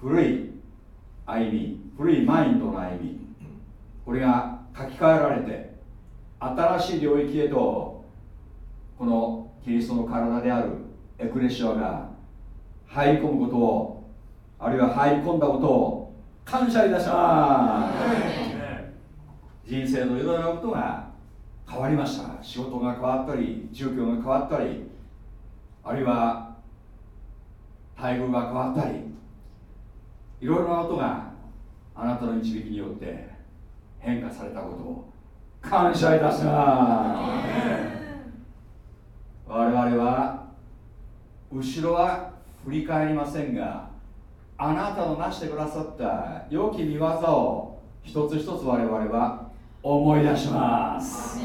古い歩み古いマインドの歩みこれが書き換えられて新しい領域へとこのキリストの体であるエクレシアが入り込むことをあるいは入り込んだことを感謝いたします。人生のいろいろなことが変わりました。仕事が変わったり住居が変わったりあるいは待遇が変わったりいろいろなことがあなたの導きによって変化されたことを感謝いたします。我々は後ろは振り返りませんがあなたのなしてくださった良き見業を一つ一つ我々は思い出します。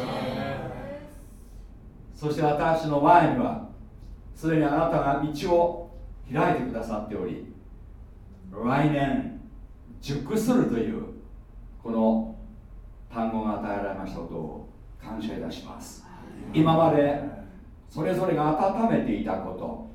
そして私の前にはすでにあなたが道を開いてくださっており来年熟するというこの単語が与えられましたことを感謝いたします。今までそれぞれが温めていたこと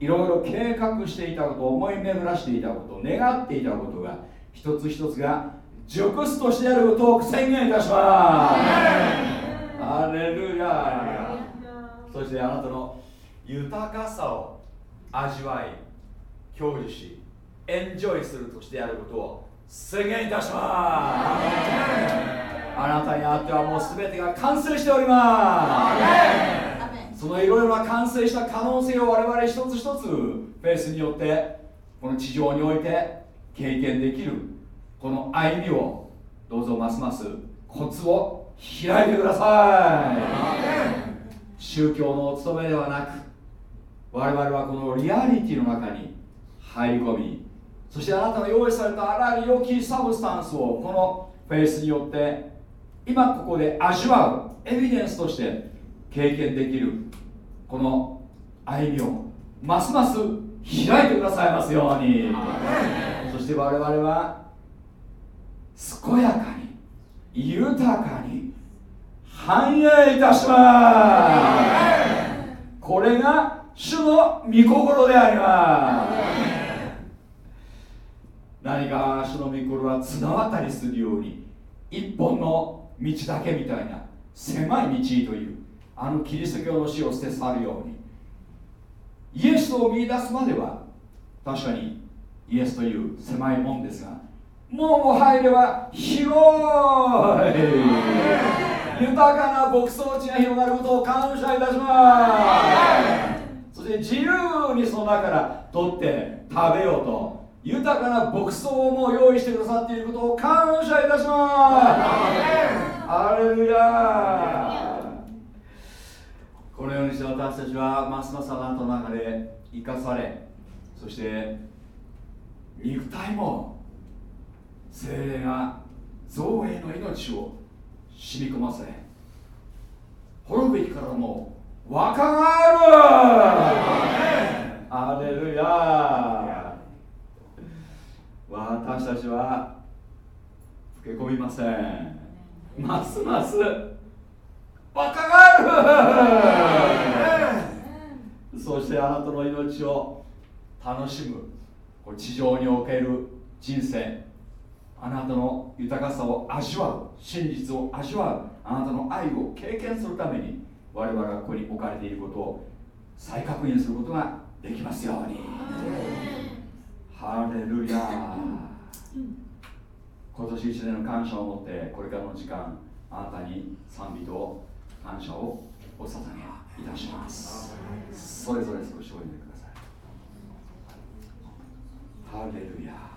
いろいろ計画していたこと思い巡らしていたこと願っていたことが一つ一つが熟すとしてあることを宣言いたします。アレルヤそしてあなたの豊かさを味わい享受しエンジョイするとしてあることを宣言いたします。あなたにあってはもう全てが完成しております。そのいろいろな完成した可能性を我々一つ一つフェイスによってこの地上において経験できるこの歩みをどうぞますますコツを開いてください。宗教のお務めではなく我々はこのリアリティの中に入り込みそしてあなたの用意されたあらゆる良き substance をこのフェイスによって今ここで味わうエビデンスとして経験できるこの歩みをますます開いてくださいますように。そして我々は健やかに豊かに繁栄いたします。これが主の御心であります何か主の御心は綱渡りするように一本の道だけみたいな狭い道というあのキリスト教の死を捨て去るように。イエスを見出すまでは確かにイエスという狭いもんですがもう入れば広い。豊かな牧草地が広がることを感謝いたします。そして自由にその中から取って食べようと。豊かな牧草も用意してくださっていることを感謝いたします。アレルヤこのようにして私たちはますますあなたの中で生かされそして肉体も精霊が造営の命を染み込ませ滅ぶからも若返る。アレルヤ私たちは老け込みません。ますます。若返る。そしてあなたの命を楽しむ。これ地上における人生。あなたの豊かさを味わう。真実を味わう。あなたの愛を経験するために我々がここに置かれていることを再確認することができますように。ハレルヤ今年一年の感謝を持ってこれからの時間あなたに賛美と感謝をお捧げいたします。それぞれ少しお読みください。ハレルヤ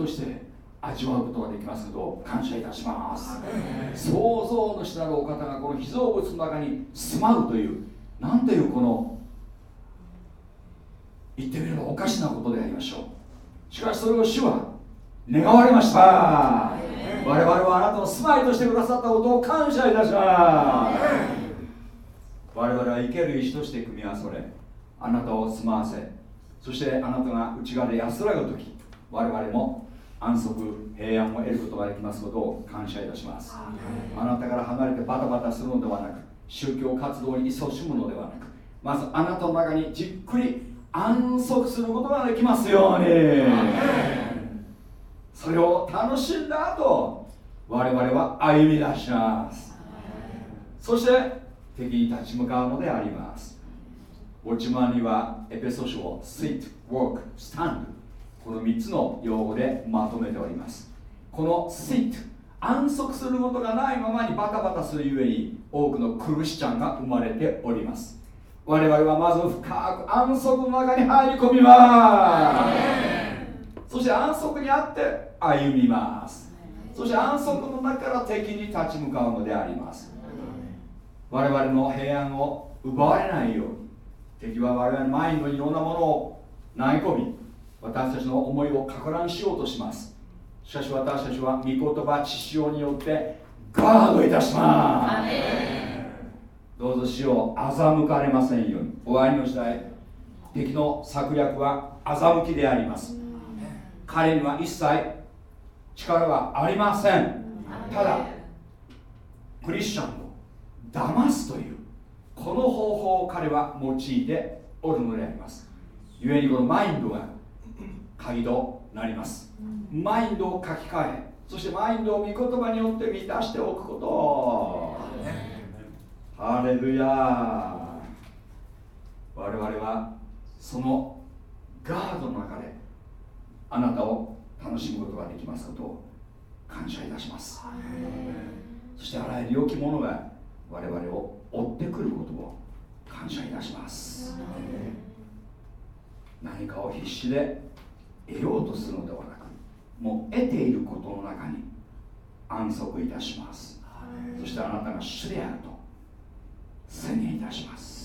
として味わうことができますことを感謝いたします。創造主なるお方がこの被造物の中に住まうというなんていうこの言ってみればおかしなことでありましょう。しかしそれを主は願われました。我々はあなたの住まいとしてくださったことを感謝いたします。我々は生ける石として組み合わされあなたを住まわせそしてあなたが内側で安らぐ時我々も安息平安を得ることができますことを感謝いたします。あなたから離れてバタバタするのではなく宗教活動に勤しむのではなくまずあなたの中にじっくり安息することができますように。それを楽しんだ後我々は歩み出します。そして敵に立ち向かうのであります。ウォッチマンにはエペソ書を sit, walk, stand この3つの用語でまとめております。この sit 安息することがないままにバタバタするゆえに多くのクルシチャンが生まれております。我々はまず深く安息の中に入り込みます。そして安息にあって歩みます。そして安息の中から敵に立ち向かうのであります。我々の平安を奪われないように敵は我々のマインドにいろんなものを投げ込み私たちの思いをか乱しようとします。しかし私たちは御言葉知潮によってガードいたします。どうぞ死を欺かれませんように。終わりの時代敵の策略は欺きであります。彼には一切力はありません。ただクリスチャンを騙すというこの方法を彼は用いておるのであります。故にこのマインドが鍵となります。マインドを書き換えそしてマインドを御言葉によって満たしておくこと。ハレルヤ我々はそのガードの中であなたを楽しむことができますことを感謝いたします。そしてあらゆる良きものが我々を追ってくることを感謝いたします。何かを必死で得ようとするのではなくもう得ていることの中に安息いたします。そしてあなたが主であると宣言いたします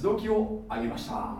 活動期を挙げました。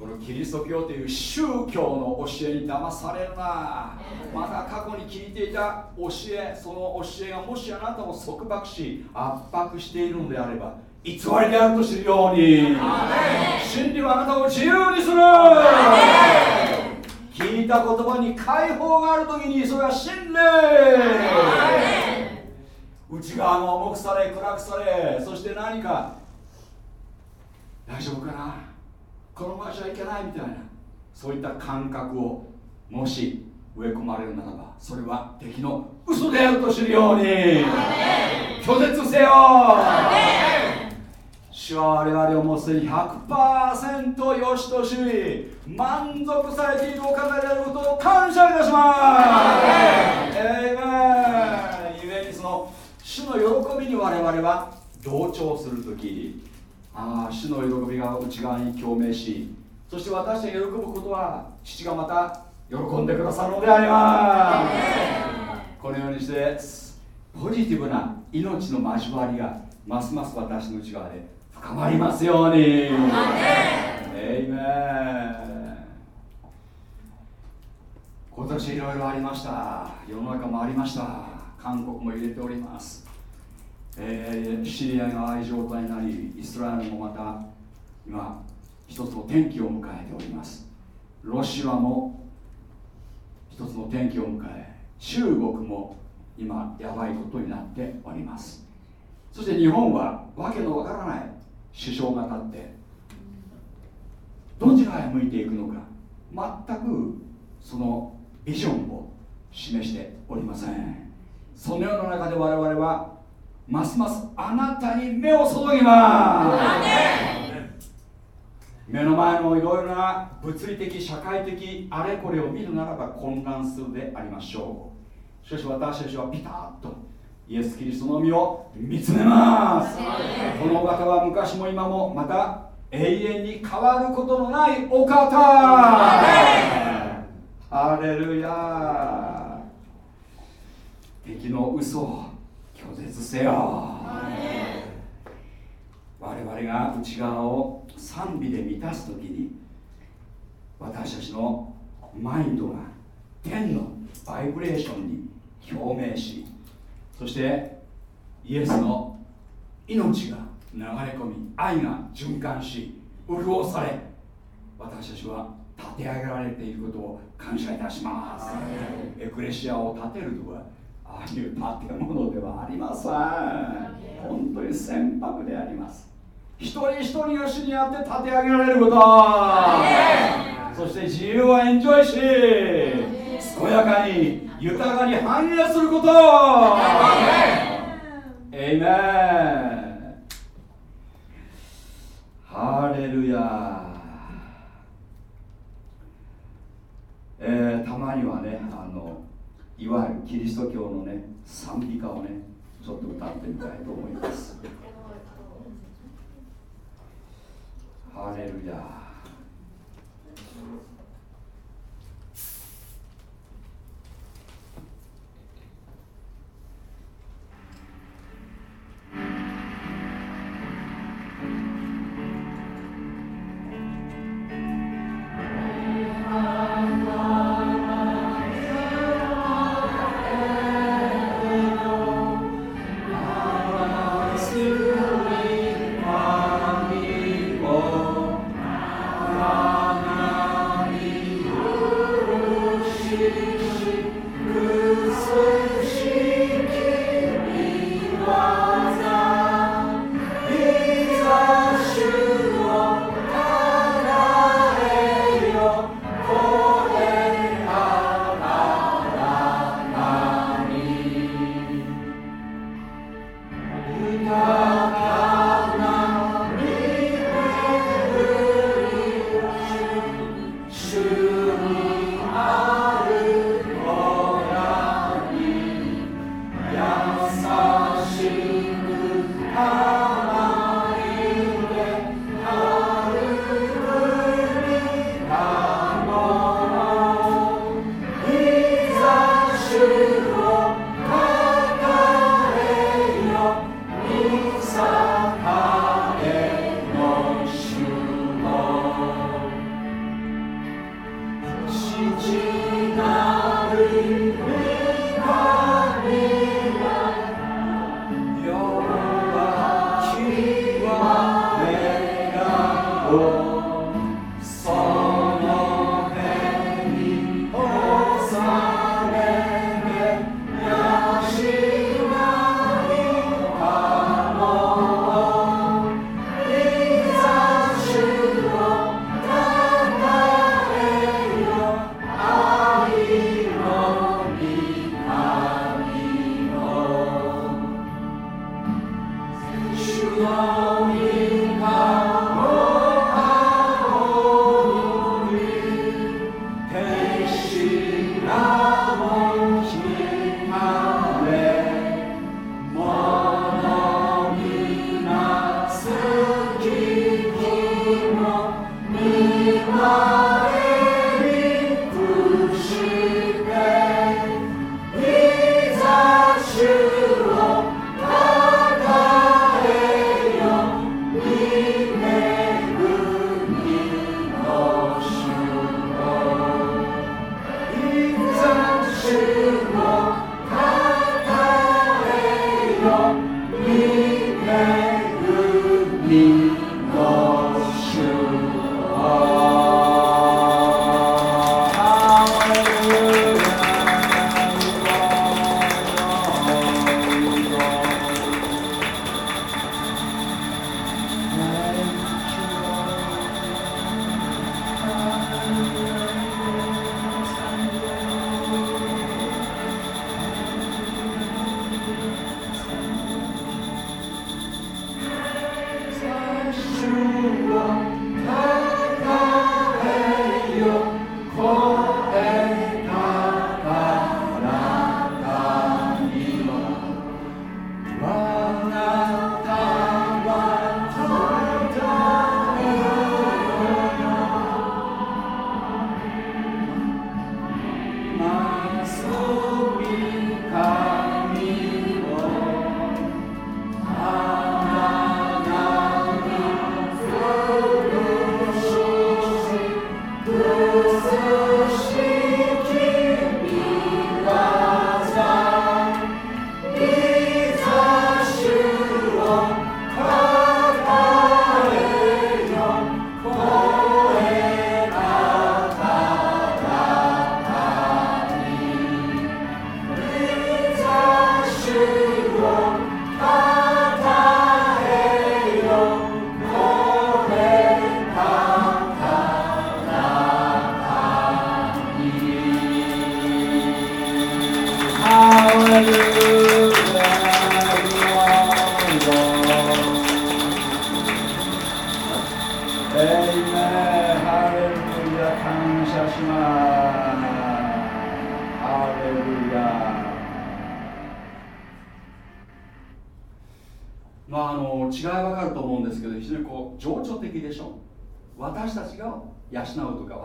このキリスト教という宗教の教えに騙されるな。また過去に聞いていた教えその教えがもしあなたを束縛し圧迫しているのであれば偽りであると知るように。真理はあなたを自由にする。聞いた言葉に解放がある時にそれは真理。内側が重くされ暗くされそして何か大丈夫かな？このままじゃいけないみたいなそういった感覚をもし植え込まれるならばそれは敵の嘘であると知るように拒絶せよ。主は我々をもうすでに100%よしとし満足されているお方であることを感謝いたします。えいめゆえにその主の喜びに我々は同調する時ああ主の喜びが内側に共鳴しそして私が喜ぶことは父がまた喜んでくださるのであります。このようにしてポジティブな命の交わりがますます私の内側で深まりますように。えエイメン。今年いろいろありました。世の中もありました。韓国も入れておりますえー、シリアがああいう状態になりイスラエルもまた今一つの転機を迎えております。ロシアも一つの転機を迎え中国も今やばいことになっております。そして日本はわけのわからない首相が立ってどちらへ向いていくのか全くそのビジョンを示しておりません。その世の中で我々はますますあなたに目を注ぎます。目の前のいろいろな物理的社会的あれこれを見るならば混乱するでありましょう。しかし私たちはピタッとイエス・キリストの身を見つめます。このお方は昔も今もまた永遠に変わることのないお方。ハレルヤ敵の嘘を拒絶せよ。我々が内側を賛美で満たす時に私たちのマインドが天のバイブレーションに共鳴しそしてイエスの命が流れ込み愛が循環し潤され私たちは立て上げられていることを感謝いたします。エクレシアを建てるとはああいう建物ではありません。本当に船舶であります。一人一人が主にあって立て上げられること。そして自由をエンジョイし健やかに豊かに繁栄すること。エイメン。ハレルヤ。えー、たまにはねあのいわゆるキリスト教のね賛美歌をねちょっと歌ってみたいと思います。ハレルヤ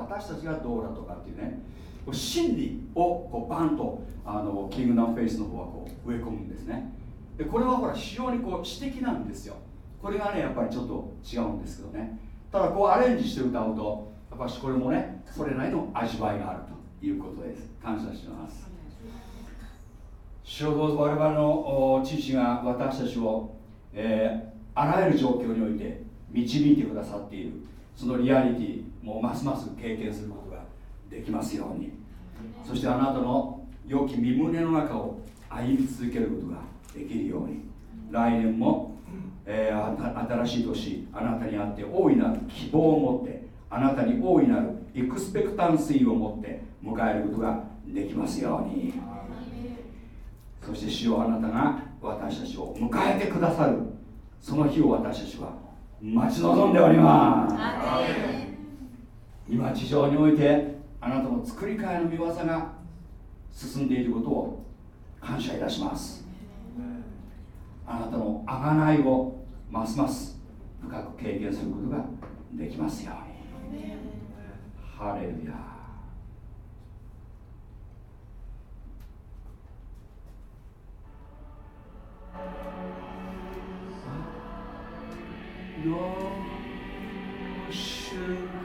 私たちがどうだとかっていうね真理をこうバンとあのキングダムフェイスの方はこう植え込むんですね。でこれはほら非常にこう知的なんですよ。これがねやっぱりちょっと違うんですけどね。ただこうアレンジして歌うとやっぱしこれもねそれなりの味わいがあるということです。感謝します。主をどうぞ我々の父が私たちを、えー、あらゆる状況において導いてくださっているそのリアリティもますます経験することができますように。そしてあなたの良き身胸の中を歩み続けることができるように。来年もえー、新しい年あなたにあって大いなる希望を持ってあなたに大いなるエクスペクタンシーを持って迎えることができますように。そして主よあなたが私たちを迎えてくださる。その日を私たちは待ち望んでおります今地上においてあなたの作り替えの見業が進んでいることを感謝いたします。あなたの贖いをますます深く経験することができますように。ハレルヤよ主小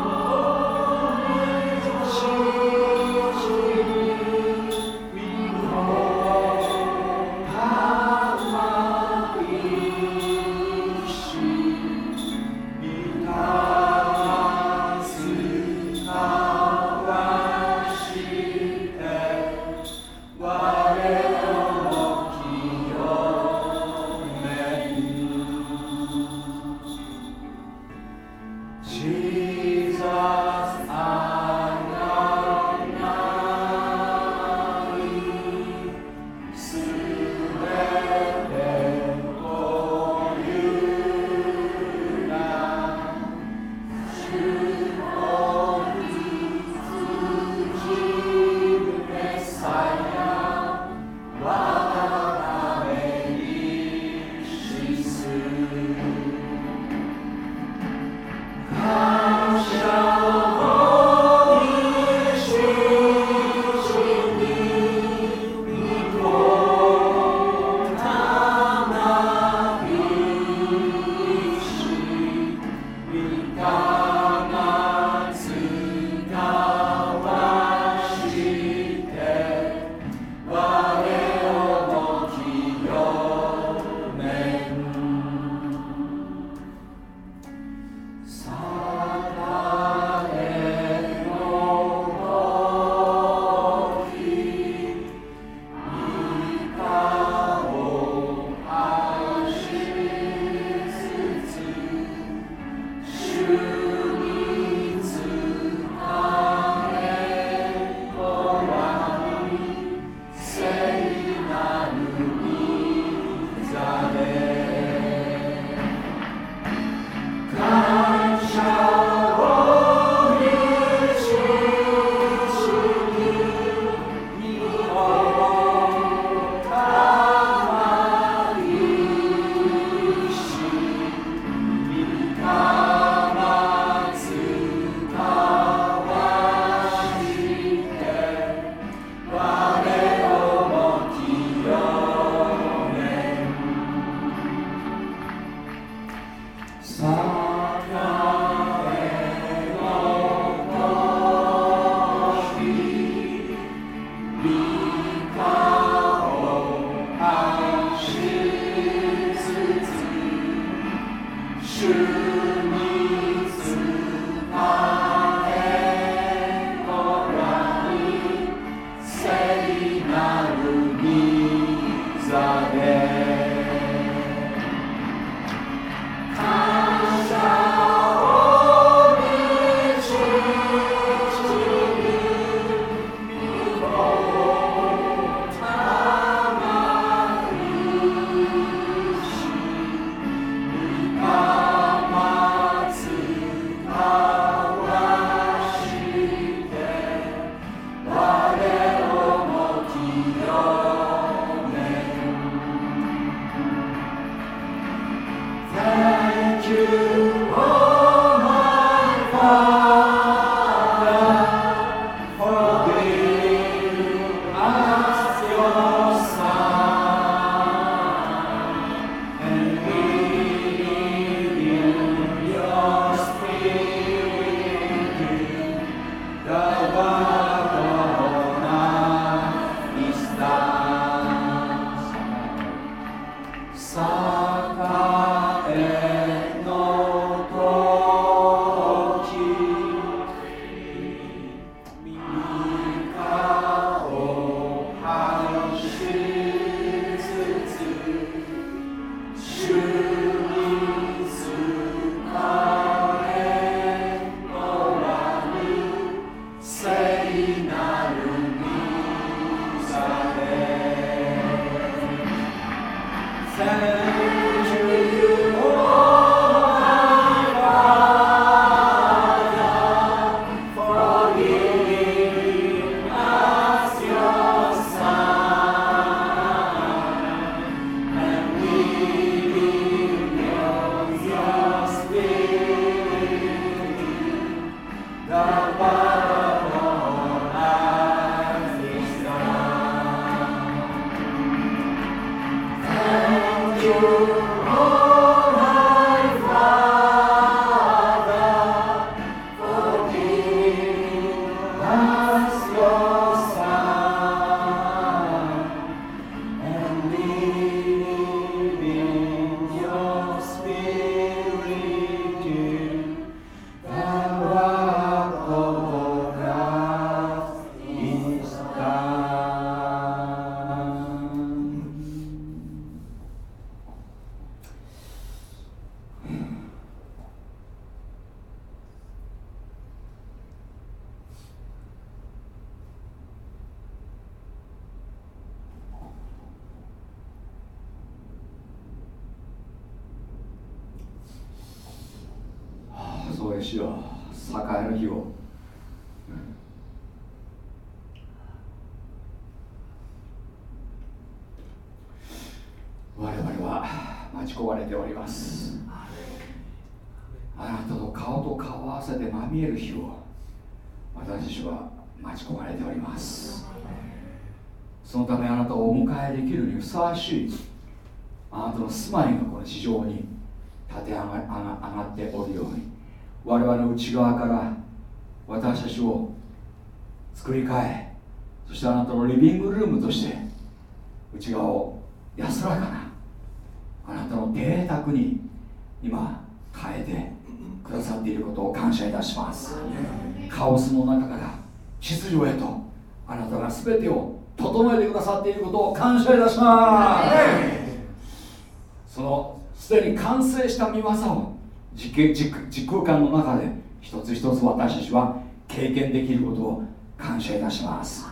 ちは経験できることを感謝いたします。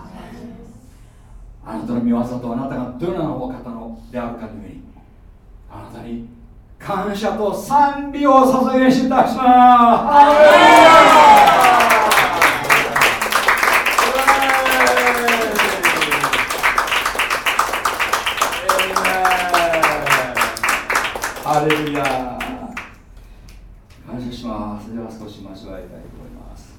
あなたの御業とあなたがどのようなお方のであるかのようにあなたに感謝と賛美を捧げしいたしますハレルヤ感謝しますでは少し間違えたいと思います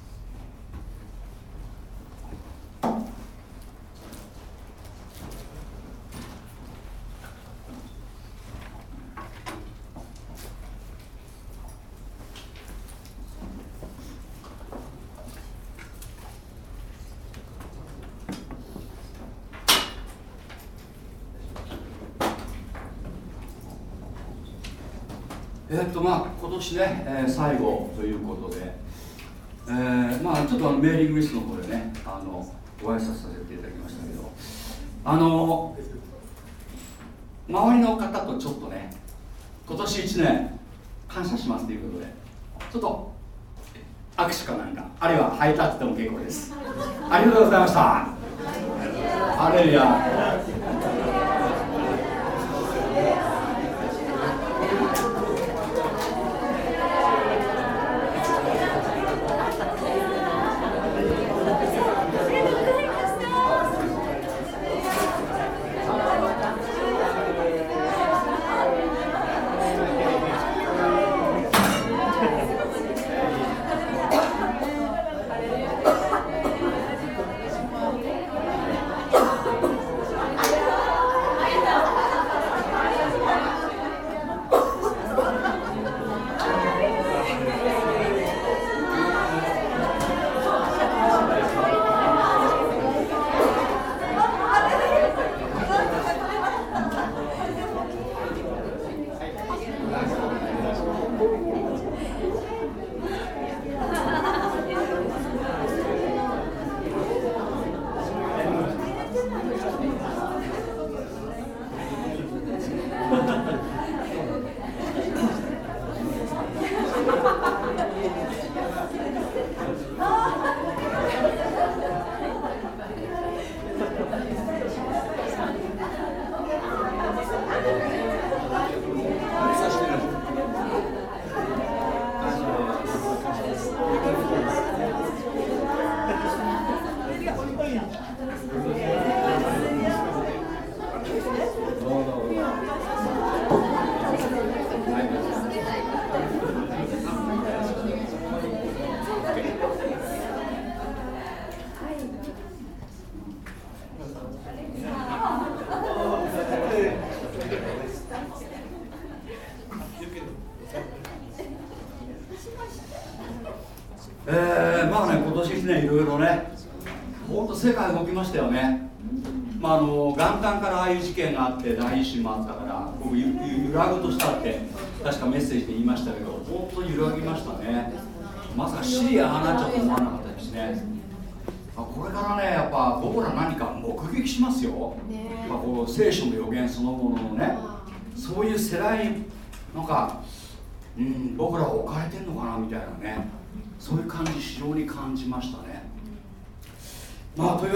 えっとまあ今年ね、えー、最後ということで、えー、まあちょっとあのメーリングリストの方でねあのご挨拶させていただきましたけどあの周りの方とちょっとね今年1年感謝しますということでちょっと握手か何かあるいはハイタッチでも結構です。ありがとうございました。ハレルヤ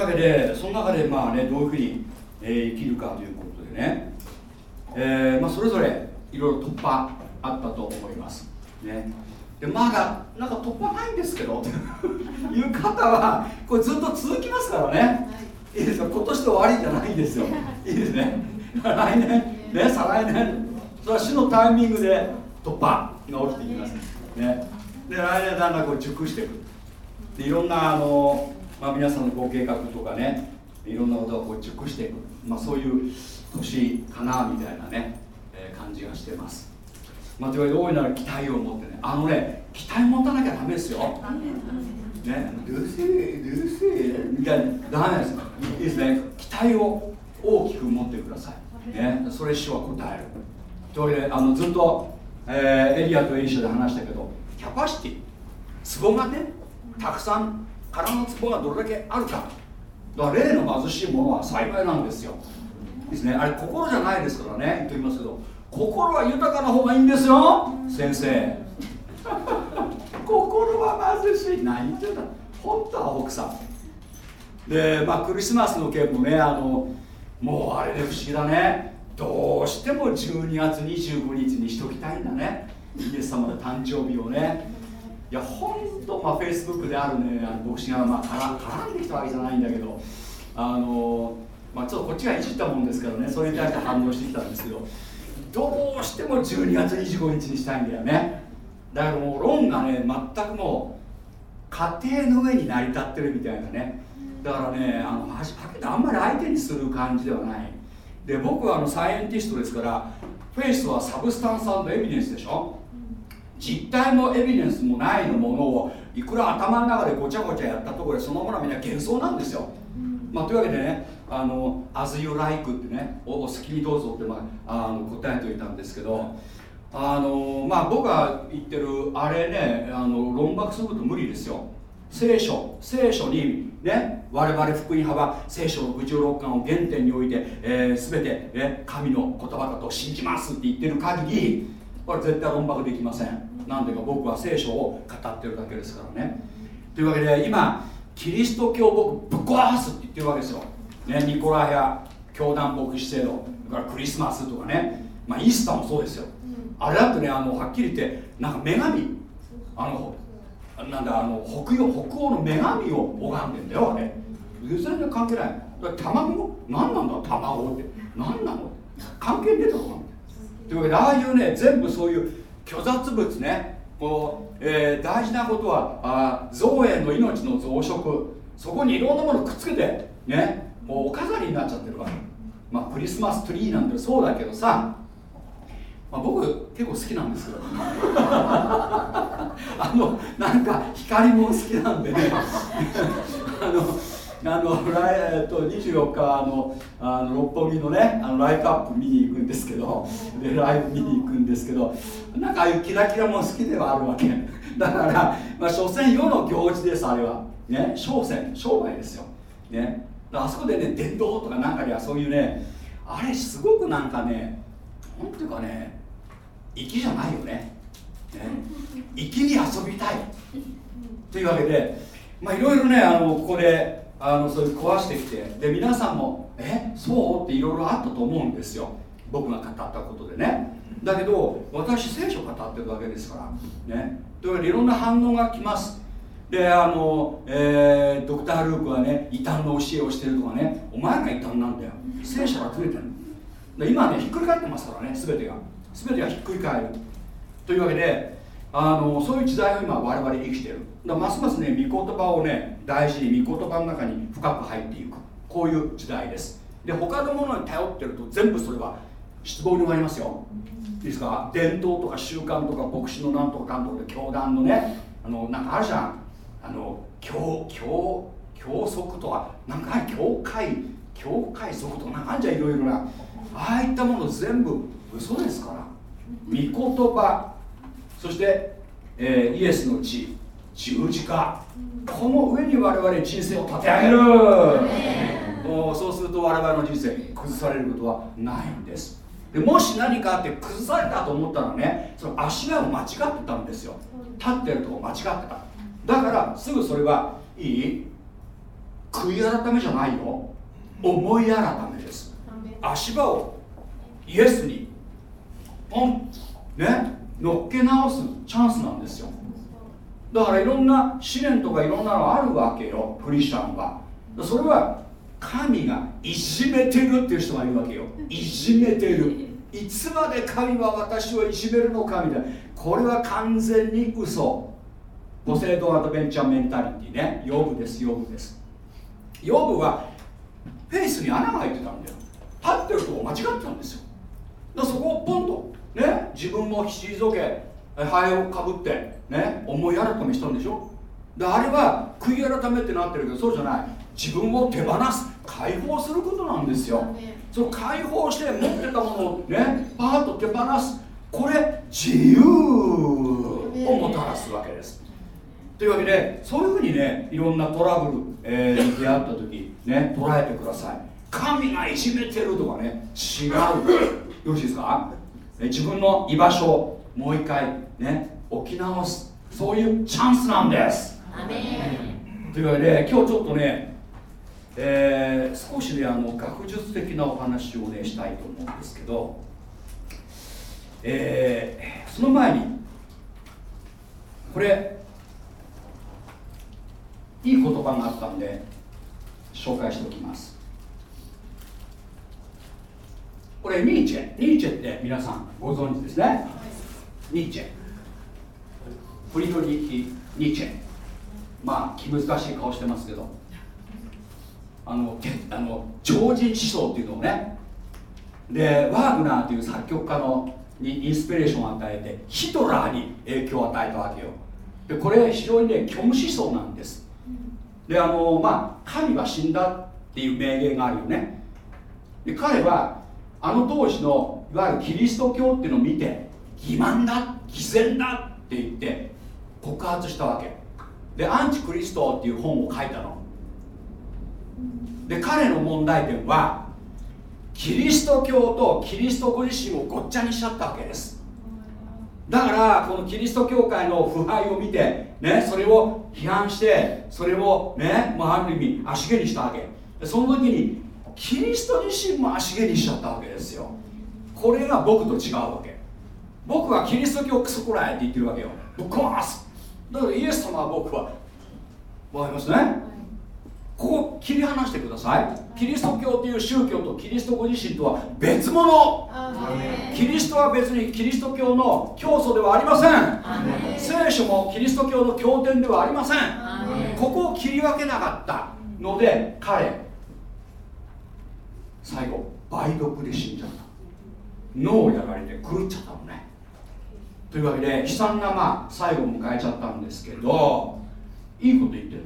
わけでその中でまあねどういうふうに、えー、生きるかということでね、えーまあ、それぞれいろいろ突破あったと思います。ね。でまだなんか突破ないんですけど いう方はこれずっと続きますからね、い、いですよ。今年で終わりじゃないんですよ。いいですね。来年ね再来年。それは死のタイミングで突破が起きていきます。ね。で来年だんだんこう熟していくでいろんなあのまあ、皆さんのご計画とかねいろんなことがこう熟していく、まあ、そういう年かなみたいなね、えー、感じがしてます、まあ、というわけで大いなる期待を持ってねあのね期待持たなきゃダメですよ。ねルーセールーセーみたいなダメですいいですね。期待を大きく持ってください、ね、それ主は答える。というわけであのずっと、えー、エリアとエリシャで話したけどキャパシティ壺がねたくさん腹の壺がどれだけあるか。だから例の貧しいものは幸いなんですよ。ですね。あれ心じゃないですからね。言っておきますけど心は豊かな方がいいんですよ。先生。心は貧しい。何言ってんだ。本当は奥さん。でまあクリスマスの件もねあのもうあれで不思議だね。どうしても12月25日にしときたいんだね。イエス様の誕生日をねいや本当まあフェイスブックであるねあの牧師がまあ絡んできたわけじゃないんだけどあのまあちょっとこっちがいじったもんですからねそれに対して反応してきたんですけどどうしても12月25日にしたいんだよね。だからもう論がね全くもう家庭の上に成り立ってるみたいなね。だからねあのはっきりあんまり相手にする感じではない。で僕はあのサイエンティストですからフェイスはサブスタンスエビデンスでしょ。実体もエビデンスもないのものをいくら頭の中でごちゃごちゃやったところでそのものはみんな幻想なんですよ、まあ、というわけでねあの「As you like」ってねお好きにどうぞって、まあ、あの答えておいたんですけどあのまあ僕が言ってるあれねあの論駁すること無理ですよ。聖書聖書にね我々福音派は聖書の66巻を原点において、えー、全て、ね、神の言葉だと信じますって言ってる限りこれ絶対論駁できません。なんでか僕は聖書を語ってるだけですからね。というわけで今キリスト教を僕ぶっ壊すって言ってるわけですよ、ね、ニコラや教団牧師制度それからクリスマスとかね、まあ、イースターもそうですよ、あれだってねあのはっきり言ってなんか女神。あのなんだあの北洋北欧の女神を拝んでんだよあれ。全然関係ない。卵？何なんだ？卵って。何なの？関係ねえだろというわけでああいうね全部そういう虚雑物ねこの、えー、大事なことはあ造園の命の増殖そこにいろんなものくっつけてねもうお飾りになっちゃってるわけ。まあクリスマスツリーなんてそうだけどさ、まあ、僕結構好きなんですけど。あのなんか光も好きなんでね。あのあの来、えっと、24日あのあの六本木のねあのライトアップ見に行くんですけどでライブ見に行くんですけどなんかああいうキラキラも好きではあるわけ。だから、まあ、所詮世の行事ですあれは。ね商戦商売ですよ、ね、あそこでね伝道とかなんかにはそういうねあれすごくなんかねなんていうかね粋じゃないよね。ね。粋に遊びたい。というわけでまあいろいろねあのここであのそういう壊してきてで皆さんもえそう？っていろいろあったと思うんですよ。僕が語ったことでね。だけど私聖書語ってるわけですから。ね。というわけでいろんな反応が来ます。であの、えー、ドクター・ルークはね異端の教えをしてるとかね。お前が異端なんだよ。聖書がずれてるで今ねひっくり返ってますからね全てが。全てがひっくり返る。というわけであのそういう時代を今我々生きてる。だますますね御言葉をね大事に御言葉の中に深く入っていく。こういう時代です。で他のものに頼ってると全部それは失望に終わりますよ。いいですか？伝統とか習慣とか牧師のなんとかかんとかで教団のねあのなんかあるじゃん。あの教教教則とはなんか教会教会則とかなんかあんじゃいろいろな。ああいったもの全部嘘ですから。御言葉そして、えー、イエスの血十字架。この上に我々人生を立て上げる。そうすると我々の人生崩されることはないんです。でもし何かあって崩されたと思ったらね。その足場を間違ってたんですよ。立ってるとこ間違ってた。だからすぐそれはいい？悔い改めじゃないよ。思い改めです。足場をイエスにポンね乗っけ直すチャンスなんですよ。だからいろんな試練とかいろんなのあるわけよクリスチャンは。それは神がいじめてるっていう人がいるわけよ。いじめてる。いつまで神は私をいじめるのかみたいな。これは完全に嘘。ポセイドアドベンチャーメンタリティね。ヨブですヨブです。ヨブはフェイスに穴が開いてたんだよ。立ってるとこ間違ってたんですよ。だそこをポンとね自分も退けハエをかぶってね思い改めしたんでしょ？であれは悔い改めってなってるけどそうじゃない。自分を手放す解放することなんですよ。その解放して持ってたものをねパーッと手放す。これ自由をもたらすわけです。というわけでそういうふうにねいろんなトラブル、えー、出会った時ね捉えてください。神がいじめてるとかね違う。よろしいですか？自分の居場所をもう一回ね置き直す。そういうチャンスなんです。というわけで今日ちょっとねえー、少しねあの学術的なお話をねしたいと思うんですけど、えー、その前にこれいい言葉があったんで紹介しておきますこれニーチェ。ニーチェって皆さんご存知ですね。ニーチェ。フリドリヒ・ニーチェ。まあ気難しい顔してますけど。あのあの超人思想っていうのをね。でワーグナーという作曲家のにインスピレーションを与えてヒトラーに影響を与えたわけよ。でこれ非常にね虚無思想なんです。であのまあ神は死んだっていう名言があるよね。で彼はあの当時のいわゆるキリスト教っていうのを見て欺瞞だ偽善だって言って告発したわけ。でアンチクリストっていう本を書いたの。で彼の問題点はキリスト教とキリストご自身をごっちゃにしちゃったわけです。だからこのキリスト教会の腐敗を見て、ね、それを批判してそれをね、まあ、ある意味足毛にしたわけ。その時にキリスト自身も足毛にしちゃったわけですよ。これが僕と違うわけ。僕はキリスト教クソこらえって言ってるわけよ。ぶっ壊す。だからイエス様は僕はわかりますね。ここ切り離してください。キリスト教という宗教とキリストご自身とは別物。キリストは別にキリスト教の教祖ではありません。聖書もキリスト教の経典ではありません。ここを切り分けなかったので彼最後梅毒で死んじゃった。脳をやられて狂っちゃったのね。というわけで悲惨なまあ最後を迎えちゃったんですけどいいこと言ってるの。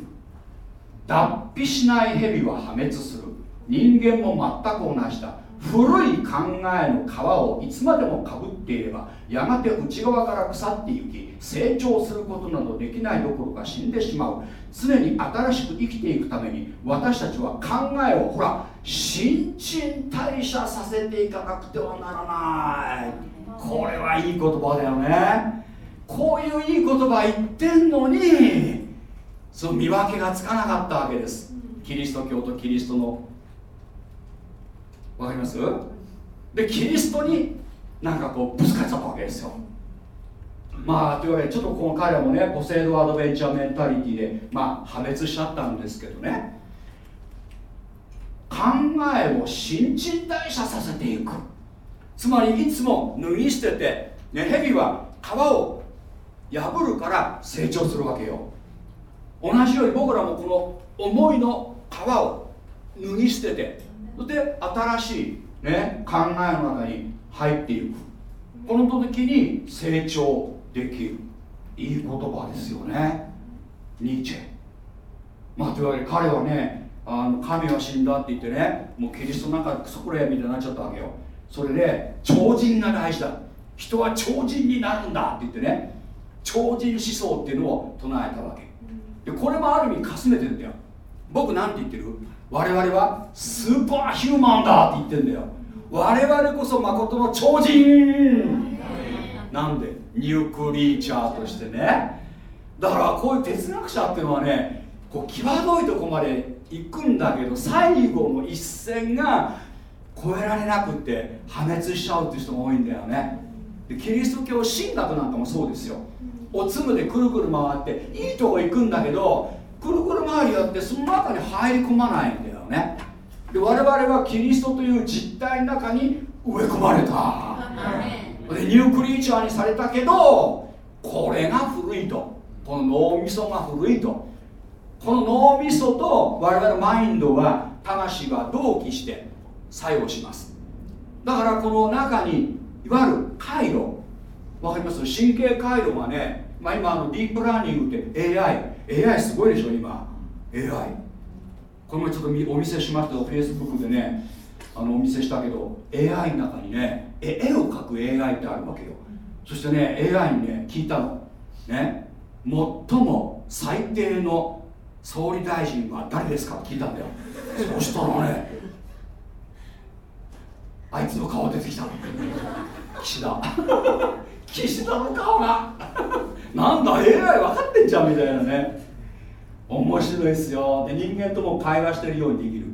脱皮しない蛇は破滅する。人間も全く同じだ。古い考えの皮をいつまでもかぶっていればやがて内側から腐っていき成長することなどできないどころか死んでしまう。常に新しく生きていくために私たちは考えをほら新陳代謝させていかなくてはならない。これはいい言葉だよね。こういういい言葉言ってんのにその見分けがつかなかったわけです。キリスト教とキリストの。わかります？でキリストになんかこうぶつかっちゃったわけですよ。まあというわけでちょっとこの彼らもねポセイドアドベンチャーメンタリティでまあ破滅しちゃったんですけどね。考えを新陳代謝させていく。つまりいつも脱ぎ捨てて、ね、蛇は皮を破るから成長するわけよ。同じように僕らもこの思いの皮を脱ぎ捨ててそして新しい、ね、考えの中に入っていく。この時に成長できる。いい言葉ですよね。ニーチェ。まあというわけで彼はねあの神は死んだって言ってねもうキリストなんかクソくれみたいになっちゃったわけよ。それで超人が大事だ。人は超人になるんだって言ってね超人思想っていうのを唱えたわけ。でこれもある意味かすめてんだよ。僕なんて言ってる？我々はスーパーヒューマンだって言ってんだよ。我々こそ誠の超人。なんで？ニュークリーチャーとしてね。だからこういう哲学者っていうのはねこう際どいとこまで行くんだけど最後の一線が超えられなくって破滅しちゃうっていう人が多いんだよね。でキリスト教神学なんかもそうですよ。おつむでくるくる回っていいとこ行くんだけどくるくる回りやってその中に入り込まないんだよね。で我々はキリストという実体の中に植え込まれた。でニュークリーチャーにされたけどこれが古いと。この脳みそが古いとこの脳みそと我々のマインドは魂が同期して作用します。だからこの中にいわゆる回路わかります？神経回路がね、まあ、今あのディープラーニングって AI AI すごいでしょ今。AI これもちょっとお見せしましたけど Facebook でね。あのお見せしたけど AI の中にね絵を描く AI ってあるわけよ。そしてね AI にね聞いたの。ね。最も最低の総理大臣は誰ですか？って聞いたんだよ。そしたらねあいつの顔出てきた。岸田。岸田の顔が。なんだ AI 分かってんじゃんみたいなね。面白いですよ。で人間とも会話してるようにできる。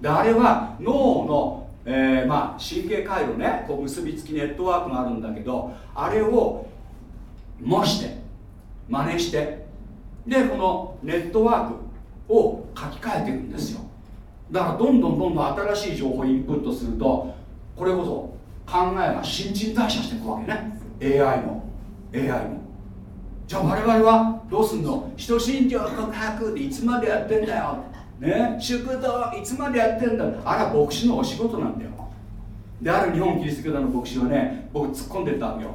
であれは脳の、えー、まあ、神経回路ね。こう結びつきネットワークがあるんだけどあれを模して真似してでこのネットワークを書き換えていくんですよ。だからどんどんどんどん新しい情報をインプットするとこれこそ考えが新陳代謝していくわけね。AI も AI も。じゃあ我々はどうすんの？人信条告白っていつまでやってんだよ。ね？祝祷いつまでやってんだ。あれは牧師のお仕事なんだよ。である日本キリスト教団の牧師はね僕突っ込んでったわけよ。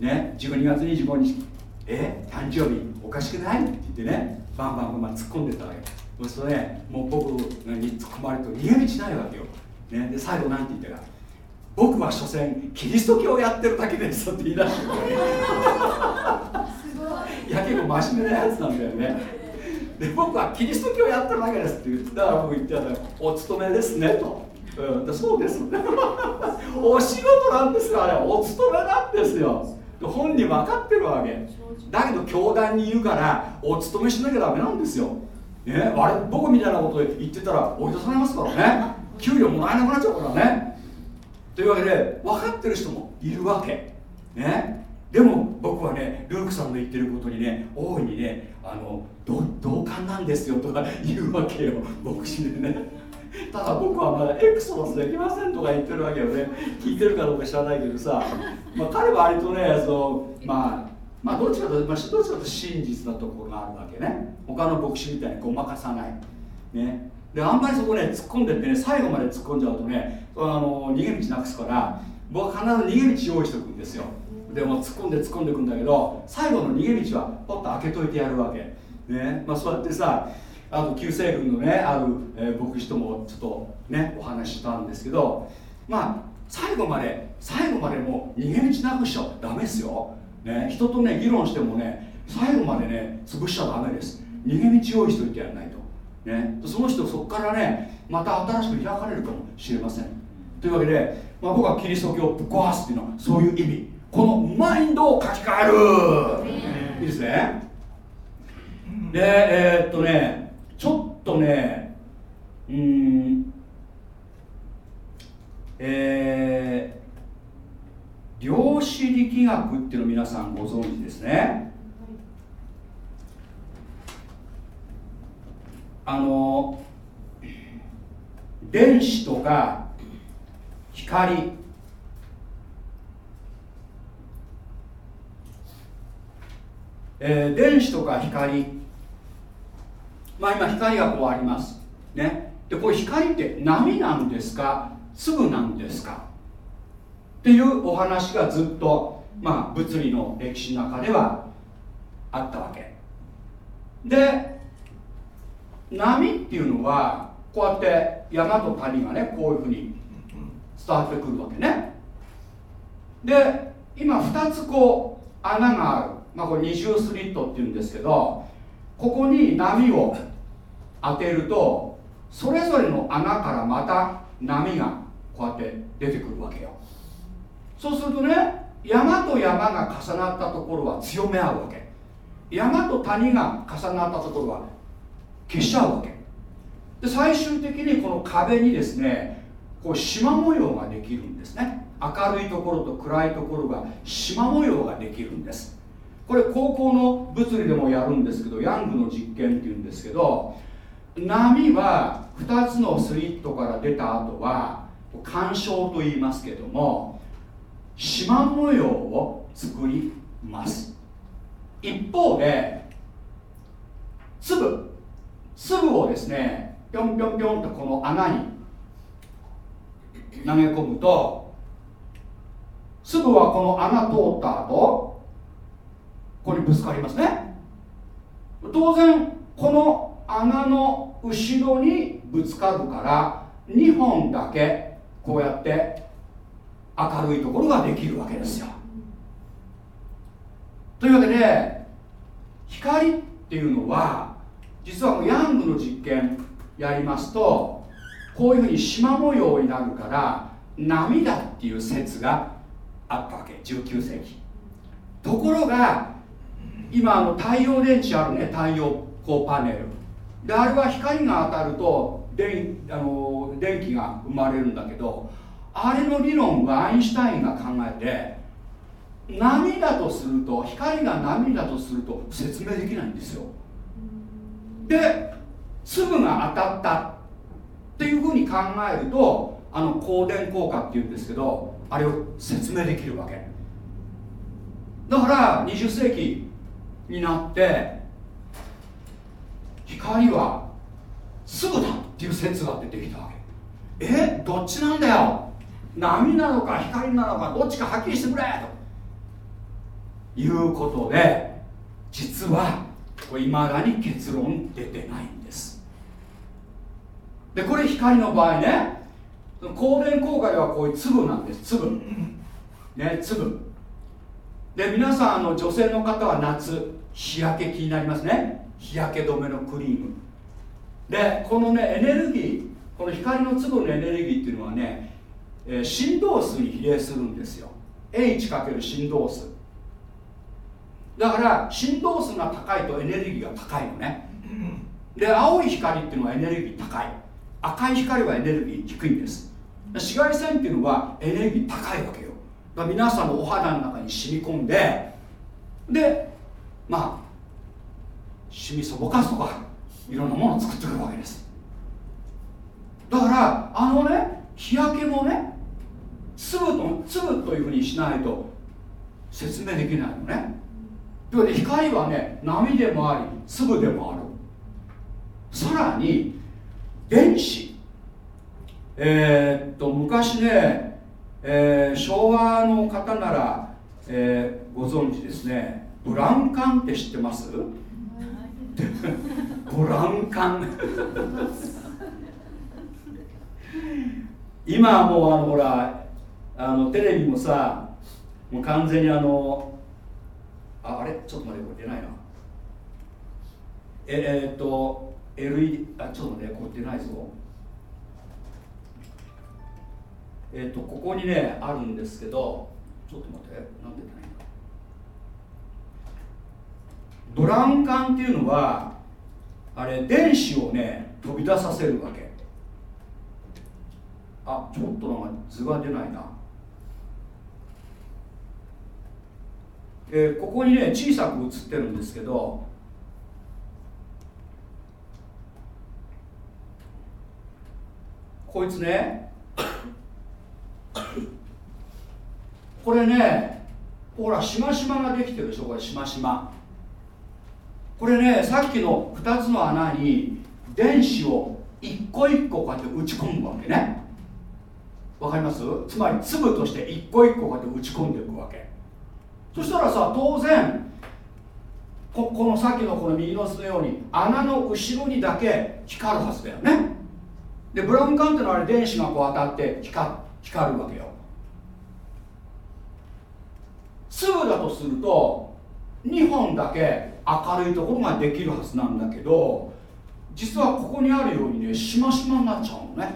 ね？12月25日。え誕生日おかしくない？って言ってねバンバンバン突っ込んでったわけ。そうするとねもう僕に突っ込まれると逃げ道ないわけよ、ね、で最後なんて言ったか僕は所詮キリスト教をやってるだけですって言い出してい。や結構真面目なやつなんだよね。で僕はキリスト教をやってるだけですって言ったら僕言ってたお勤めですねと、うん、でそうです。お仕事なんですからねお勤めなんですよ本人分かってるわけ。だけど教団にいるからお勤めしなきゃダメなんですよ、ね、あれ僕みたいなこと言ってたら追い出されますからね。給料もらえなくなっちゃうからね。というわけで分かってる人もいるわけ。ね。でも僕はねルークさんの言ってることにね大いにねあの同感なんですよとか言うわけよ。牧師でねただ僕はまだエクソロスできませんとか言ってるわけよね。聞いてるかどうか知らないけどさ、まあ、彼は割とねそのまあまあどっちかと、まあ、どっちかとと真実なところがあるわけね。他の牧師みたいにごまかさない。ね。であんまりそこね突っ込んでってね最後まで突っ込んじゃうとねあの逃げ道なくすから僕は必ず逃げ道用意しておくんですよ。でも突っ込んで突っ込んでいくんだけど最後の逃げ道はポッと開けといてやるわけ。ね。まあそうやってさあと旧西軍のねある、えー、牧師ともちょっとねお話ししたんですけどまあ最後まで最後までもう逃げ道なくしちゃダメですよ、ね、人とね議論してもね最後までね潰しちゃダメです。逃げ道用意しといてやらないと。ね、その人そこからねまた新しく開かれるかもしれません。というわけで、まあ、僕はキリスト教をぶっ壊すっていうのはそういう意味。このマインドを書き換える。いいですね。でえー、っとねとねうんえー、量子力学っていうの皆さんご存知ですね。あの電子とか光。えー、電子とか光。まあ今光がこうあります。ね。でこれ光って波なんですか？粒なんですか？っていうお話がずっとまあ物理の歴史の中ではあったわけ。で波っていうのはこうやって山と谷がねこういうふうに伝わってくるわけね。で今2つこう穴がある、まあ、これ二重スリットっていうんですけどここに波を当てるとそれぞれの穴からまた波がこうやって出てくるわけよ。そうするとね山と山が重なったところは強め合うわけ。山と谷が重なったところは消しちゃうわけ。で最終的にこの壁にですねこう縞模様ができるんですね。明るいところと暗いところが縞模様ができるんです。これ高校の物理でもやるんですけどヤングの実験っていうんですけど波は2つのスリットから出た後は干渉と言いますけども縞模様を作ります。一方で粒。粒をですねぴょんぴょんぴょんとこの穴に投げ込むと粒はこの穴通った後ここにぶつかりますね。当然この穴の後ろにぶつかるから2本だけこうやって明るいところができるわけですよ。というわけで光っていうのは実はヤングの実験やりますとこういうふうに縞模様になるから波だっていう説があったわけ。19世紀。ところが今あの太陽電池あるね太陽光パネル。であれは光が当たると電あの電気が生まれるんだけどあれの理論はアインシュタインが考えて波だとすると光が波だとすると説明できないんですよ。で粒が当たったっていうふうに考えるとあの光電効果っていうんですけどあれを説明できるわけ。だから20世紀になって光は粒だっていう説が出てきたわけ。えどっちなんだよ。波なのか光なのかどっちかはっきりしてくれと。いうことで実はこれ未だに結論出てないんです。でこれ光の場合ね光電効果ではこういう粒なんです。粒。ね粒。で皆さんあの女性の方は夏日焼け気になりますね。日焼け止めのクリーム。でこのねエネルギーこの光の粒のエネルギーっていうのはね、えー、振動数に比例するんですよ。H× 振動数。だから振動数が高いとエネルギーが高いのね。で青い光っていうのはエネルギー高い。赤い光はエネルギー低いんです。紫外線っていうのはエネルギー高いわけよ。だから皆さんのお肌の中に染み込んででまあ染みそぼかすとかいろんなものを作ってくるわけです。だからあのね日焼けもね粒と粒というふうにしないと説明できないのね。というわけで光はね波でもあり粒でもある。さらに電子。えー、っと昔ね、えー、昭和の方なら、えー、ご存知ですね。ブランカンって知ってます？ブランカン。今もうあのほらあのテレビもさもう完全にあのああれ？ちょっと待ってこれ出ないな。えー、っと LED あちょっと待ってこれ出ないぞ。えー、っとここにねあるんですけどちょっと待ってなんで出ないんだドラン管っていうのはあれ電子をね飛び出させるわけ。あちょっとなんか図が出ないな。えー、ここにね小さく写ってるんですけどこいつねこれねほらしましまができてるでしょこれしましま。これねさっきの2つの穴に電子を一個一個こうやって打ち込むわけね。わかります？つまり粒として一個一個こうやって打ち込んでいくわけ。そしたらさ当然ここのさっきのこの右の図のように穴の後ろにだけ光るはずだよね。でブラウン管ってのはあれ電子がこう当たって光光るわけよ。粒だとすると2本だけ明るいところができるはずなんだけど実はここにあるようにねしましまになっちゃうのね。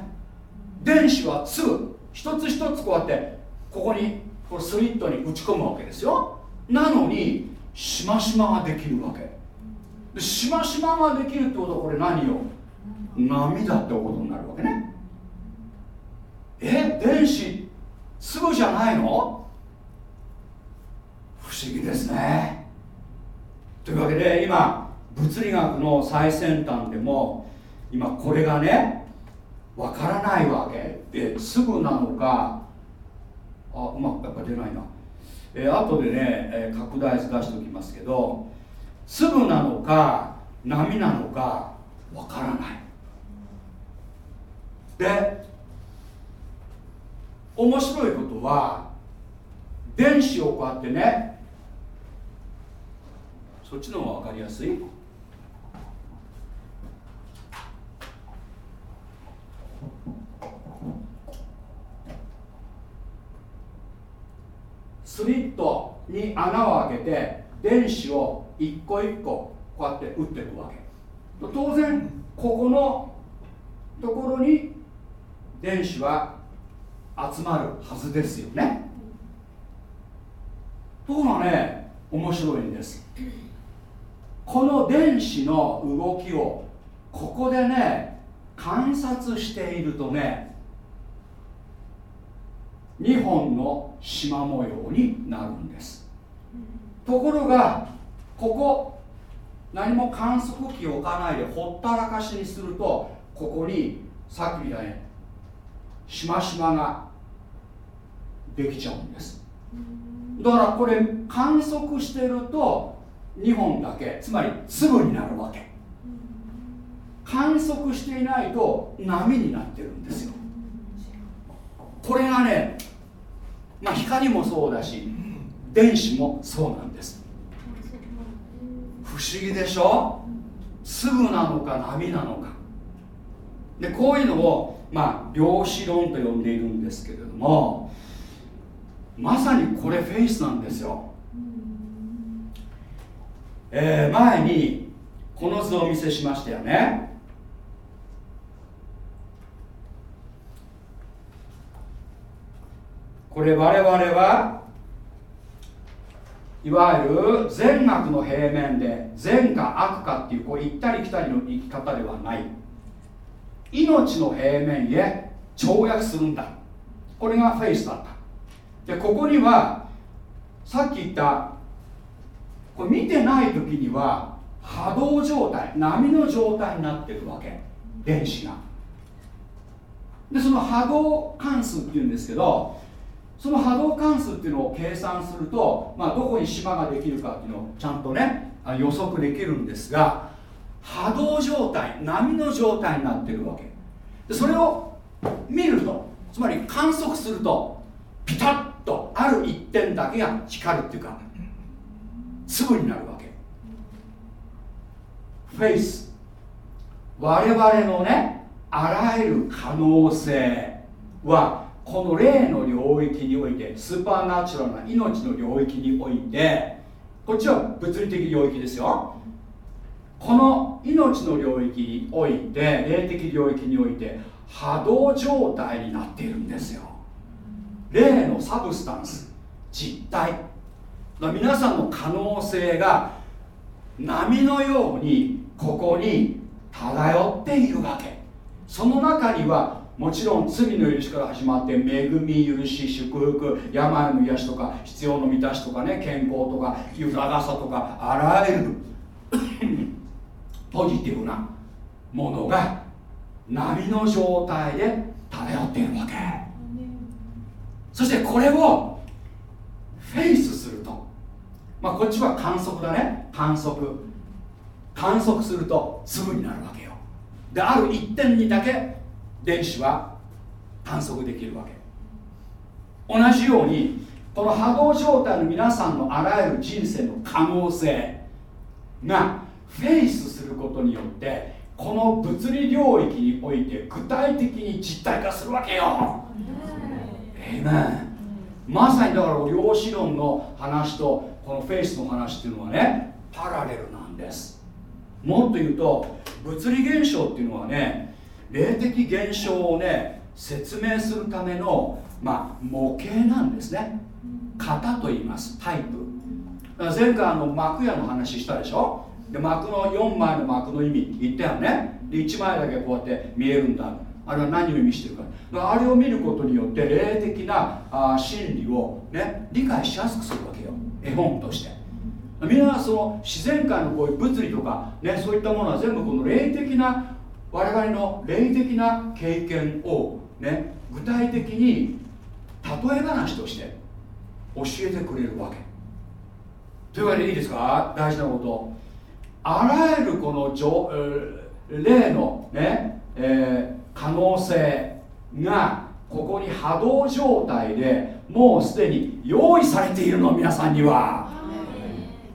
電子は粒一つ一つこうやってここにこのスリットに打ち込むわけですよ。なのにしましまができるわけ。でしましまができるってことはこれ何よ？波だってことになるわけね。え？電子粒じゃないの？不思議ですね。というわけで今物理学の最先端でも今これがねわからないわけ。で粒なのかあうまくやっぱ出ないな。えー、後でね、えー、拡大図出しておきますけど粒なのか波なのかわからない。で面白いことは電子をこうやってねそっちの方が分かりやすい？スリットに穴を開けて電子を一個一個こうやって打っていくわけ。当然ここのところに電子は集まるはずですよね。ところがね面白いんです。この電子の動きをここでね観察しているとね2本の縞模様になるんです。ところがここ何も観測器置かないでほったらかしにするとここにさっきみたいにしましまができちゃうんです。だからこれ観測してると2本だけつまり粒になるわけ。観測していないと波になってるんですよ。これがねまあ、光もそうだし電子もそうなんです。不思議でしょ？粒なのか波なのか。でこういうのをまあ量子論と呼んでいるんですけれどもまさにこれフェイスなんですよ、えー、前にこの図をお見せしましたよね。これ我々はいわゆる善悪の平面で善か悪かっていうこう行ったり来たりの生き方ではない。命の平面へ跳躍するんだ。これがフェイスだった。でここにはさっき言ったこれ見てない時には波動状態波の状態になってるわけ。電子が。でその波動関数っていうんですけどその波動関数っていうのを計算すると、まあ、どこに島ができるかっていうのをちゃんとね予測できるんですが波動状態波の状態になってるわけ。でそれを見るとつまり観測するとピタッとある一点だけが光るっていうか粒になるわけ。フェイス我々のねあらゆる可能性はこの霊の領域においてスーパーナチュラルな命の領域においてこっちは物理的領域ですよ。この命の領域において霊的領域において波動状態になっているんですよ。霊のサブスタンス実体。皆さんの可能性が波のようにここに漂っているわけ。その中にはもちろん罪の許しから始まって恵み許し祝福病の癒しとか必要の満たしとかね健康とか豊かさとかあらゆる ポジティブなものが波の状態で漂っているわけ。そしてこれをフェイスすると。まあこっちは観測だね。観測。観測すると粒になるわけよ。である一点にだけ電子は観測できるわけ。同じようにこの波動状態の皆さんのあらゆる人生の可能性がフェイスすることによってこの物理領域において具体的に実体化するわけよ。えいめまさにだから量子論の話とこのフェイスの話っていうのはねパラレルなんです。もっと言うと物理現象っていうのはね霊的現象をね説明するための、まあ、模型なんですね。型と言いますタイプ。前回あの幕屋の話したでしょ？で幕の4枚の幕の意味言ったよね。で1枚だけこうやって見えるんだ。あれは何を意味してるか。あれを見ることによって霊的なあ真理を、ね、理解しやすくするわけよ。絵本として。みんなその自然界のこういう物理とか、ね、そういったものは全部この霊的な我々の霊的な経験を、ね、具体的に例え話として教えてくれるわけ。というわけでいいですか？大事なこと。あらゆるこの霊のね、えー、可能性がここに波動状態でもうすでに用意されているの皆さんには。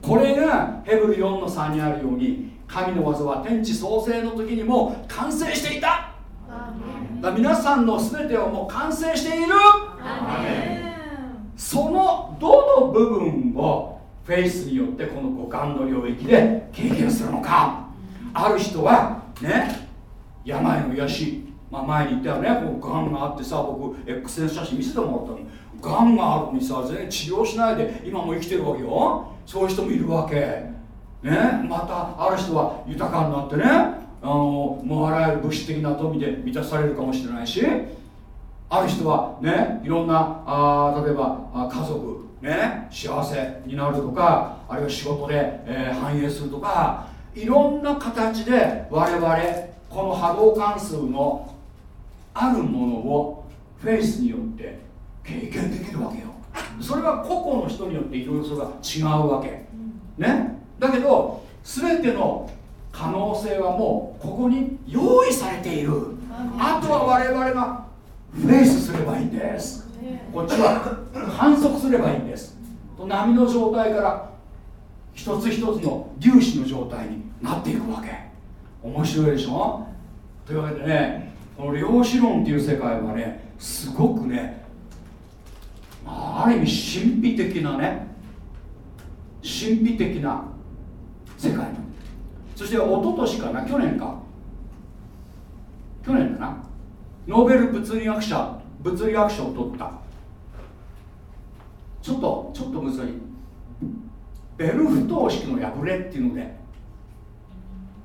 これがヘブル4の3にあるように神の技は天地創生の時にも完成していた。だ皆さんの全てはもう完成している。そのどの部分をフェイスによってこの五感の領域で経験するのか。ある人はね病の癒し、まあ、前に言ったよねこうがんがあってさ僕 X 線写真見せてもらったのがんがあるのにさ全然治療しないで今も生きてるわけよ。そういう人もいるわけ。ね？またある人は豊かになってね。あのもうあらゆる物質的な富で満たされるかもしれないしある人はねいろんなあ例えばあ家族ね？幸せになるとかあるいは仕事で、えー、繁栄するとかいろんな形で我々この波動関数のあるものをフェイスによって経験できるわけよ。それは個々の人によっていろいろそれが違うわけ。ね？だけど全ての可能性はもうここに用意されている。あとは我々がフェイスすればいいんです。こっちは反則すればいいんです。波の状態から一つ一つの粒子の状態になっていくわけ。面白いでしょ？というわけでねこの量子論っていう世界はねすごくねある意味神秘的なね神秘的な世界そして一昨年かな去年か。去年だな。ノーベル物理学者物理学賞を取った。ちょっとちょっと難しい。ベルフ等式の破れっていうので。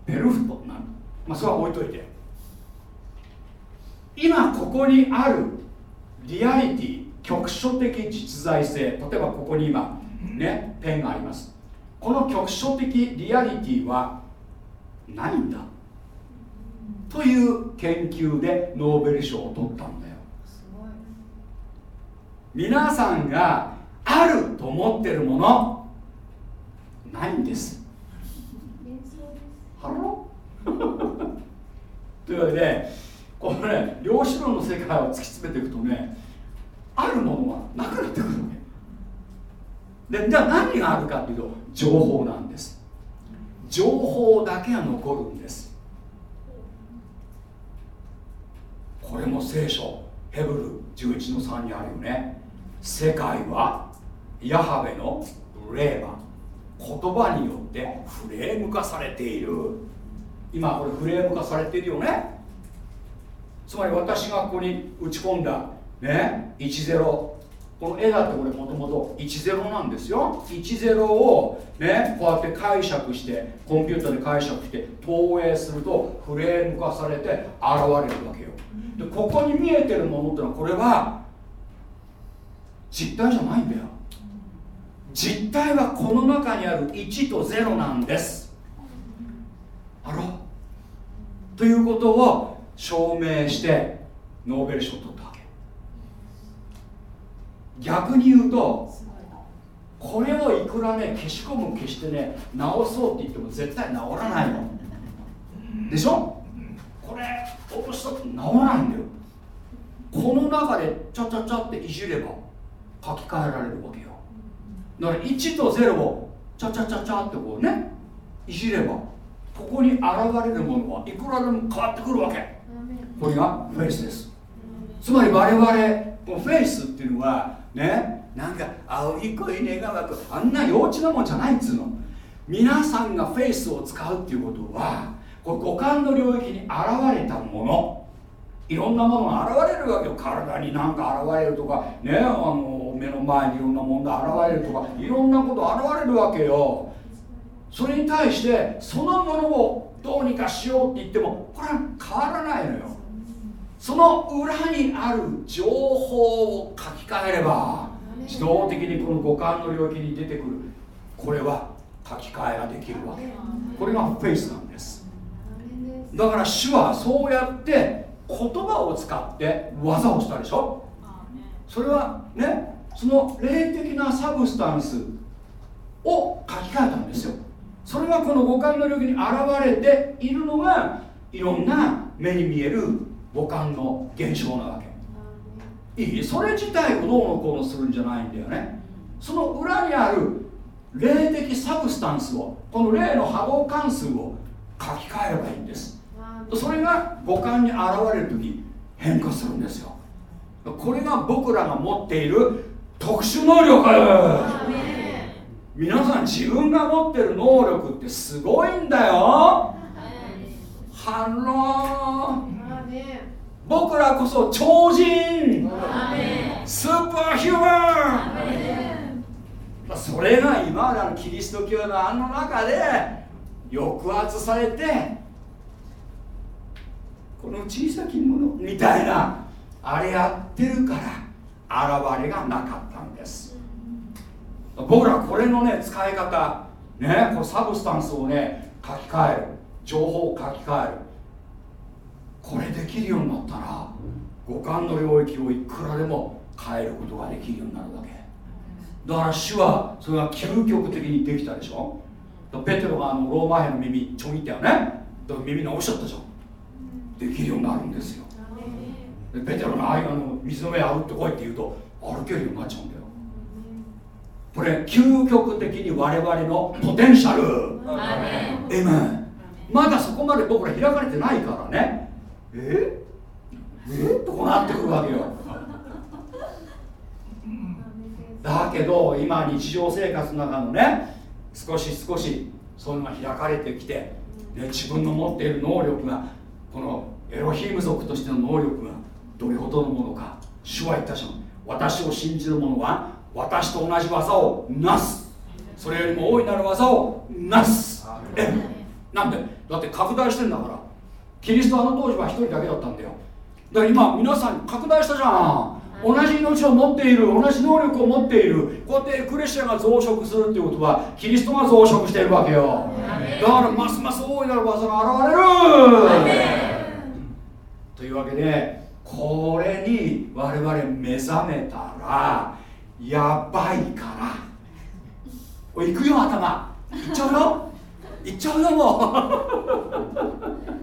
ベルフトなん。まあそれは置いといて。今ここにあるリアリティ。局所的実在性。例えばここに今ねペンがあります。この局所的リアリティはないんだ。という研究でノーベル賞を取ったんだよ。皆さんがあると思ってるものないんです。ハロ というわけでこのね量子論の世界を突き詰めていくとねあるものはなくなってくるわけ。でじゃあ何があるかっていうと情報なんです。情報だけが残るんです。これも聖書ヘブル11の3にあるよね。世界はヤハベの霊馬言葉によってフレーム化されている。今これフレーム化されているよね。つまり私がここに打ち込んだね10この絵だってこれもともと10なんですよ。10をねこうやって解釈してコンピューターで解釈して投影するとフレーム化されて現れるわけよ。でここに見えてるものってのはこれは実体じゃないんだよ。実体はこの中にある1と0なんです。あろということを証明してノーベル賞を取った。逆に言うとこれをいくらね消し込む消してね直そうって言っても絶対治らないの。でしょ？これ落としたって治らないんだよ。この中でちゃちゃちゃっていじれば書き換えられるわけよ。だから1と0をちゃちゃちゃちゃってこうねいじればここに現れるものはいくらでも変わってくるわけ。これがフェイスです。つまり我々このフェイスっていうのはね？なんか青い恋願わくあんな幼稚なもんじゃないっつうの。皆さんがフェイスを使うっていうことはこれ五感の領域に現れたもの。いろんなものが現れるわけよ。体に何か現れるとかね？あの目の前にいろんなものが現れるとかいろんなこと現れるわけよ。それに対してそのものをどうにかしようって言ってもこれは変わらないのよ。その裏にある情報を書き換えれば自動的にこの五感の領域に出てくる。これは書き換えができるわけ。これがフェイスなんです。だから主はそうやって言葉を使って技をしたでしょ？それはねその霊的なサブスタンスを書き換えたんですよ。それがこの五感の領域に現れているのがいろんな目に見える五感の現象なわけ。いい？それ自体をどうのこうのするんじゃないんだよね。その裏にある霊的 substance をこの霊の波動関数を書き換えればいいんです。それが五感に現れる時変化するんですよ。これが僕らが持っている特殊能力。皆さん自分が持ってる能力ってすごいんだよ。ハロー僕らこそ超人。スーパーヒューマン。それが今までのキリスト教のあの中で抑圧されてこの小さきものみたいなあれやってるから現れがなかったんです。僕らこれのね使い方ねこのサブスタンスをね書き換える。情報を書き換えるこれできるようになったら五感の領域をいくらでも変えることができるようになるわけ。だから主はそれが究極的にできたでしょ。ペテロがあのローマ兵の耳ちょんいったよね。だから耳直しちゃったじゃん。できるようになるんですよ。でペテロがああの水の上歩ってこいって言うと歩けるようになっちゃうんだよ。これ究極的に我々のポテンシャル。エまだそこまで僕ら開かれてないからねえ？え？とこうなってくるわけよ。だけど今日常生活の中のね少し少しそういうのが開かれてきて、ね、自分の持っている能力がこのエロヒーム族としての能力がどれほどのものか主は言ったじゃん。私を信じる者は私と同じ技をなす。それよりも大いなる技をなす。え？なんで？だって拡大してんだから。キリストあの当時は一人だけだったんだよ。だから今皆さん拡大したじゃん。同じ命を持っている同じ能力を持っている。こうやってクリスチャンが増殖するっていうことはキリストが増殖しているわけよ。だからますます大いなる技が現れる。というわけでこれに我々目覚めたらやばいから。おい行くよ頭。いっちゃうよ。いっちゃうよもう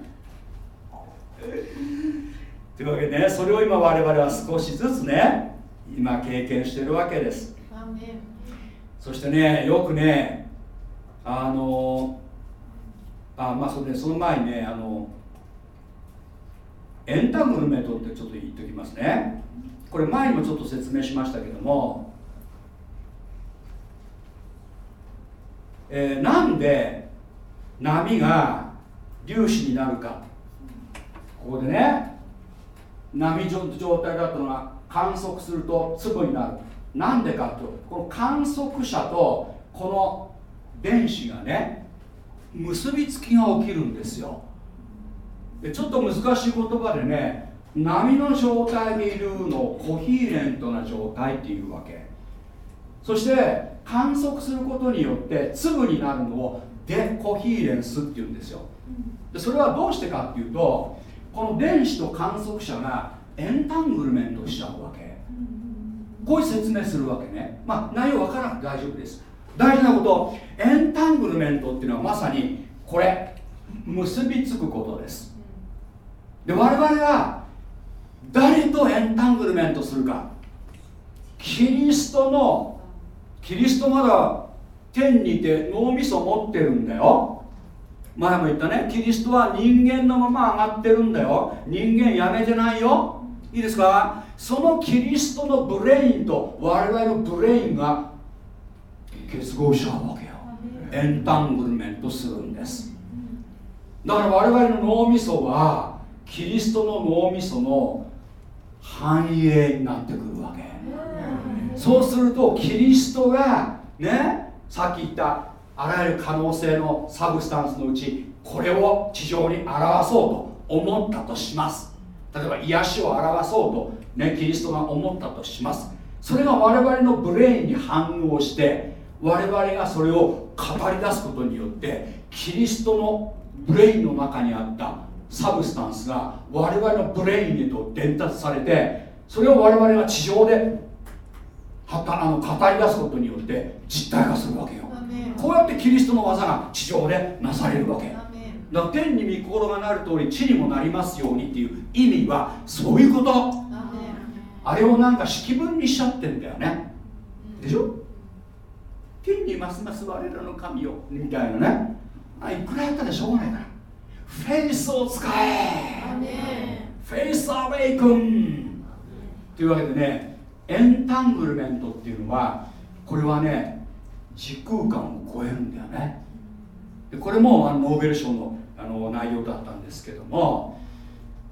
というわけでねそれを今我々は少しずつね今経験してるわけです。そしてねよくねあのあまあそれでその前にねあのエンタングルメントってちょっと言っておきますね。これ前にもちょっと説明しましたけども、えー、なんで波が粒子になるかここでね波状態だったのが観測すると粒になる。なんでかとこの観測者とこの電子がね結びつきが起きるんですよ。でちょっと難しい言葉でね波の状態にいるのをコヒーレントな状態っていうわけ。そして観測することによって粒になるのをデコヒーレンスっていうんですよ。でそれはどうしてかっていうとこの電子と観測者がエンタングルメントしちゃうわけ。こういう説明するわけね。まあ内容わからなくて大丈夫です。大事なこと。 entanglement っていうのはまさにこれ。結びつくことです。で我々は誰と entanglement するか。キリストのキリストまだ天にて脳みそ持ってるんだよ前も言ったねキリストは人間のまま上がってるんだよ。人間やめてないよ。いいですか？そのキリストの brain と我々の brain が結合しちゃうわけよ。エンタングルメントするんです。だから我々の脳みそはキリストの脳みその繁栄になってくるわけ。そうするとキリストがねさっき言ったあらゆる可能性のサブスタンスのうちこれを地上に表そうと思ったとします。例えば癒しを表そうと、ね、キリストが思ったとします。それが我々の brain に反応して我々がそれを語り出すことによってキリストの brain の中にあった substance が我々の brain へと伝達されてそれを我々が地上ではたあの語り出すことによって実体化するわけよ。こうやってキリストの業が地上でなされるわけ。だから天に御心がなる通り地にもなりますようにっていう意味はそういうこと。あれをなんか式文にしちゃってんだよね。でしょ？天にますます我らの神よみたいなね。あいくらやったらしょうがないから。フェイスを使え。フェイスアウェイクン。というわけでねエンタングルメントっていうのはこれはね時空間を超えるんだよね。でこれもあのノーベル賞のあの内容だったんですけども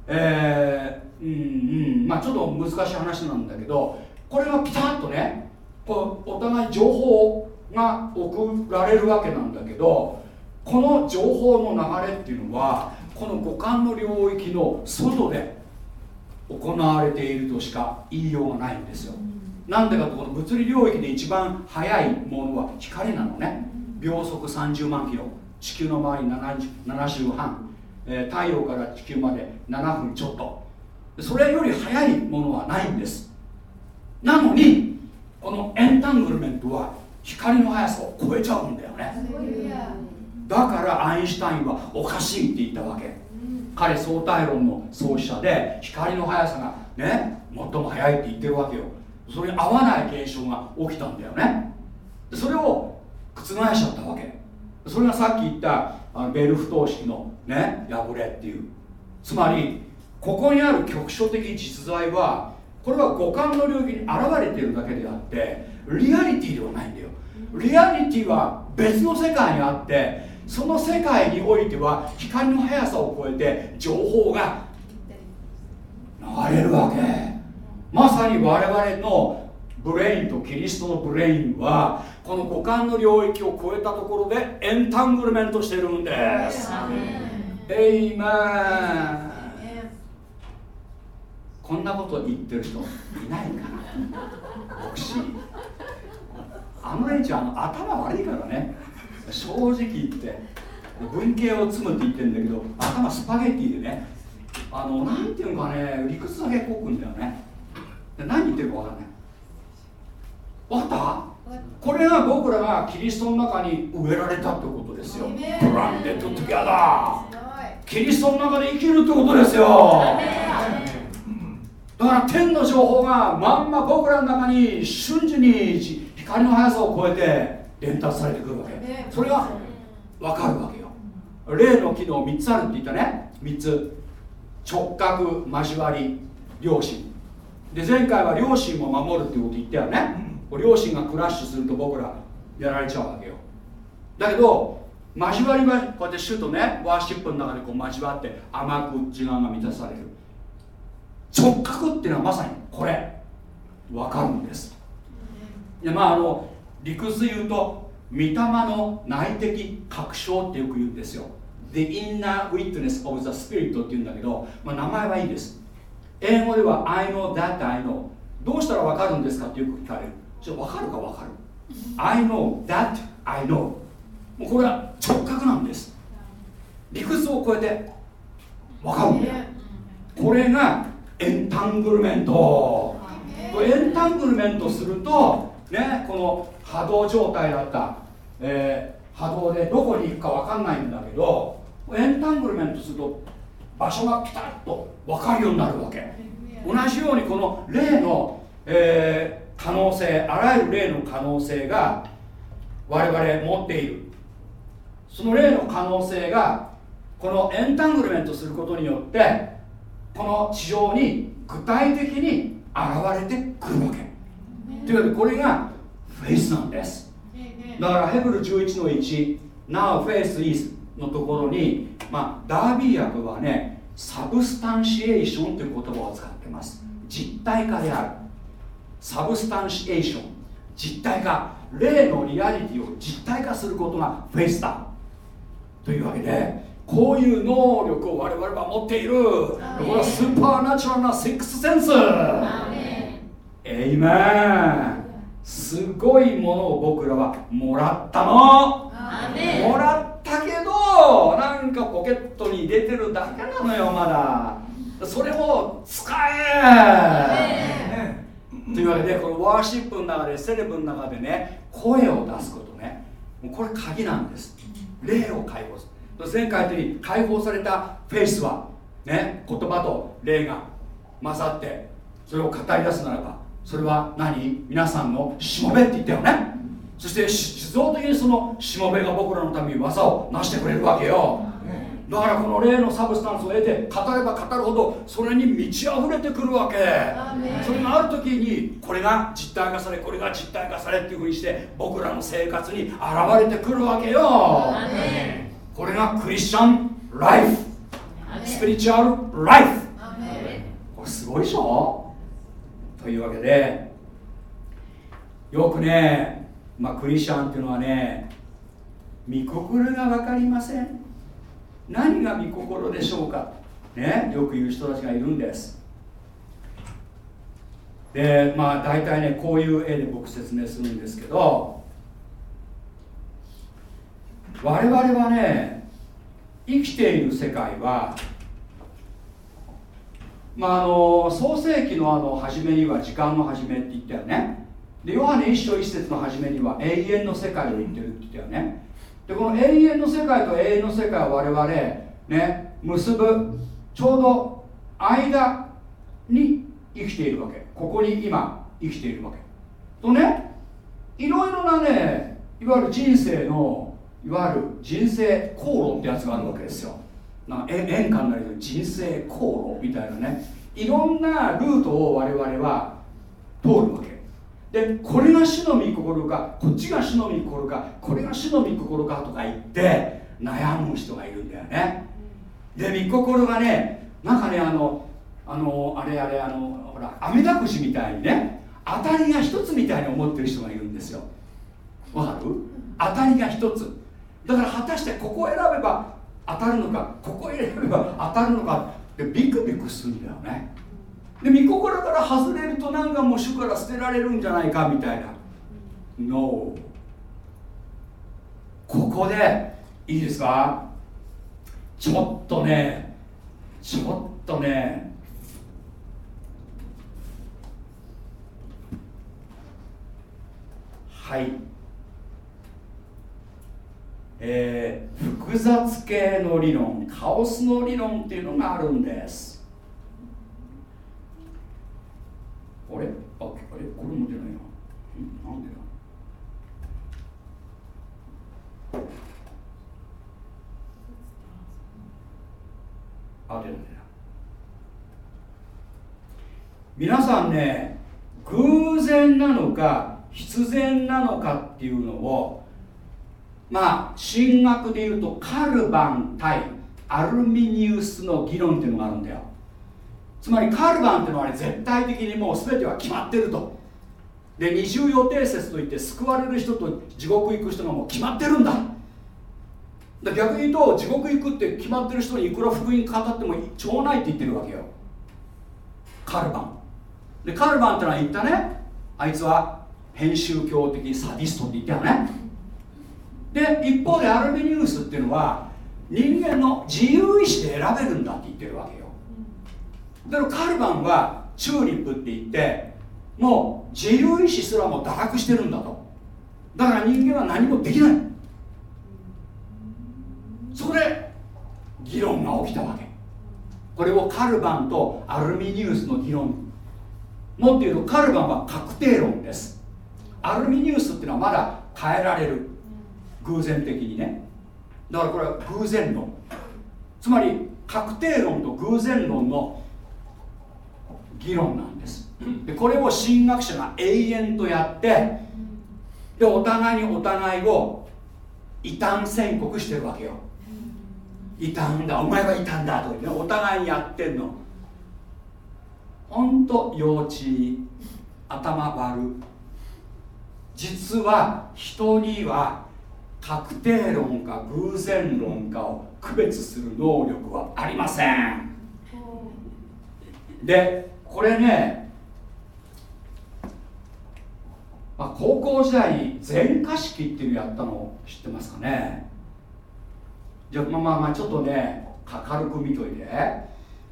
えー、うんうん。まあちょっと難しい話なんだけどこれがピタッとねこうお互い情報が送られるわけなんだけどこの情報の流れっていうのはこの五感の領域の外で行われているとしか言いようがないんですよ。なんでかとこの物理領域で一番速いものは光なのね。秒速30万キロ。地球の周り 70, 70半、えー、太陽から地球まで7分ちょっと。それより速いものはないんです。なのにこのエンタングルメントは光の速さを超えちゃうんだよね。だからアインシュタインはおかしいって言ったわけ。彼相対論の創始者で光の速さがね最も速いって言ってるわけよそれに合わない現象が起きたんだよね。それを覆しちゃったわけ。それがさっき言ったあのベルフ等式のね破れっていう。つまりここにある局所的実在はこれは五感の領域に現れているだけであってリアリティではないんだよ。リアリティは別の世界にあってその世界においては光の速さを超えて情報が流れるわけ。まさに我々の brain とキリストの brain はこの五感の領域を超えたところで entanglement してるんです。エイメンこんなこと言ってる人いないかな。牧師。あの連中あの頭悪いからね。正直言って。文系を積むって言ってるんだけど頭スパゲッティでね。あのなんていうのかね理屈だけこくんだよね何言ってるか分かんない。分かった？これが僕らがキリストの中に植えられたってことですよ。プランデッドトゥギャダー。キリストの中で生きるってことですよ。だから天の情報がまんま僕らの中に瞬時に光の速さを超えて伝達されてくるわけ。それが分かるわけよ。例の機能3つあるって言ったね。3つ。直角交わり良心で前回は良心を守るっていうこと言ったよね。両親がクラッシュすると僕らやられちゃうわけよ。だけど交わりはこうやってシュートねワーシップの中でこう交わって甘く内側が満たされる。直角っていうのはまさにこれ。分かるんです。でまああの理屈言うと御霊の内的確証ってよく言うんですよ。The inner witness of the spirit って言うんだけど、まあ、名前はいいです英語では I know that I know どうしたら分かるんですかってよく聞かれる。じゃあ分かるか分かる。I know that I know もうこれは直角なんです。理屈を超えて分かるんだよ。これがエンタングルメント。エンタングルメントするとねこの波動状態だった、えー、波動でどこに行くか分かんないんだけどエンタングルメントすると場所がピタッと分かるようになるわけ。同じようにこの例の、えー、可能性あらゆる例の可能性が我々持っている。その霊の可能性がこの entanglement することによってこの地上に具体的に現れてくるわけ。というわけでこれがフェイスなんです。だからヘブル11の1 Now faith is のところに、まあ、ダービー訳はねサブスタンシエーションという言葉を使ってます。実体化である。サブスタンシエーション。実体化。霊のリアリティを実体化することがフェイスだというわけでこういう能力を我々は持っている。これはスーパーナチュラルなセックスセンス。エイメン。すごいものを僕らはもらったの。もらったかポケットに入れてるだけなのよまだ。それを使え！というわけでこのワーシップの中でセレブの中でね声を出すことね。もうこれ鍵なんです。霊を解放する。前回言ったように解放されたフェイスはね言葉と霊が混ざってそれを語り出すならばそれは何？皆さんのしもべって言ったよねそして自動的にそのしもべが僕らのために技を成してくれるわけよ。だからこの霊のサブスタンスを得て語れば語るほどそれに満ち溢れてくるわけ。それがある時にこれが実体化されこれが実体化されっていうふうにして僕らの生活に現れてくるわけよ。これがクリスチャン。ライフスピリチュアルライフこれすごいでしょ？というわけでよくね、まあ、クリスチャンっていうのはね見心が分かりません。何が見心でしょうか。ねよく言う人たちがいるんです。でまあ大体ねこういう絵で僕説明するんですけど我々はね生きている世界はまああの創世紀のあの初めには時間の初めって言ったよね。でヨハネ一章一節の初めには永遠の世界を言ってるって言ったよね。でこの永遠の世界と永遠の世界を我々ね結ぶちょうど間に生きているわけ。ここに今生きているわけ。とねいろいろなねいわゆる人生のいわゆる人生航路ってやつがあるわけですよ。な演歌になる人生航路みたいなね。いろんなルートを我々は通るわけ。でこれが主の御心かこっちが主の御心かこれが主の御心かとか言って悩む人がいるんだよね。で御心がねなんかねあのあのあれあれあのほらあめだくじみたいにね当たりが一つみたいに思ってる人がいるんですよ。わかる？当たりが一つ。だから果たしてここを選べば当たるのかここを選べば当たるのかってビクビクするんだよねで御心から外れるとなんかもう主から捨てられるんじゃないかみたいな。No ここでいいですか？ちょっとねちょっとね。はい。えー、複雑系の理論カオスの理論っていうのがあるんです。あれ？ああれ？これも出ないな。なんでだ？あ出た出た皆さんね偶然なのか必然なのかっていうのをまあ神学でいうとカルバン対アルミニウスの議論っていうのがあるんだよ。つまりカルバンっていうのは、ね、絶対的にもう全ては決まってると。で二重予定説といって救われる人と地獄行く人がもう決まってるんだ。だ逆に言うと地獄行くって決まってる人にいくら福音語っても町内って言ってるわけよ。カルバン。でカルバンってのは言ったねあいつは編集教的サディストって言ったよね。で一方でアルミニウスっていうのは人間の自由意志で選べるんだって言ってるわけだからカルバンはチューリップって言ってもう自由意志すらも堕落してるんだと。だから人間は何もできない。そこで議論が起きたわけ。これをカルバンとアルミニウスの議論。もっと言うとカルバンは確定論です。アルミニウスっていうのはまだ変えられる。偶然的にね。だからこれは偶然論。つまり確定論と偶然論の議論なんです。でこれを神学者が永遠とやってでお互いにお互いを異端宣告してるわけよ。異端だ。お前は異端だとかねお互いにやってんの。ほんと幼稚頭悪実は人には確定論か偶然論かを区別する能力はありません。でこれね、まあ、高校時代に全化式っていうのやったの知ってますかね？じゃあまあまあまあちょっとね軽く見といて。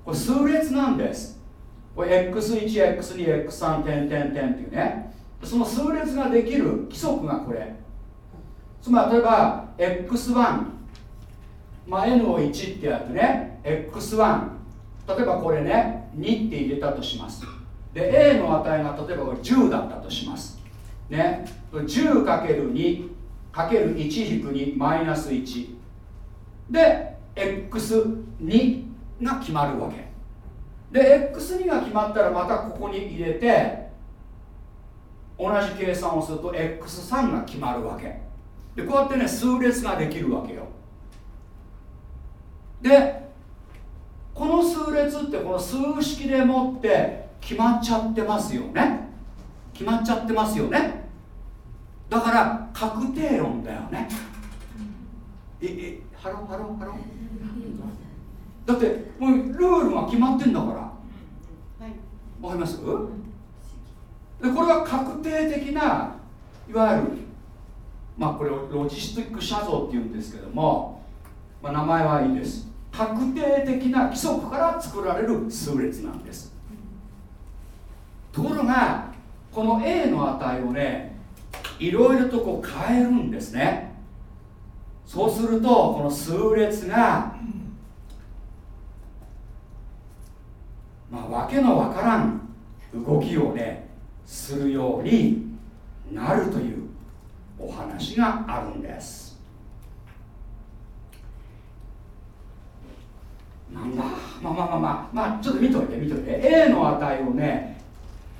これ数列なんです。これ X1X2X3 点点点っていうね。その数列ができる規則がこれ。つまり例えば X1 まあ N を1ってやってね X1 例えばこれね2って入れたとします。で A の値が例えば10だったとします。ね。10×2 かける1引く2マイナス1で X2 が決まるわけ。で X2 が決まったらまたここに入れて同じ計算をすると X3 が決まるわけ。でこうやってね数列ができるわけよ。でこの数列ってこの数式でもって決まっちゃってますよね。決まっちゃってますよね。だから確定論だよね。ええハロハロハロだってもうルールが決まってんだから。わ、かります？でこれは確定的ないわゆるまあこれをロジスティック写像っていうんですけども、まあ、名前はいいです。確定的な規則から作られる数列なんです。ところがこの A の値をねいろいろとこう変えるんですね。そうするとこの数列がまあわけのわからん動きをねするようになるというお話があるんです。なんだ？まあまあまあまあまあちょっと見といて見といて。A の値をね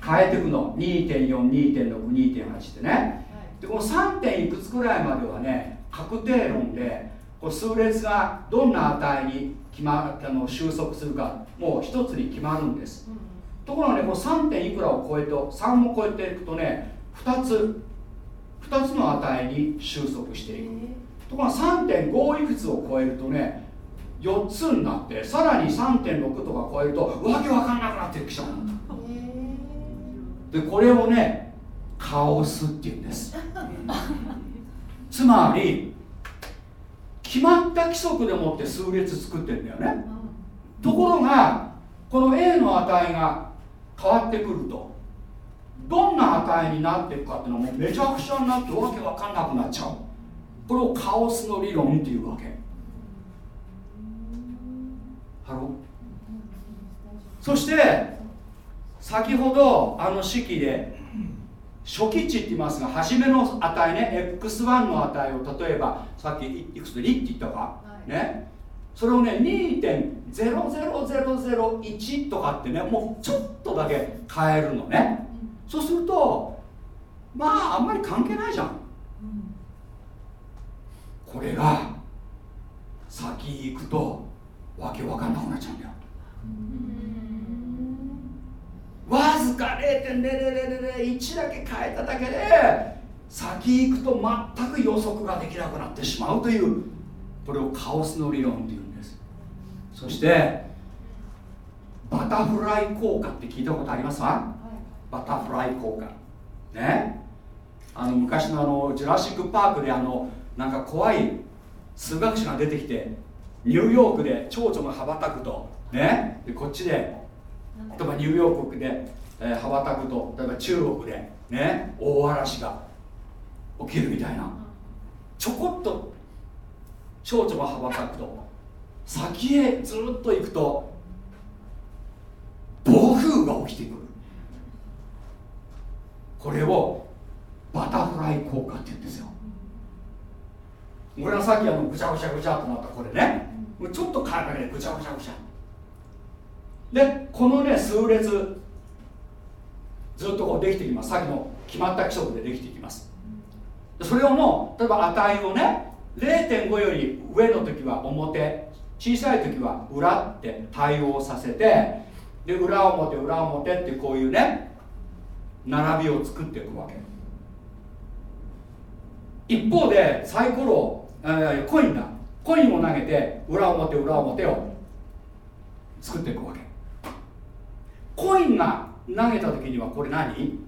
変えていくの。2.42.62.8ってね。でこの 3. 点いくつくらいまではね確定論でこう数列がどんな値に決まあの収束するかもう一つに決まるんです、うん、ところがねこの 3. 点いくらを超えると3を超えていくとね2つ2つの値に収束していく。ところが3.5いくつを超えるとね4つになってさらに3.6とか超えるとわけわかんなくなってきちゃう。でこれをねカオスっていうんです。つまり決まった規則でもって数列作ってるんだよね。ところがこの A の値が変わってくるとどんな値になっていくかっていうのはもうめちゃくちゃになってわけわかんなくなっちゃう。これをカオスの理論っていうわけハロそして先ほどあの式で初期値って言いますが初めの値ね x1 の値を例えばさっきいくつで2って言ったか、はい、ね。それをね2.00001とかってねもうちょっとだけ変えるのね、うん、そうするとまああんまり関係ないじゃん、うん、これが先行くとわけわかんなくなっちゃうんだよ、わずか0.0001だけ変えただけで先行くと全く予測ができなくなってしまうというこれをカオスの理論っていうんです。そしてバタフライ効果って聞いたことありますか、はい、バタフライ効果。ね。あの昔のあのジュラシック・パークであのなんか怖い数学者が出てきてニューヨークで蝶々が羽ばたくと。ね？でこっちで例えばニューヨークで、えー、羽ばたくと例えば中国でね？大嵐が起きるみたいな。ちょこっと蝶々が羽ばたくと先へずっと行くと暴風が起きてくる。これをバタフライ効果って言うんですよ。俺がさっきあのぐちゃぐちゃぐちゃとなったこれねちょっと変えたねぐちゃぐちゃぐちゃ。でこのね数列ずっとこうできてきます。さっきの決まった規則でできていきます。それをもう例えば値をね0.5より上の時は表小さい時は裏って対応させてで裏表裏表ってこういうね並びを作っていくわけ。一方でサイコロ、えー、コインだ。コインを投げて裏表裏表を作っていくわけ。コインが投げた時にはこれ何？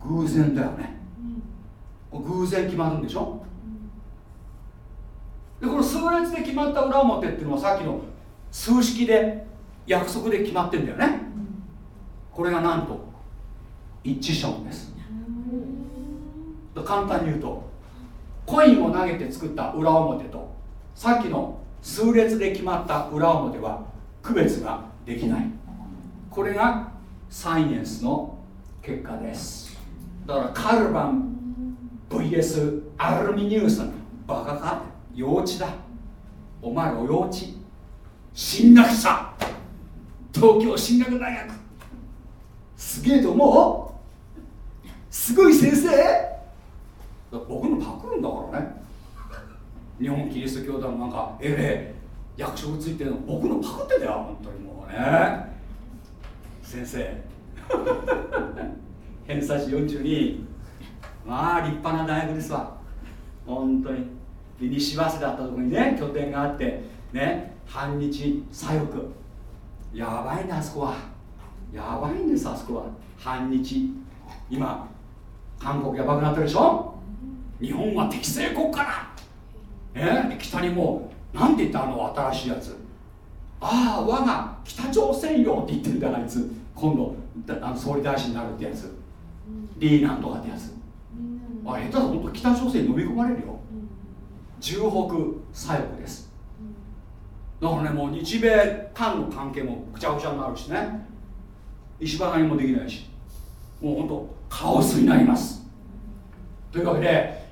偶然だよね、うん、偶然決まるんでしょ、でこの数列で決まった裏表っていうのはさっきの数式で約束で決まってんだよね、うん、これがなんと一致したものです簡単に言うとコインを投げて作った裏表とさっきの数列で決まった裏表は区別ができない。これがサイエンスの結果です。だからカルバン VS アルミニウスバカか？幼稚だ。お前お幼稚。進学者東京進学大学。すげえと思う？すごい先生。僕のパクるんだからね。日本キリスト教団のなんかええ役職ついてるの？僕のパクってたよ本当にもうね。先生。偏差値42まあ立派な大学ですわ。本当に。西早稲だったとこにね拠点があってね反日左翼。やばいんだあそこは。やばいんですあそこは。反日。今韓国やばくなってるでしょ？日本は適正国家だ。え？北にもなんて言ったあの新しいやつ？ああ我が北朝鮮よって言ってんだあいつ今度あの総理大臣になるってやつ。リーナンとかってやつ。あ下手だ本当北朝鮮に飲み込まれるよ。重北左翼です。だからねもう日米韓の関係もぐちゃぐちゃになるしね。石破にもできないし。もう本当カオスになります。というわけで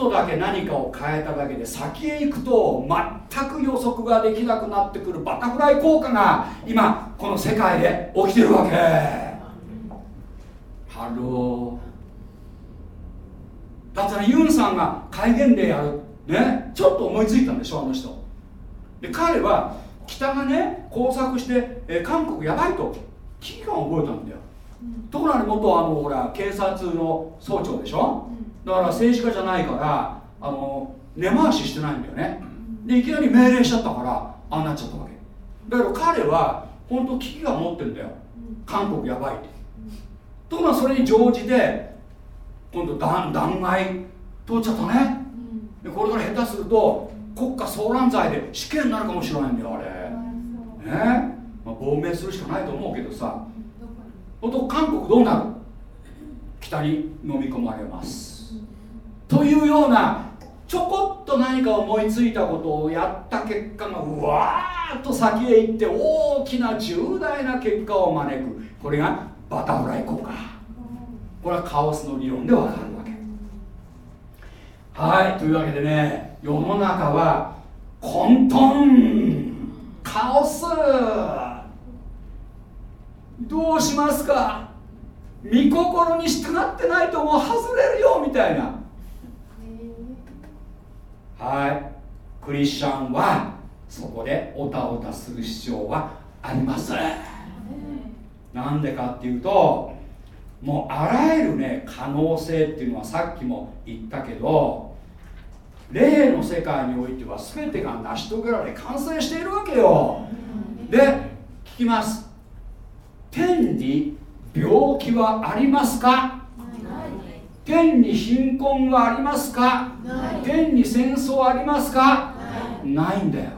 とだけ何かを変えただけで先へ行くと全く予測ができなくなってくるバタフライ効果が今この世界で起きてるわけ。ハロー。だってユンさんが戒厳令やる。ね。ちょっと思いついたんでしょあの人。で彼は北がね工作して、え韓国やばいと。危機感を覚えたんだよ、うん、ところが元あのほら警察の総長でしょ、うん。だから政治家じゃないからあの根回ししてないんだよね。でいきなり命令しちゃったからああなっちゃったわけ。だけど彼は本当危機が持ってるんだよ。韓国やばいって。ところがそれに乗じて今度弾弾劾通っちゃったね。でこれから下手すると国家騒乱罪で死刑になるかもしれないんだよあれ。ね。まあ、亡命するしかないと思うけどさ。本当韓国どうなる？北に飲み込まれますというようなちょこっと何か思いついたことをやった結果がうわーっと先へ行って大きな重大な結果を招く。これがバタフライ効果。これはカオスの理論でわかるわけ。はいというわけでね世の中は混沌カオス。どうしますか？御心に従ってないともう外れるよみたいな。はい。クリスチャンはそこでおたおたする必要はありませんなんでかっていうともうあらゆるね可能性っていうのはさっきも言ったけど霊の世界においては全てが成し遂げられ完成しているわけよ。で聞きます。天に病気はありますか？天に貧困はありますか？天に戦争ありますか？ない。んだよ。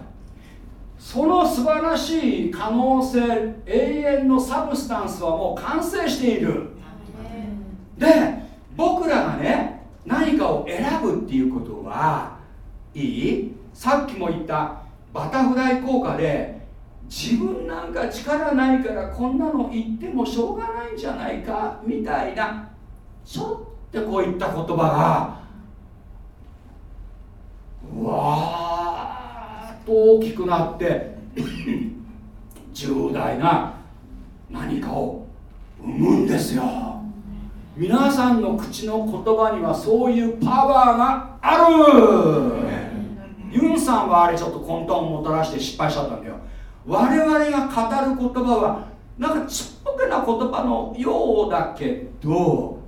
その素晴らしい可能性永遠のサブスタンスはもう完成している。で僕らがね何かを選ぶっていうことはいい？さっきも言ったバタフライ効果で自分なんか力ないからこんなの言ってもしょうがないんじゃないかみたいなちょっとこういった言葉がうわーっと大きくなって 重大な何かを生むんですよ。皆さんの口の言葉にはそういうパワーがある。ユンさんはあれちょっと混沌をもたらして失敗しちゃったんだよ。我々が語る言葉はなんかちっぽけな言葉のようだけど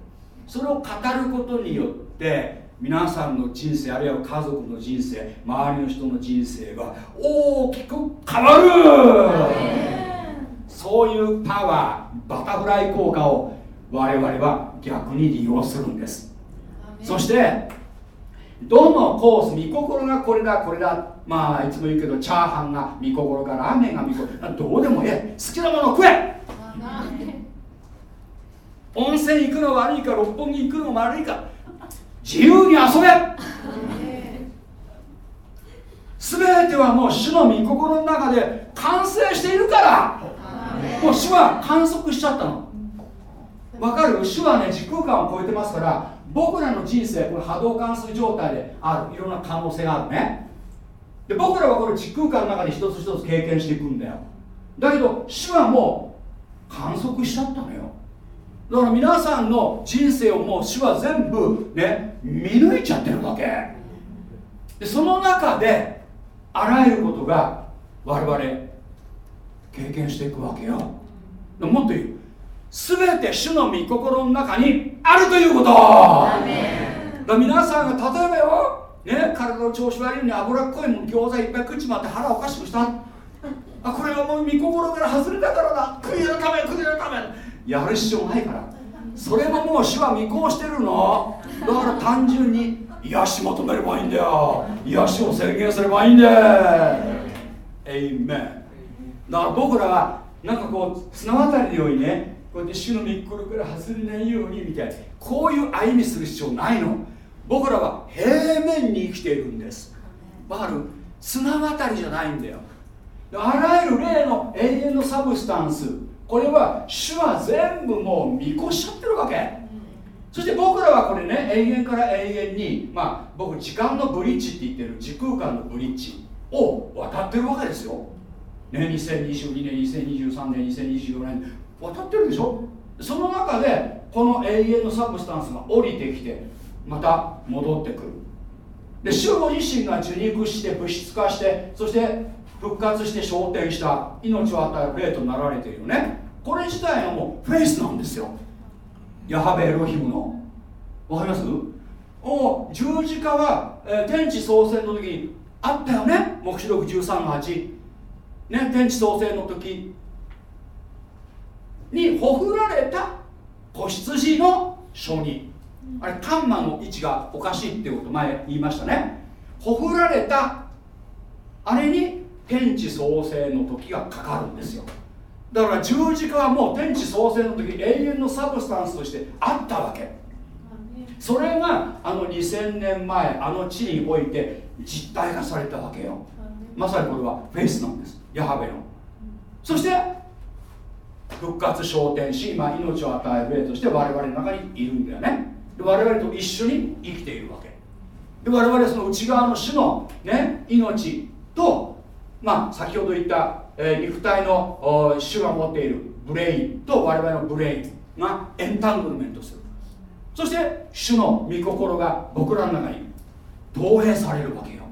それを語ることによって皆さんの人生あるいは家族の人生周りの人の人生が大きく変わる。そういうパワーバタフライ効果を我々は逆に利用するんです。そしてどのコース見心がこれだこれだまあいつも言うけどチャーハンが見心かラーメンが見心どうでもええ。好きなもの食え温泉行くの悪いか六本木行くの悪いか。自由に遊べ。全てはもう主の御心の中で完成しているから。もう主は観測しちゃったの。わかる？主はね時空間を超えてますから僕らの人生これ波動関数状態である。いろんな可能性があるね。で僕らはこれ時空間の中で一つ一つ経験していくんだよ。だけど主はもう観測しちゃったのよ。だから皆さんの人生をもう主は全部ね見抜いちゃってるわけ。でその中であらゆることが我々経験していくわけよ。もっと言う。全て主の御心の中にあるということ。だ皆さんが例えばよ、ね、体の調子悪いのに脂っこいもん餃子いっぱい食っちまって腹おかしくした。あこれはもう御心から外れたからだ。悔い改め悔い改めやる必要ないから。それももう主は見越してるの。だから単純に癒し求めればいいんだよ。癒しを宣言すればいいんだよ。エイメンだから僕らはなんかこう綱渡りのようにねこうやって主の御心から外れないようにみたいな。こういう歩みする必要ないの。僕らは平面に生きているんです。わかる？綱渡りじゃないんだよ。あらゆる霊の永遠の substance。これは主は全部もう見越しちゃってるわけ。そして僕らはこれね永遠から永遠にまあ僕時間のブリッジって言ってる時空間のブリッジを渡ってるわけですよ。ね2022年2023年2024年。渡ってるでしょ？その中でこの永遠の substance が降りてきてまた戻ってくる。で主ご自身が受肉して物質化してそして復活して昇天した命を与える霊となられているよね。これ自体がもうフェイスなんですよ。ヤハベエロヒムの。わかります？お十字架は、えー、天地創生の時にあったよね。黙示録13の8ね天地創生の時。にほふられた子羊の書に。あれカンマの位置がおかしいっていうこと前言いましたね。ほふられたあれに天地創生の時がかかるんですよ。だから十字架はもう天地創生の時永遠の substance としてあったわけ。それがあの2000年前あの地において実体化されたわけよ。まさにこれはフェイスなんです。ヤハウェの。そして復活昇天し今命を与える霊として我々の中にいるんだよね。で我々と一緒に生きているわけ。で我々その内側の主の、ね、命とまあ先ほど言った、えー、肉体の主が持っている brain と我々の brain が entanglement する。そして主の御心が僕らの中に投影されるわけよ。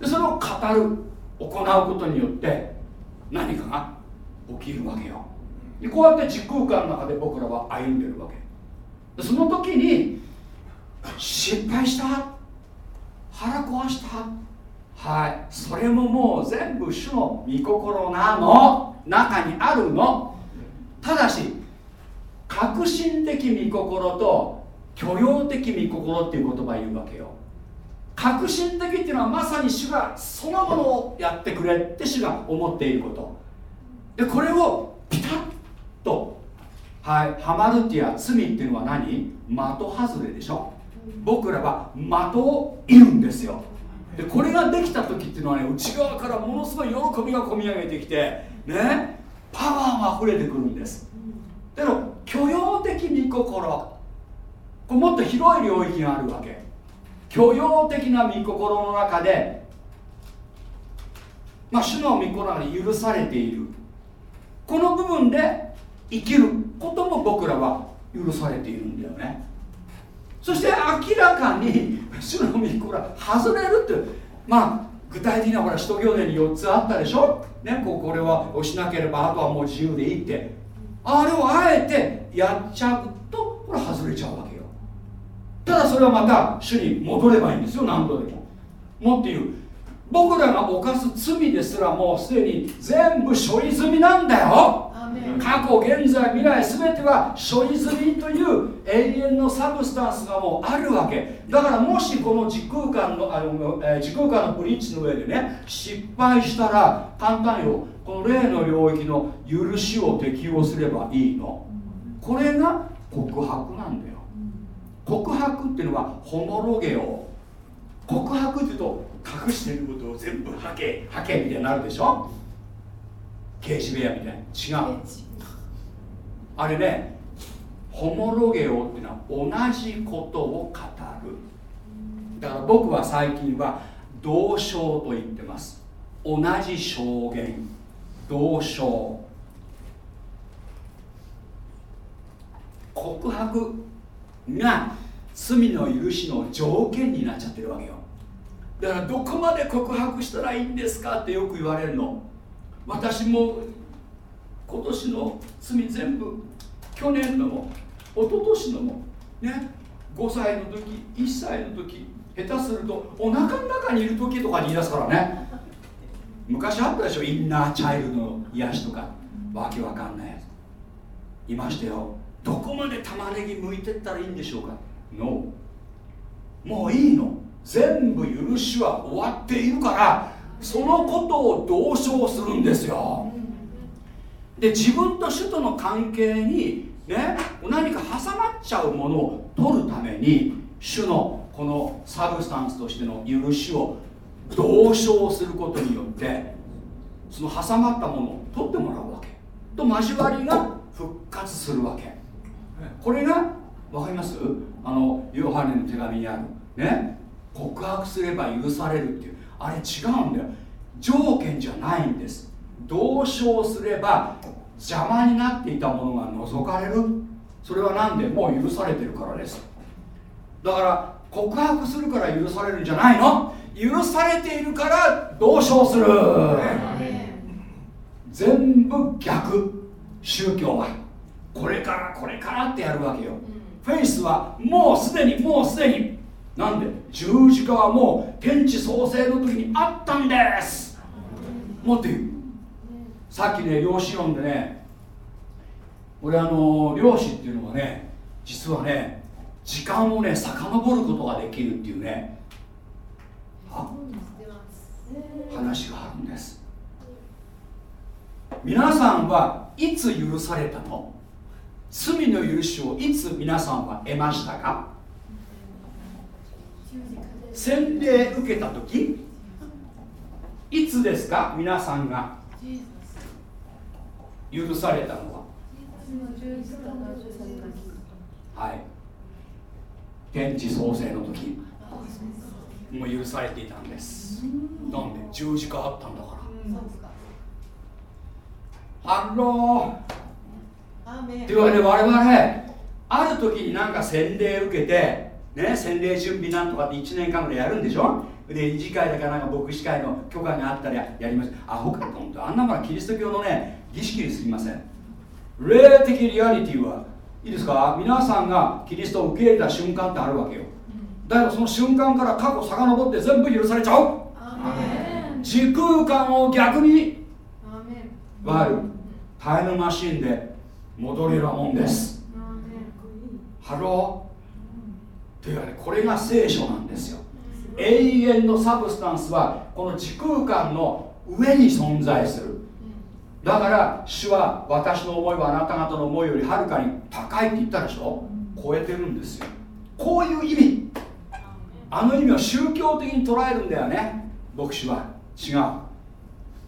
でそれを語る行うことによって何かが起きるわけよ。でこうやって時空間の中で僕らは歩んでるわけ。でその時に失敗した。腹壊した。はい。それももう全部主の御心なの。中にあるの。ただし革新的御心と許容的御心っていう言葉を言うわけよ。革新的っていうのはまさに主がそのものをやってくれって主が思っていること。でこれをピタッとはいハマルティア罪っていうのは何？的外れでしょ。僕らは的をいるんですよ。でこれができた時っていうのはね内側からものすごい喜びが込み上げてきてねパワーが溢れてくるんです。でも許容的御心。これもっと広い領域があるわけ。許容的な御心の中でまあ主の御心の中で許されている。この部分で生きることも僕らは許されているんだよね。そして明らかに主の御心は外れるってまあ具体的にはほら使徒行伝に4つあったでしょ、ね、ここれは押しなければあとはもう自由でいいって。あれをあえてやっちゃうとこれ外れちゃうわけよ。ただそれはまた主に戻ればいいんですよ何度でも。もっていう。僕らが犯す罪ですらもうすでに全部処理済みなんだよ。過去現在未来全ては処理済みという永遠のサブスタンスがもうあるわけ。だからもしこの時空間のあの、えー、時空間のブリッジの上でね失敗したら簡単よ。この霊の領域の許しを適用すればいいの。これが告白なんだよ。告白っていうのはホモロゲオ告白っていうと隠してることを全部はけはけみたいになるでしょ。刑事部屋みたいに違う。あれねホモロゲオっていうのは同じことを語る。だから僕は最近は同証と言ってます。同じ証言同証告白が罪の許しの条件になっちゃってるわけよ。だからどこまで告白したらいいんですかってよく言われるの私も今年の罪全部去年のも一昨年のもね5歳の時1歳の時下手するとお腹の中にいる時とかに言い出すからね。昔あったでしょ？インナーチャイルドの癒しとか。わけわかんないやつ。いましたよ。どこまで玉ねぎ剥いてったらいいんでしょうか？No もういいの。全部許しは終わっているからそのことを同称するんですよ。で自分と主との関係にね何か挟まっちゃうものを取るために主のこのサブスタンスとしての許しを同称することによってその挟まったものを取ってもらうわけ。と交わりが復活するわけ。これが分かります？あのヨハネの手紙にあるね告白すれば許されるっていう。あれ違うんだよ。条件じゃないんです。同唱すれば邪魔になっていたものが除かれる。それは何で？もう許されてるからです。だから告白するから許されるんじゃないの？許されているから同唱する。全部逆。宗教は。これからこれからってやるわけよ、フェイスはもうすでにもうすでになんで？十字架はもう天地創生の時にあったんです。もっと言う。さっきね量子論でね俺あの量子っていうのはね実はね時間をね遡ることができるっていうね話があるんです。皆さんはいつ許されたの？罪の許しをいつ皆さんは得ましたか？洗礼受けた時いつですか？皆さんが。許されたのは？はい。天地創生の時。もう許されていたんです。なんで？十字架あったんだから。 Hello。って言われ我々ある時になんか洗礼受けてね、洗礼準備なんとかって1年間ぐらいやるんでしょ？で理事会だかなんか牧師会の許可があったらやります。アホかと思ってあんなものはキリスト教のね儀式にすぎません。霊的リアリティはいいですか？皆さんがキリストを受け入れた瞬間ってあるわけよ。だからその瞬間から過去遡って全部許されちゃう。時空間を逆に渡るタイムマシンで戻れるもんです。ハローというわけでこれが聖書なんですよ。永遠の substance はこの時空間の上に存在する。だから主は私の思いはあなた方の思いよりはるかに高いって言ったでしょ？超えてるんですよ。こういう意味。あの意味は宗教的に捉えるんだよね。牧師は。違う。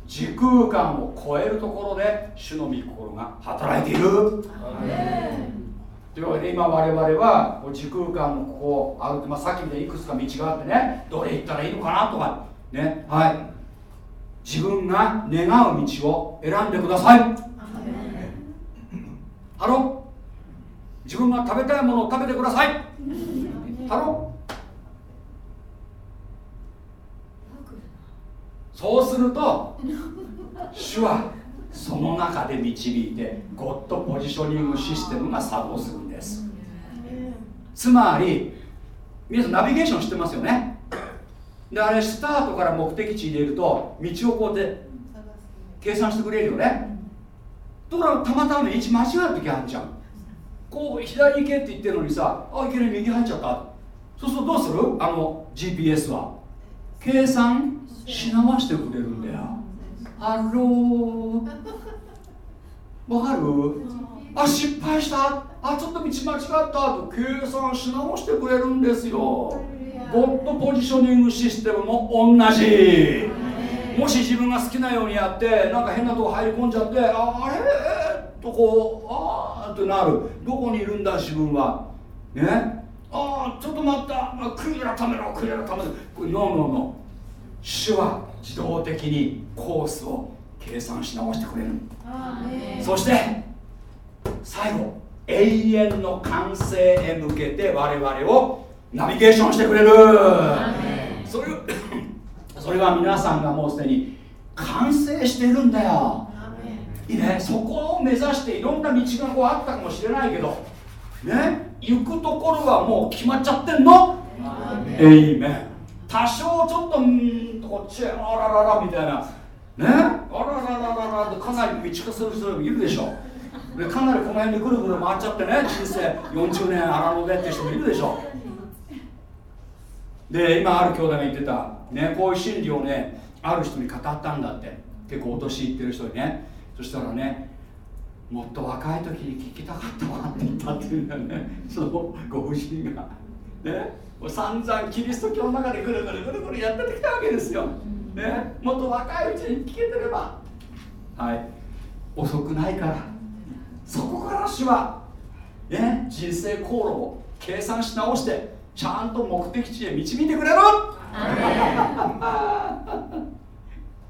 時空間を超えるところで主の御心が働いている。とというわけで今我々は時空間のここを歩く、まあ、さっきみたいにいくつか道があってねどれ行ったらいいのかなとかねはい。自分が願う道を選んでください。ハロ自分が食べたいものを食べてください。ハロそうすると主はその中で導いてゴッドポジショニングシステムが作動するつまり皆さんナビゲーション知ってますよね？であれスタートから目的地入れると道をこうやって計算してくれるよね？ところがたまたま位置間違える時あるじゃん。こう左行けって言ってるのにさあいきなり右入っちゃった。そうするとどうする？あの GPS は。計算し直してくれるんだよ。 Hello。わかる？あ失敗した。あちょっと道間違った。と計算し直してくれるんですよ。ゴッドポジショニングシステムも同じ。もし自分が好きなようにやってなんか変なとこ入り込んじゃってああれ？とこうああってなる。どこにいるんだ自分は？ねああちょっと待った。悔い改めろ悔い改めろこれノーノーノー主は自動的にコースを計算し直してくれる。そして最後永遠の完成へ向けて我々をナビゲーションしてくれる。それ それは皆さんがもうすでに完成してるんだよ。いいね。そこを目指していろんな道がこうあったかもしれないけどね。行くところはもう決まっちゃってんの。えいめ多少ちょっとうんとこっちへあらららみたいな。ね。あらららららってかなり道化する人もいるでしょでかなりこの辺でぐるぐる回っちゃってね人生40年荒野でっていう人もいるでしょ。で今ある兄弟が言ってた、ね、こういう心理をねある人に語ったんだって。結構お年いってる人にね。そしたらねもっと若い時に聞きたかったわって言ったっていうんだよね。そのご婦人が。ね。散々キリスト教の中でぐるぐるぐるぐるやってきたわけですよ、ね、もっと若いうちに聞けてれば。はい。遅くないから。そこから主は、ね、人生航路を計算し直してちゃんと目的地へ導いてくれる？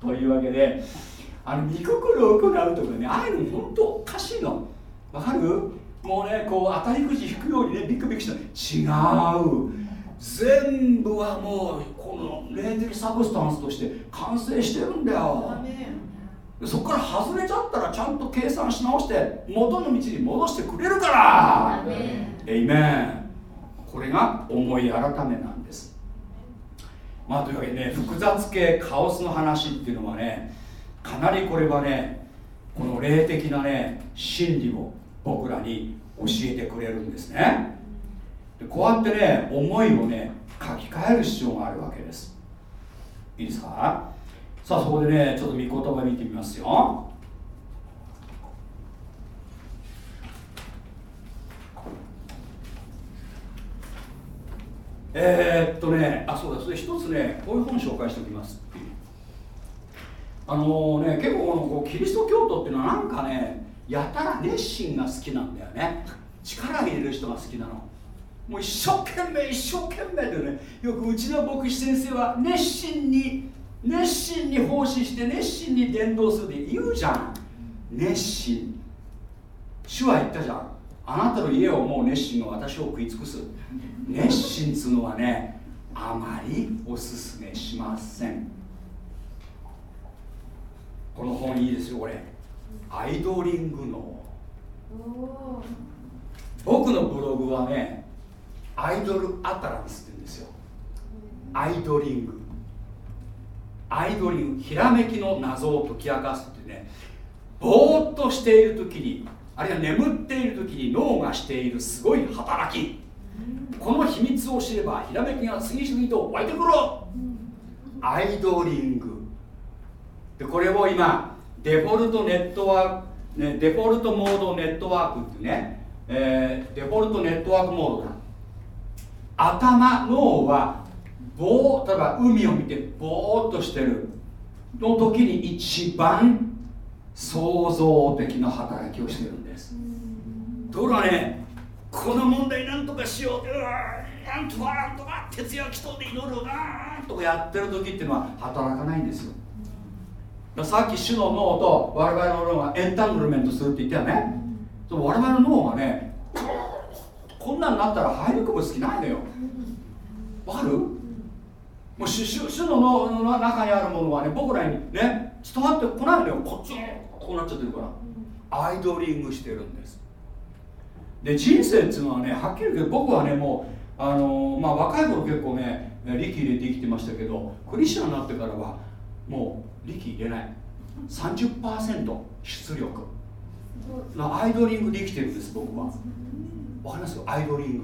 というわけであの見くくるを伺うとかねああいうの本当おかしいのわかる？もうねこう当たりくじ引くようにねビクビクした。違う。全部はもうこの霊的サブスタンスとして完成してるんだよ。そこから外れちゃったらちゃんと計算し直して元の道に戻してくれるから。エイメン。これが思い改めなんです。まあというわけでね複雑系カオスの話っていうのはねかなりこれはねこの霊的なね真理を僕らに教えてくれるんですね。でこうやってね思いをね書き換える必要があるわけです。いいですか？さあそこでねちょっと御言葉見てみますよ。えー、っとねあそうだそれ一つねこういう本紹介しておきますあのね結構このこうキリスト教徒っていうのはなんかねやたら熱心が好きなんだよね。力入れる人が好きなの。もう一生懸命一生懸命でねよくうちの牧師先生は熱心に熱心に奉仕して熱心に伝道するって言うじゃん。熱心。主は言ったじゃん。あなたの家をもう熱心が私を食い尽くす。熱心っつうのはねあまりおすすめしません。この本いいですよこれ。アイドリングの。僕のブログはねアイドルアタランスって言うんですよ。アイドリング。アイドリングひらめきの謎を解き明かすってねぼーっとしている時にあるいは眠っている時に脳がしているすごい働き。この秘密を知ればひらめきが次々と湧いてくる。アイドリング。でこれを今デフォルトネットワーク、ね、デフォルトモードネットワークってね、えー、デフォルトネットワークモードだ。頭脳はぼー例えば海を見てぼーっとしてるの時に一番創造的な働きをしてるんです。ところがね？ここの問題なんとかしよう。ってうわなんとかなんとか徹夜祈祷で祈るなとかやってる時っていうのは働かないんですよ。さっき主の脳と我々の脳がエンタングルメントするって言ったよね。我々の脳がねこんなんなったら入り込む好きないのよ。わかる？もう主の脳の中にあるものはね僕らにね伝わってこないのよ。こっちこうなっちゃってるから。アイドリングしてるんです。で人生っていうのはねはっきり言って僕はねもうあのー、まあ若い頃結構ね力入れて生きてましたけどクリスチャンになってからはもう力入れない。30%出力。アイドリングで生きてるんです僕は。わかります？アイドリン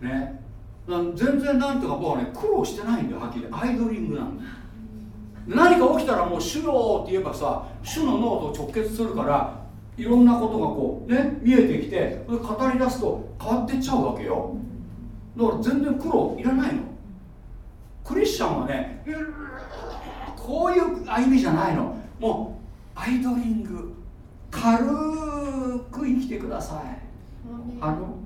グ。ね全然なんとか僕はね苦労してないんだよはっきりアイドリングなんだ何か起きたらもう主よって言えばさ主の脳と直結するからいろんなことがこうね見えてきて語り出すと変わってっちゃうわけよ。だから全然苦労いらないの。クリスチャンはねこういう歩みじゃないの。もうアイドリング軽く生きてください。あの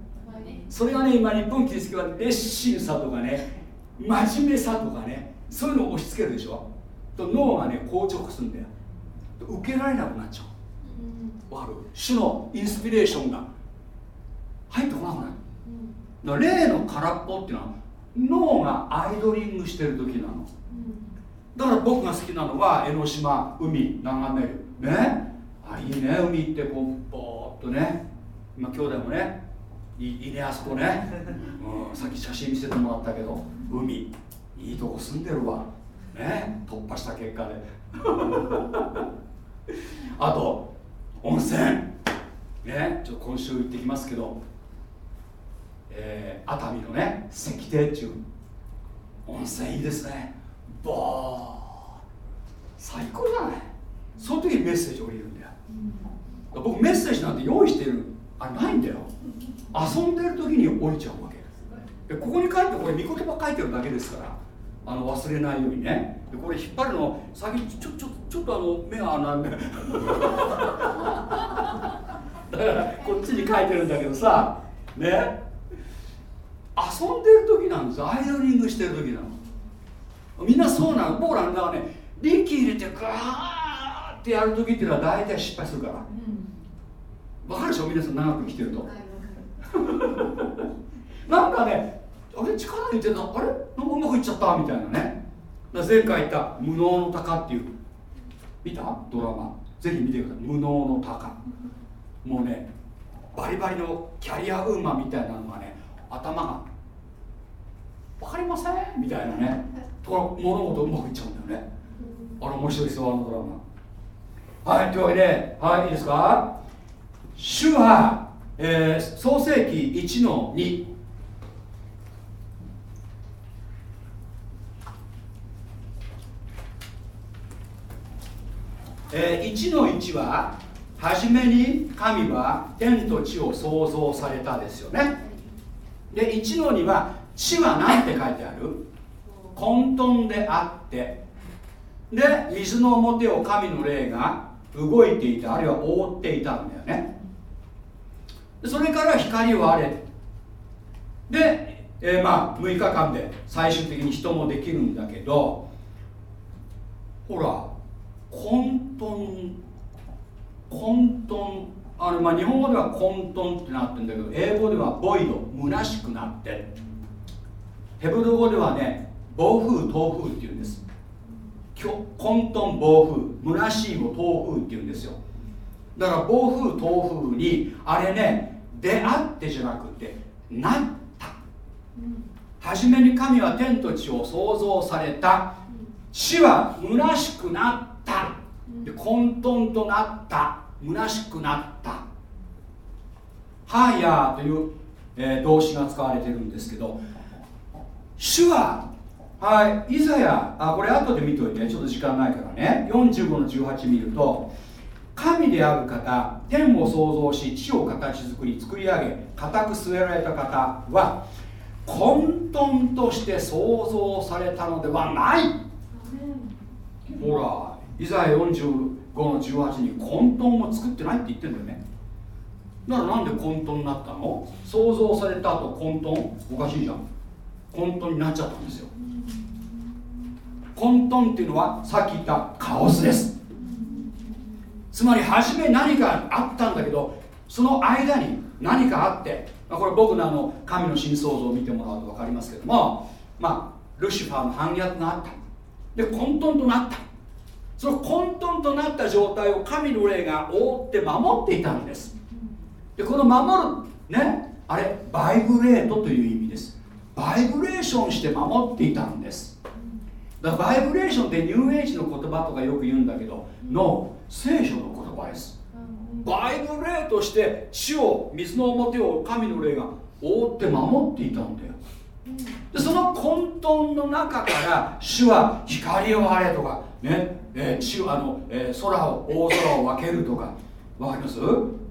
それがね今日本キリスト教は熱心さとかね真面目さとかねそういうのを押し付けるでしょ。と脳がね硬直するんだよ。受けられなくなっちゃう。わかる？主のインスピレーションが。入ってこなくなる。だから例の空っぽっていうのは脳がアイドリングしてる時なの。だから僕が好きなのは江ノ島海眺める。ね？あいいね海行ってこうぼーっとね。今兄弟もねいいねあそこね、うん、さっき写真見せてもらったけど海。いいとこ住んでるわ。ね。突破した結果で。あと温泉。ね。ちょっと今週行ってきますけど、えー、熱海のね石庭中温泉いいですね。ボー。最高じゃない。その時にメッセージ降りるんだよ、僕メッセージなんて用意してるあないんだよ遊んでる時に降りちゃうわけ。でここに書いてこれ見言葉書いてるだけですからあの忘れないようにね。でこれ引っ張るの先にちょちょちょっとあの目がなんでだからこっちに書いてるんだけどさ。ね。遊んでる時なんですアイドリングしてる時なの。みんなそうなの。僕らだからね力入れてガーってやる時っていうのは大体失敗するから、うん、分かるでしょ？皆さん長く生きてると、なんかねあれ力入れてあれ？なんかうまくいっちゃったみたいなね。前回言った「無能の鷹」っていう見た？ドラマ。ぜひ見てください「無能の鷹」もうねバリバリのキャリアウーマンみたいなのがね頭が分かりません？みたいなね。ところ物事うまくいっちゃうんだよね。あれ面白いですよあのドラマ。はいというわけではいいいですか？主は、えー、創世紀1の2えー、1の1は初めに神は天と地を創造されたですよね。で1の2は地は何て書いてある？混沌であって。で水の表を神の霊が動いていたあるいは覆っていたんだよね。それから光はあれで、えー、まあ6日間で最終的に人もできるんだけどほら混沌混沌あのまあ日本語では混沌ってなってるんだけど英語ではボイド虚しくなって。ヘブル語ではね暴風東風っていうんです。混沌暴風虚しいを東風っていうんですよ。だから暴風東風にあれね出会ってじゃなくてなった。初めに神は天と地を創造された。地は虚しくなった。で混沌となった。虚しくなった。ハーヤーという、えー、動詞が使われてるんですけど。主ははいイザヤあこれ後で見といて。ちょっと時間ないからね。45の18見ると神である方天を創造し地を形作り作り上げ固く据えられた方は混沌として創造されたのではない。ほらイザヤ45の18に混沌を作ってないって言ってるんだよね。ならなんで混沌になったの？想像された後混沌おかしいじゃん。混沌になっちゃったんですよ。混沌っていうのはさっき言ったカオスですつまり初め何かあったんだけどその間に何かあってまこれ僕のあの神の新創造を見てもらうと分かりますけどもまあルシファーの反逆があった。で混沌となった。その混沌となった状態を神の霊が覆って守っていたんです。でこの守るねあれバイブレートという意味です。バイブレーションして守っていたんです。だからバイブレーションってニューエイジの言葉とかよく言うんだけどの聖書の言葉です。バイブレートして地を水の表を神の霊が覆って守っていたんだよ。でその混沌の中から主は光をあれとかね、えー、地あの、えー、空を大空を分けるとかわかります？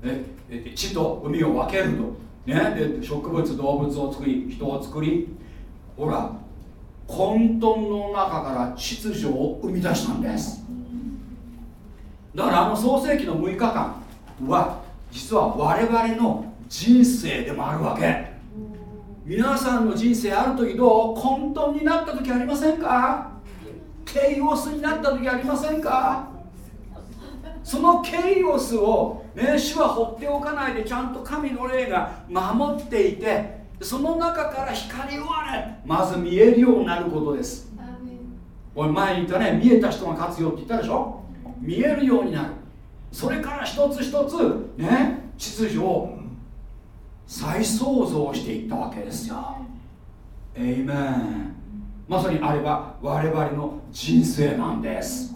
え地と海を分けると、ね、で植物動物を作り人を作り。ほら混沌の中から秩序を生み出したんですだからあの創世紀の6日間は実は我々の人生でもあるわけ。皆さんの人生ある時どう混沌になった時ありませんか？ケイオスになった時ありませんか？そのケイオスを、ね、主は放っておかないでちゃんと神の霊が守っていてその中から光をあれまず見えるようになることです。俺前に言ったね見えた人が勝つよって言ったでしょ？見えるようになる。それから一つ一つね秩序を再創造していったわけですよ。エイメンまさにあれば我々の人生なんです。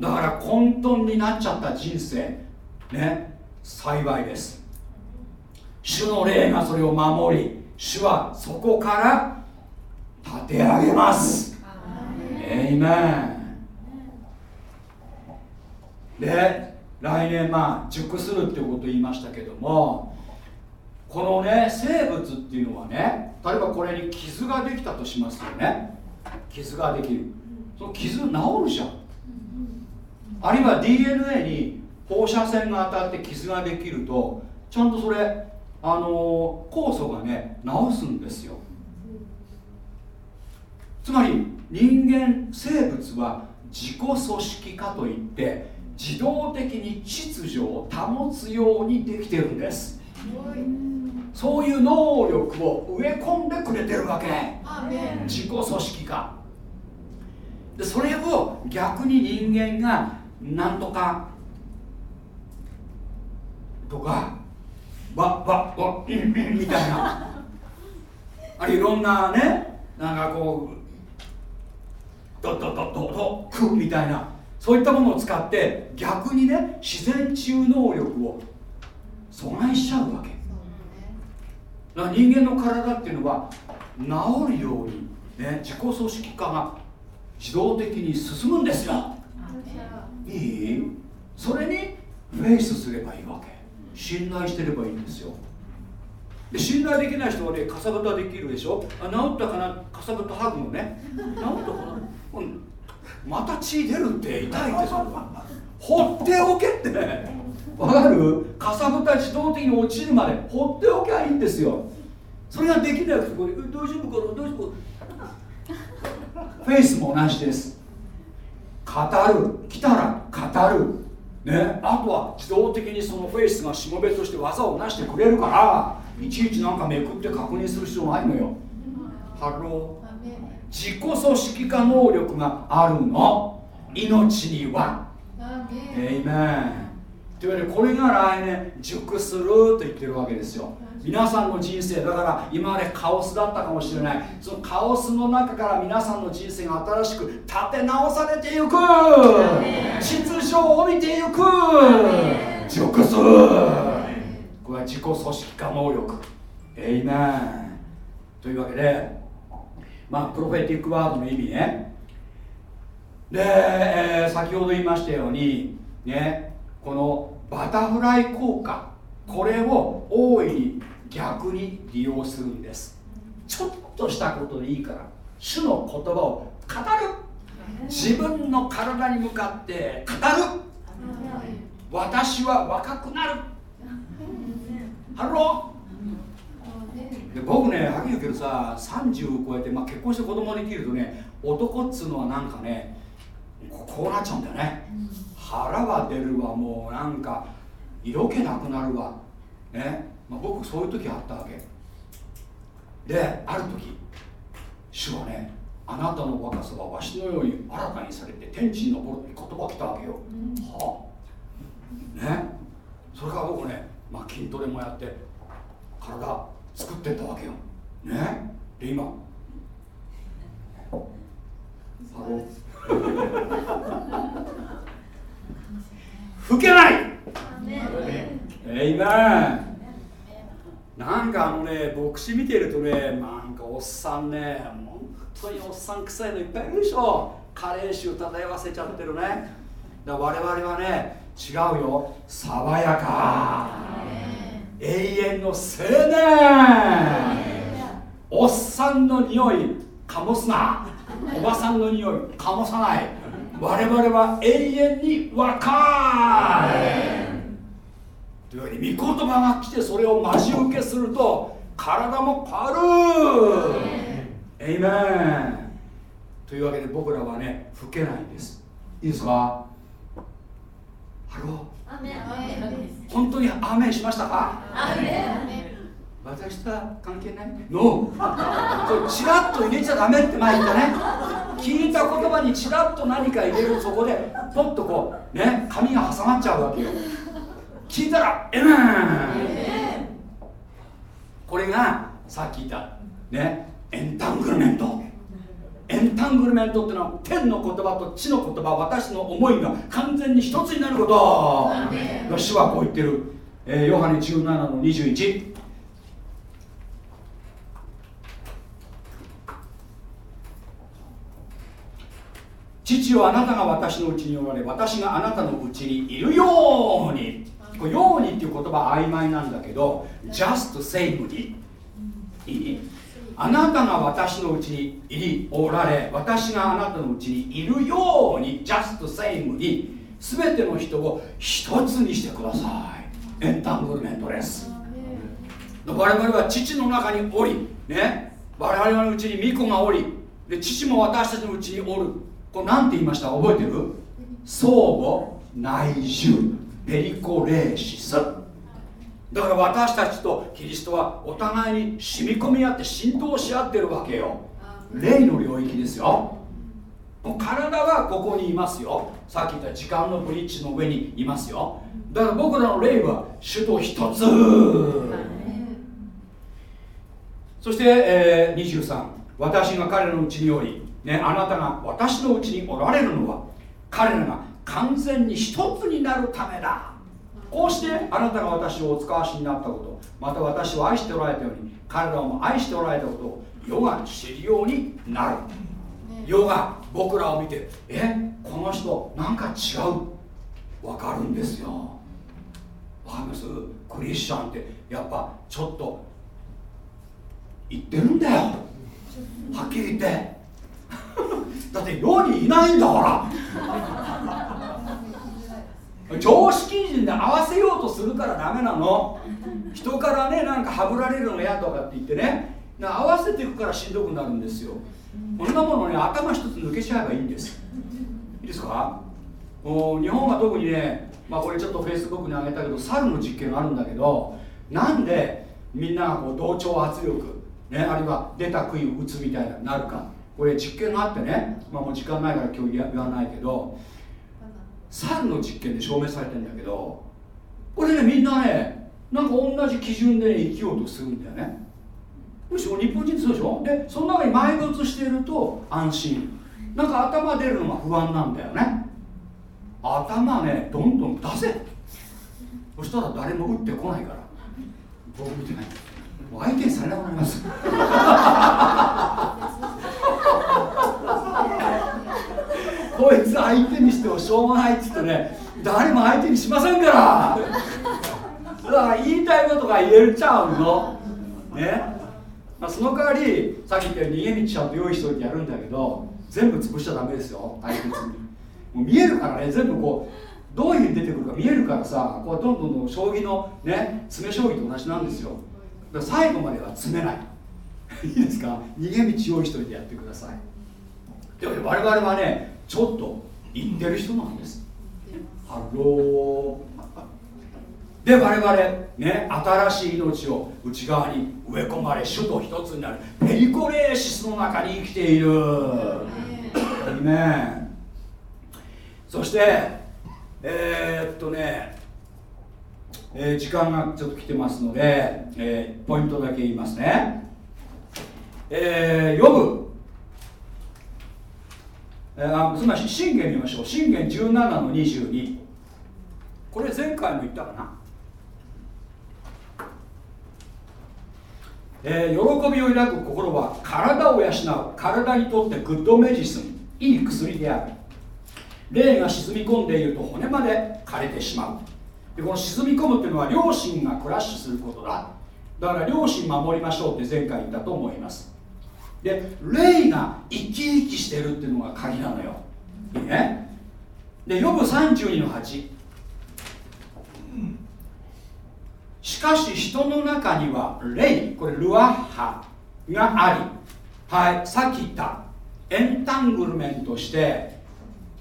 だから混沌になっちゃった人生ね幸いです。主の霊がそれを守り主はそこから立て上げます。エイメンで来年まあ熟するっていうことを言いましたけどもこのね生物っていうのはね例えばこれに傷ができたとしますよね。傷ができる。その傷治るじゃん。あるいは DNA に放射線が当たって傷ができるとちゃんとそれあの酵素がね治すんですよ。つまり人間生物は自己組織化といって自動的に秩序を保つようにできてるんです。そういう能力を植え込んでくれてるわけ。自己組織化でそれを逆に人間がなんとかとかわわわみたいな。あれいろんなねなんかこうドッドッドッドッドクみたいなそういったものを使って逆にね自然治癒能力を阻害しちゃうわけ。だから人間の体っていうのは治るように、ね、自己組織化が自動的に進むんですよ。いい？それにフェイスすればいいわけ。信頼してればいいんですよ。で信頼できない人はねかさぶたできるでしょ？あ治ったかな？かさぶた剥ぐのね。治ったかな、うん、また血出るって痛いって放っておけって。わかる？かさぶた自動的に落ちるまで放っておけばいいんですよ。それができなくてこれ大丈夫かな？大丈夫フェイスも同じです。語る。来たら語る。ね、あとは自動的にそのフェイスがしもべとして技を成してくれるからいちいちなんかめくって確認する必要ないのよ。 Hello。自己組織化能力があるの。命には。 Amen。というわけでこれが来年熟すると言ってるわけですよ。皆さんの人生だから今までカオスだったかもしれない。そのカオスの中から皆さんの人生が新しく立て直されていく。秩序を帯びていく。熟す。これは自己組織化能力。エイメンというわけでまあプロフェティックワードの意味ね。で、えー、先ほど言いましたようにねこのバタフライ効果これを大いに逆に利用するんです。ちょっとしたことでいいから主の言葉を語る。自分の体に向かって語る。私は若くなる。ハローで僕ねはっきり言うけどさ30超えて、まあ、結婚して子供できるとね男っつうのはなんかねこうなっちゃうんだよね、腹は出るわもうなんか色気なくなるわ。ね、まあ、僕そういう時あったわけ。である時主はねあなたの若さはわしのように新たにされて天地に昇るって言葉が来たわけよ、うん、はあ。ね。それから僕ね、まあ、筋トレもやって体作ってったわけよ。ね？で今？ハロ老けない！えいめなんかあのね牧師見てるとねなんかおっさんね本当におっさん臭いのいっぱいいるでしょ。加齢臭漂わせちゃってるね。だ我々はね違うよ。爽やか永遠の青年。おっさんの匂い醸すな。おばさんの匂い醸さない。我々は永遠に若い。というわけで御言葉が来てそれを待ち受けすると体も変わるエイメンというわけで僕らはね老けないんです。いいですかハロにアメンしましたか？私とは関係ない？ノーチラッと入れちゃダメって前言ったね。聞いた言葉にチラッと何か入れるそこでポッとこうね髪が挟まっちゃうわけよ。聞いたらエメンこれがさっき言ったねエンタングルメントエンタングルメントってのは天の言葉と地の言葉私の思いが完全に一つになること。主はこう言ってる、えー、ヨハネ17の21父はあなたが私のうちにおられ私があなたのうちにいるように。これようにっていう言葉曖昧なんだけど just same にいい？あなたが私のうちにいりおられ私があなたのうちにいるように just same に全ての人を一つにしてください。エンタングルメントです。我々は父の中におりね我々のうちに巫女がおりで父も私たちのうちにおる。これ何て言いました？覚えてる？相互内住。ペリコレーシスだから私たちとキリストはお互いに染み込み合って浸透し合ってるわけよ。霊の領域ですよ。体はここにいますよ。さっき言った時間のブリッジの上にいますよ。だから僕らの霊は主と一つ。そして、えー、23私が彼のうちにおり、ね、あなたが私のうちにおられるのは彼らが完全に一つになるためだこうしてあなたが私をお使わしになったことまた私を愛しておられたように彼らも愛しておられたことを世が知るようになる。世が僕らを見てえこの人なんか違う。わかるんですよ。わかります？クリスチャンってやっぱちょっと言ってるんだよ。はっきり言って。だって世にいないんだから常識人で合わせようとするからダメなの。人からねなんかはぶられるの嫌とかって言ってね。合わせていくからしんどくなるんですよ。こんなものね頭一つ抜けちゃえばいいんです。いいですか？お日本は特にねまあこれちょっとフェイスブックにあげたけど猿の実験があるんだけどなんでみんながこう同調圧力ねあるいは出た杭を打つみたいになるか。これ実験があってね、まあ、もう時間ないから今日言わないけど猿の実験で証明されてんだけどこれねみんなねなんか同じ基準で、ね、生きようとするんだよね。むしろ日本人ってそうでしょ？でその中に埋没していると安心。なんか頭出るのが不安なんだよね。頭ねどんどん出せ。そしたら誰も打ってこないから。僕見てない。相手にされなくなります。相手にしてもしょうがないっつってね誰も相手にしませんから。だから言いたいことが言えるちゃうの。ね、まあ、その代わりさっき言ったように逃げ道ちゃんと用意しといてやるんだけど全部潰しちゃダメですよ。大切に。もう見えるからね。全部こうどういうふうに出てくるか見えるからさこうどんどんどん将棋のね詰将棋と同じなんですよ。だから最後までは詰めない。いいですか？逃げ道用意しといてやってください。で我々はねちょっと言ってる人なんです。ハローで我々ね新しい命を内側に植え込まれ主と一つになるペリコレーシスの中に生きている。ねそしてえー、っとね、えー、時間がちょっと来てますので、えー、ポイントだけ言いますね。えー、読むえー、つまり信玄見ましょう。信玄17の22これ前回も言ったかな。えー、喜びを抱く心は体を養う。体にとって good medicine。いい薬である。霊が沈み込んでいると骨まで枯れてしまう。でこの沈み込むっていうのは良心がクラッシュすることだ。だから良心守りましょうって前回言ったと思います。で霊が生き生きしてるっていうのが鍵なのよ。いいね？でヨブ32の8しかし人の中には霊これルアッハがあり。はいさっき言った。エンタングルメントして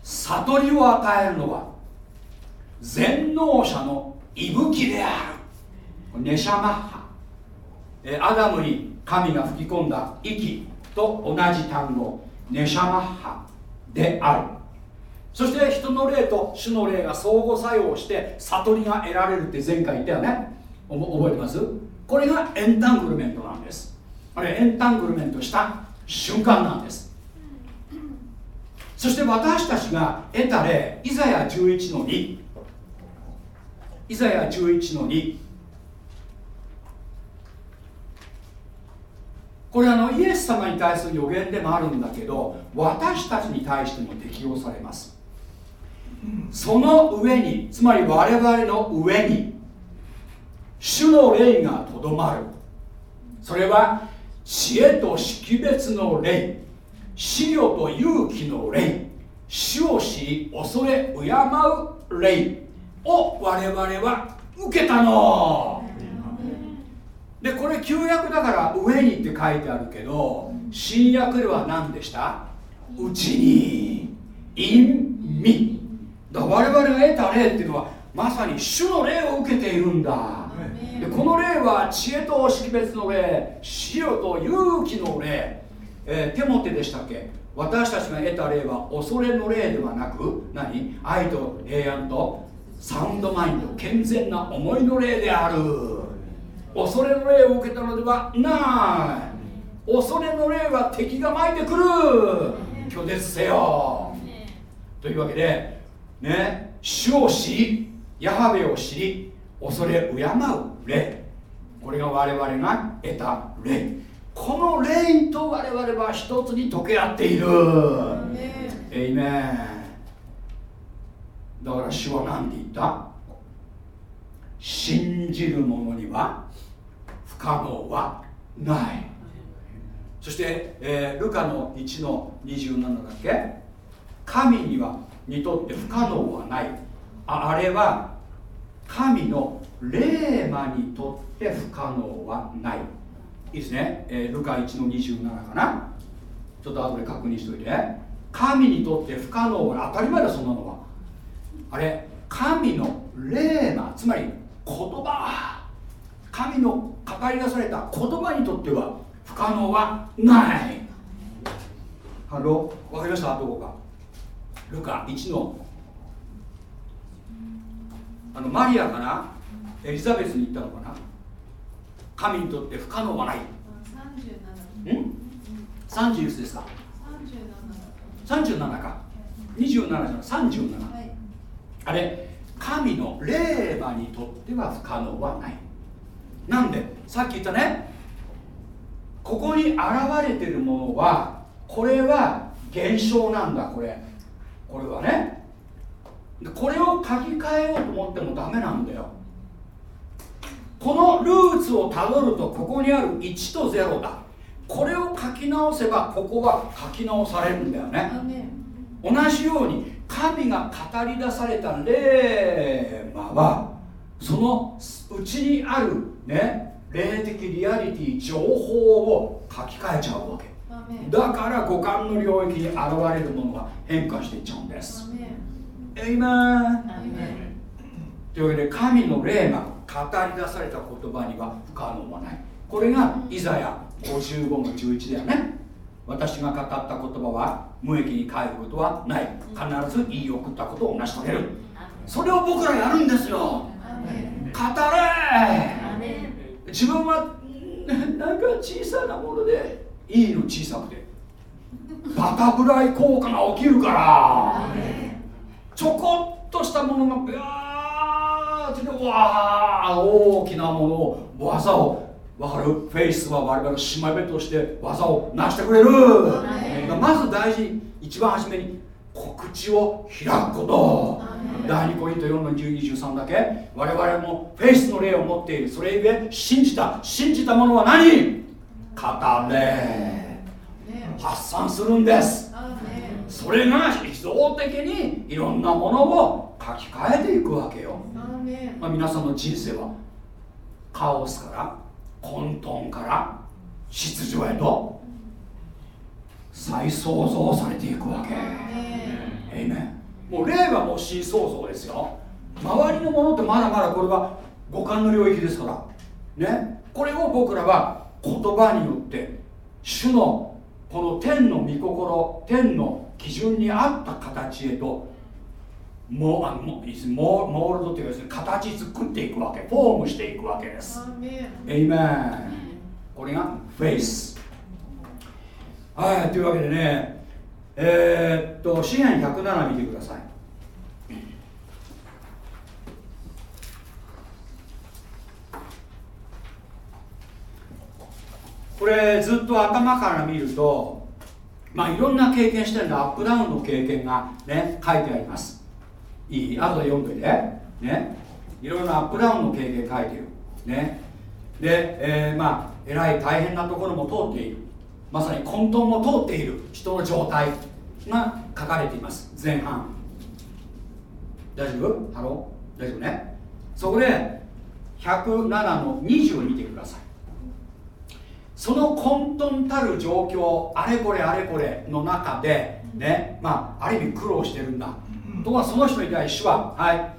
悟りを与えるのは全能者の息吹である。ネシャマッハ。アダムに神が吹き込んだ息。と同じ単語ネシャマッハである。そして人の霊と主の霊が相互作用して悟りが得られるって前回言ったよね。覚えてます？これがエンタングルメントなんです。あれエンタングルメントした瞬間なんです。そして私たちが得た例イザヤ11の2イザヤ11の2これあのイエス様に対する予言でもあるんだけど私たちに対しても適用されます。その上につまり我々の上に主の霊がとどまる。それは知恵と識別の霊資料と勇気の霊主を知り恐れ敬う霊を我々は受けたの。でこれ旧約だから上にって書いてあるけど新約では何でした？うちに in me だ我々が得た霊っていうのはまさに主の霊を受けているんだ。でこの霊は知恵と識別の霊資料と勇気の霊、えー、テモテでしたっけ？私たちが得た霊は恐れの霊ではなく何？愛と平安とサウンドマインド健全な思いの霊である恐れの霊を受けたのではない。恐れの霊は敵が巻いてくる。拒絶せよ。というわけでね主を知りヤハベを知り恐れ敬う霊。これが我々が得た霊。この霊と我々は一つに溶け合っている。エイメン。だから主は何て言った？信じる者には不可能はない。そして、えー、ルカの1の27だっけ？神にはにとって不可能はない。ああれは神の霊魔にとって不可能はない。いいですね、えー、ルカ1の27かな？ちょっと後で確認しといて。神にとって不可能は当たり前だそんなのは。あれ神の霊魔つまり言葉。神の語り出された言葉にとっては不可能はない。 Hello。わかりました？どこか。ルカ1の。あのマリアかな？エリザベスに言ったのかな？神にとって不可能はない。37ん30いくつですか？37か。27じゃない。37、はい、あれ神の霊馬にとっては不可能はないなんで？さっき言ったね。ここに現れてるものはこれは現象なんだこれ。これはね。これを書き換えようと思ってもダメなんだよ。このルーツをたどるとここにある1と0だ。これを書き直せばここは書き直されるんだよね。同じように神が語り出された霊魔はそのうちにあるね霊的リアリティ情報を書き換えちゃうわけ。だから五感の領域に現れるものが変化していっちゃうんです。エイメンというわけで神の霊が語り出された言葉には不可能はない。これがイザヤ55の11だよね。私が語った言葉は無益に帰ることはない。必ず言い送ったことを成し遂げる。それを僕らやるんですよ。語れ！自分は なんか小さなものでいいの小さくて。バタフライ効果が起きるから。ちょこっとしたものがビャーってわー大きなものを技を分かる？フェイスは我々のしまべとして技を成してくれる。まず大事一番初めに告知を開くこと。第2コリント4の1213だけ我々もフェイスの霊を持っている。それゆえ信じた。信じたものは何？語れ。発散するんです。それが自動的にいろんなものを書き換えていくわけよ、まあ、皆さんの人生はカオスから混沌から秩序へと再創造されていくわけ。えいめもう霊はもう新創造ですよ。周りのものってまだまだこれは五感の領域ですから。ね。これを僕らは言葉によって主のこの天の御心天の基準に合った形へとモあモモモールドというかですね形作っていくわけ。フォームしていくわけです。エイメンこれがフェイスはいというわけでねえー、っと詩篇107見てください。これずっと頭から見るとまあいろんな経験してるんでアップダウンの経験がね書いてあります。いい後で読んでいてね。いろいろなアップダウンの経験書いてる。ね。で、えー、まあえらい大変なところも通っている。まさに混沌も通っている人の状態が書かれています。前半。大丈夫？ Hello？大丈夫ね？そこで107の20を見てください。その混沌たる状況あれこれあれこれの中でねまあある意味苦労してるんだ。ところがその人に対してははい。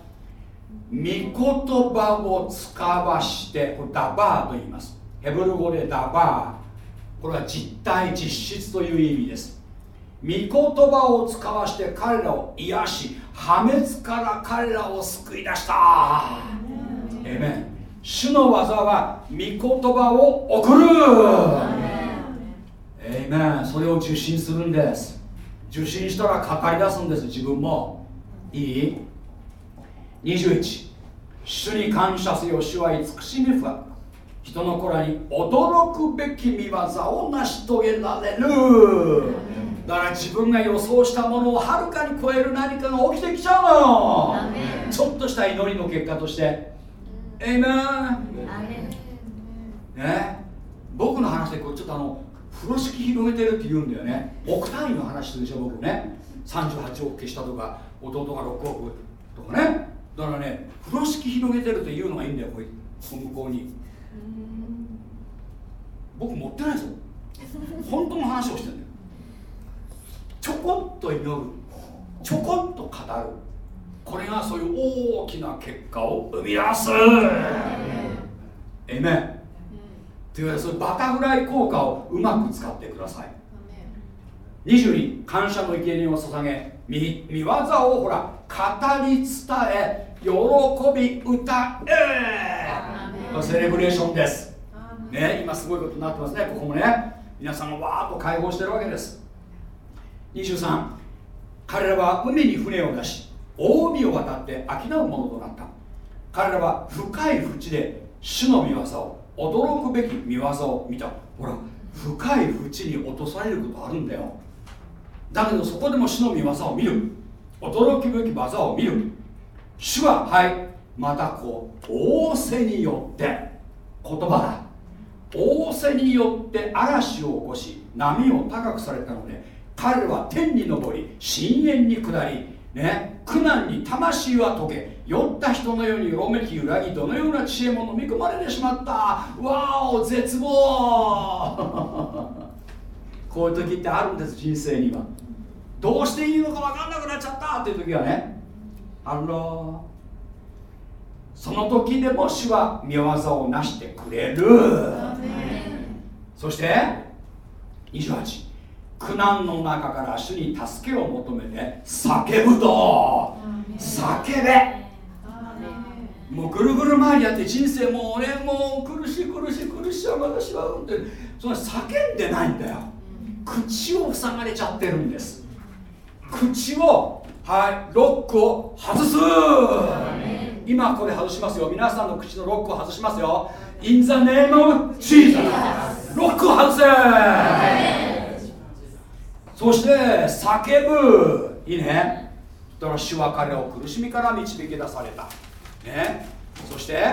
御言葉を使わしてこれダバーと言います。ヘブル語でダバーこれは実体実質という意味です。御言葉を使わして彼らを癒し破滅から彼らを救い出した。えめん主の技は御言葉を送る。えいめんそれを受信するんです。受信したら語り出すんです。自分も。いい？21主に感謝せよ。主は慈しみ深く人の子らに驚くべき見業を成し遂げられる。だから自分が予想したものをはるかに超える何かが起きてきちゃうの。ちょっとした祈りの結果として。エイメンね。僕の話でこうちょっとあの風呂敷広げてるって言うんだよね。億単位の話するでしょ僕ね。38億消したとか弟が6億とかね。だからね風呂敷広げてるって言うのがいいんだよこう向こうに僕持ってないですよ本当の話をしてるんだよ。ちょこっと祈る。ちょこっと語る。これがそういう大きな結果を生み出す。えめんというわけでそういうバタフライ効果をうまく使ってください。22感謝の生贄を捧げ見見業をほら語り伝え喜び歌えセレブレーションですね今すごいことになってますね。ここもね。皆さんがわーっと解放してるわけです。23彼らは海に船を出し大海を渡って商うものとなった。彼らは深い淵で主の見業を驚くべき見業を見た。ほら深い淵に落とされることあるんだよ。だけどそこでも主の見業を見る。驚くべき技を見る。主ははいまたこう仰せによって言葉だ。仰せによって嵐を起こし波を高くされたので彼は天に昇り深淵に下りね苦難に魂は溶け酔った人のようによろめき裏切どのような知恵も飲み込まれてしまった。わお絶望。こういう時ってあるんです人生には。どうしていいのか分かんなくなっちゃった。っていう時はねあのその時でも主は見業をなしてくれる。そして28苦難の中から主に助けを求めて叫ぶと。叫べ。もうぐるぐる回りやって人生もう俺もう苦しい苦しい苦しい私はうんってそ叫んでないんだよ。口を塞がれちゃってるんです。口をはいロックを外す。今これ外しますよ。皆さんの口のロックを外しますよ。In the name of Jesus ロックを外せ。そして叫ぶ。いいね。だから主は彼を苦しみから導き出された。ね。そして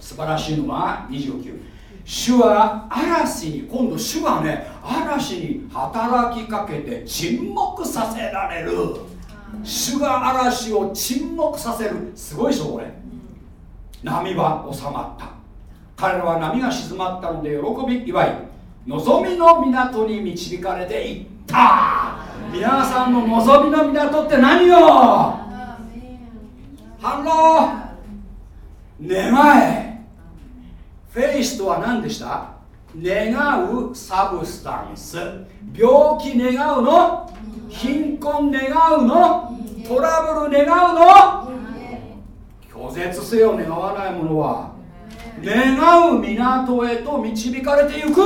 素晴らしいのは29主は嵐に今度主はね嵐に働きかけて沈黙させられる。主が嵐を沈黙させる。すごいでしょこれ。波は収まった。彼らは波が静まったので喜び祝い。望みの港に導かれていった。皆さんの望みの港って何よ？反論願え。フェイスとは何でした？願うサブスタンス。病気願うの貧困願うの？トラブル願うの？拒絶せよ願わないものは願う港へと導かれていく。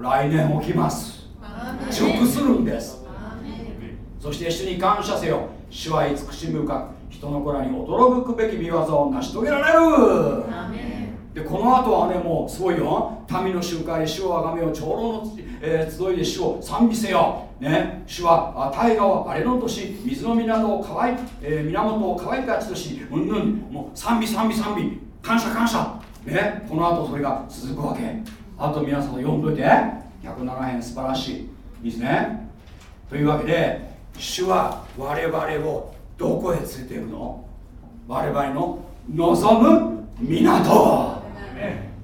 来年起きます。熟するんです。そして主に感謝せよ。主は慈しむか人の子らに驚くべき見業を成し遂げられる。でこの後はねもうすごいよ。民の集会で主をあがめよ長老の、えー、集いで主を賛美せよ、ね、主は大河を荒れのとし水の港を乾い、えー、源を乾いた地としうんぬんもう賛美賛美賛美。感謝感謝。ね。この後それが続くわけ。あと皆さん読んどいて。107編素晴らしい。ですね。というわけで主は我々をどこへ連れていくの？我々の望む港。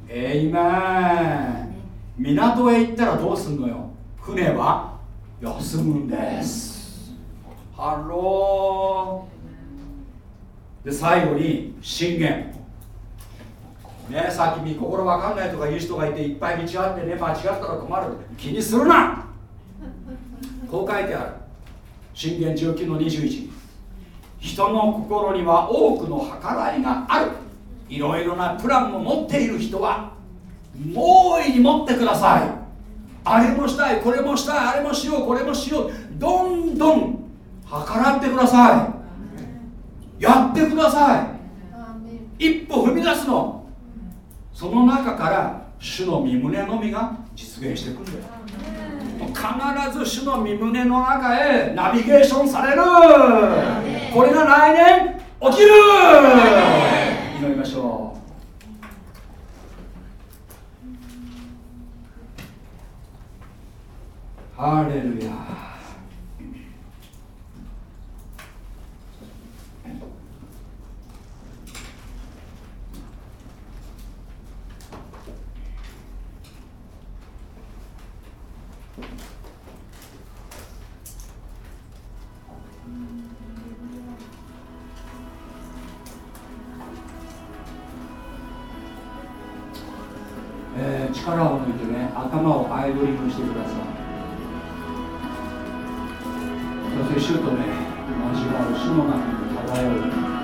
えいめ港へ行ったらどうすんのよ？船は？休むんです。 Hello。で最後に箴言。ねさっき心わかんないとか言う人がいていっぱい道があってね間違ったら困る。気にするな。こう書いてある。箴言19の21人の心には多くの計らいがある。いろいろなプランを持っている人は大いに持ってください。あれもしたいこれもしたいあれもしようこれもしよう。どんどん計らってください。やってください。一歩踏み出すの。その中から主の身胸のみが実現していくんだよ。必ず主の身胸の中へナビゲーションされる。これが来年起きる。祈りましょうハレルヤえー、力を抜いてね頭をアイドリングしてください。そして主とね交わる主の中に漂う。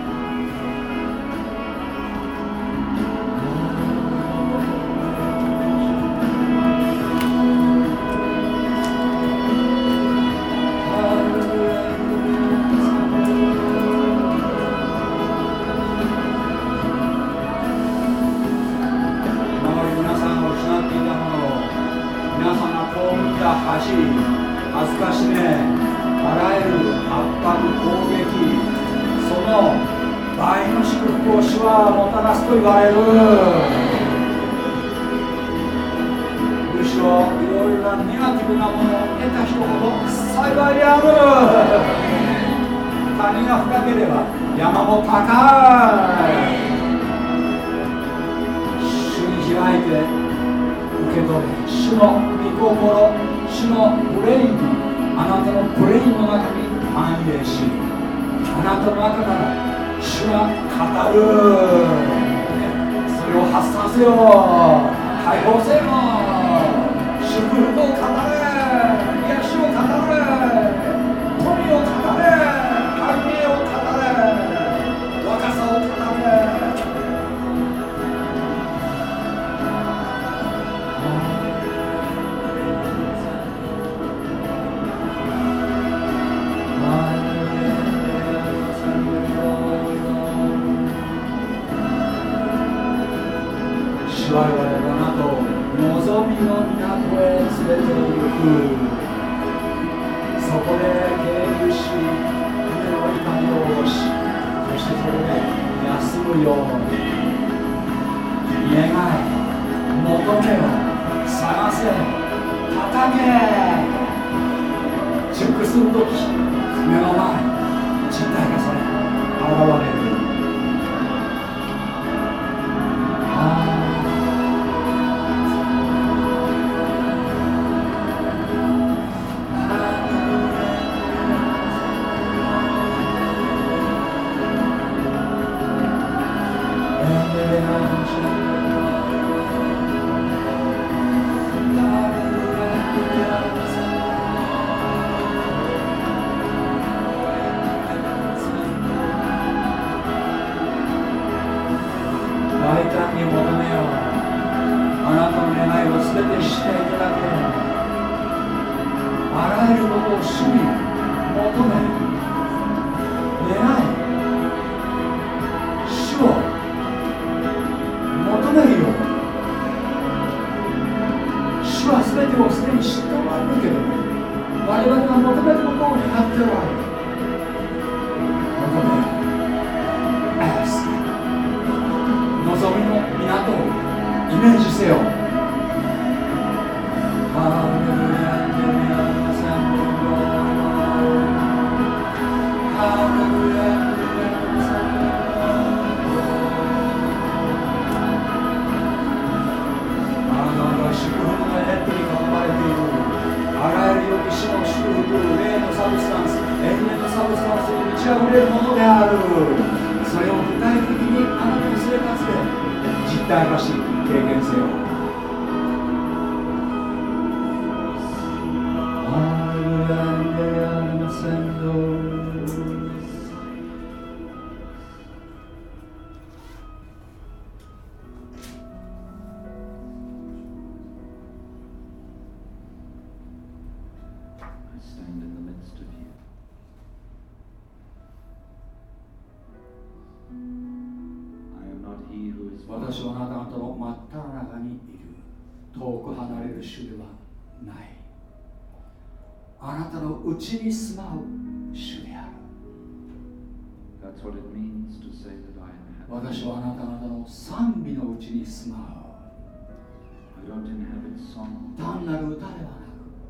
単なる歌ではなく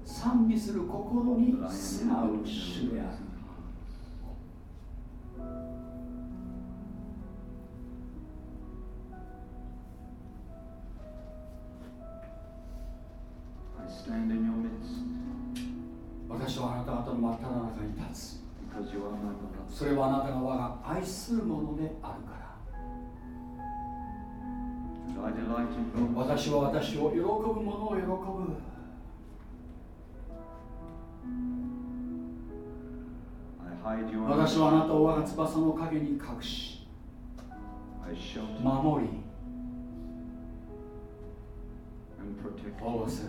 賛美する心に素直主である私はあなた方の真っ只中に立つ。それはあなたが我が愛するものであるから。私は私を喜ぶ者を喜ぶ。私はあなたを我が翼の陰に隠し守り保護する。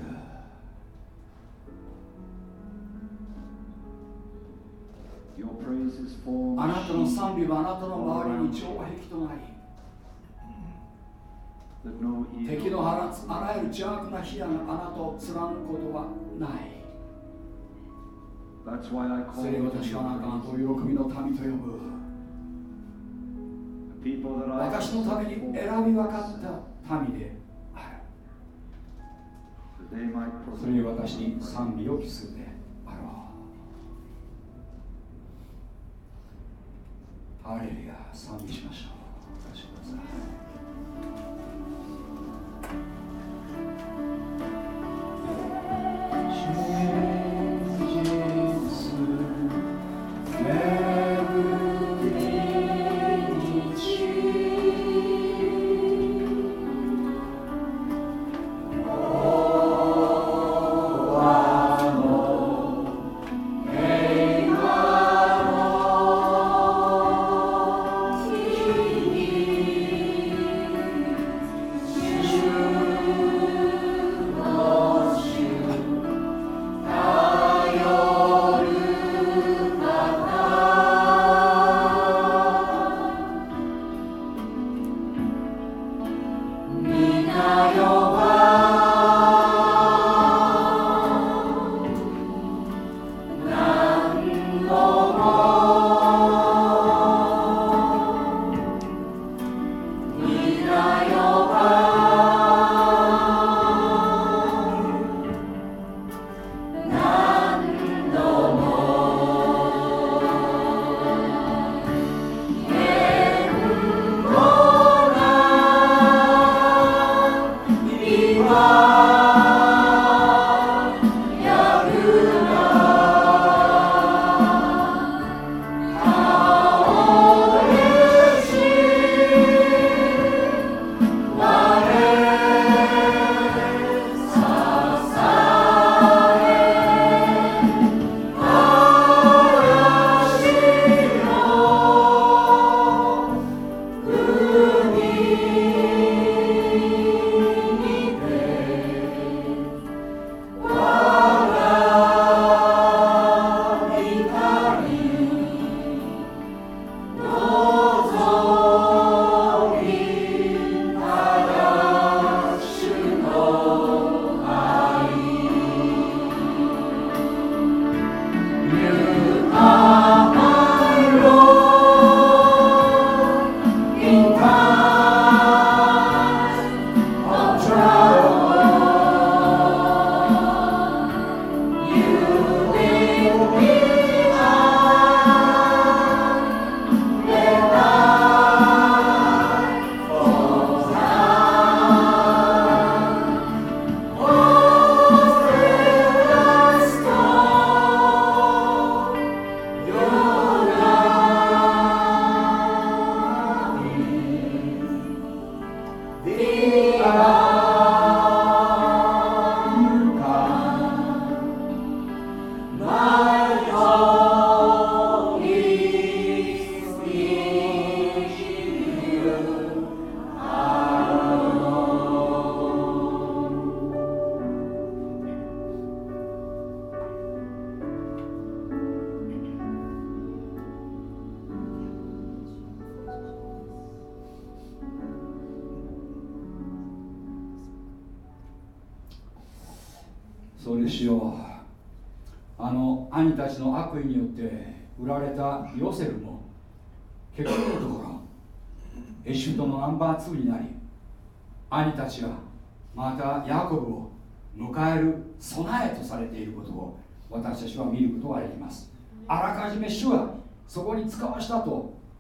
あなたの賛美はあなたの周りに城壁となり敵のあらあらゆる邪悪な火があなたを貫くことはない。それを私はあなたの喜びの民と呼ぶ。私のために選び分かった民である。それに私に賛美を期するであろう。ハレルヤ賛美しましょう。私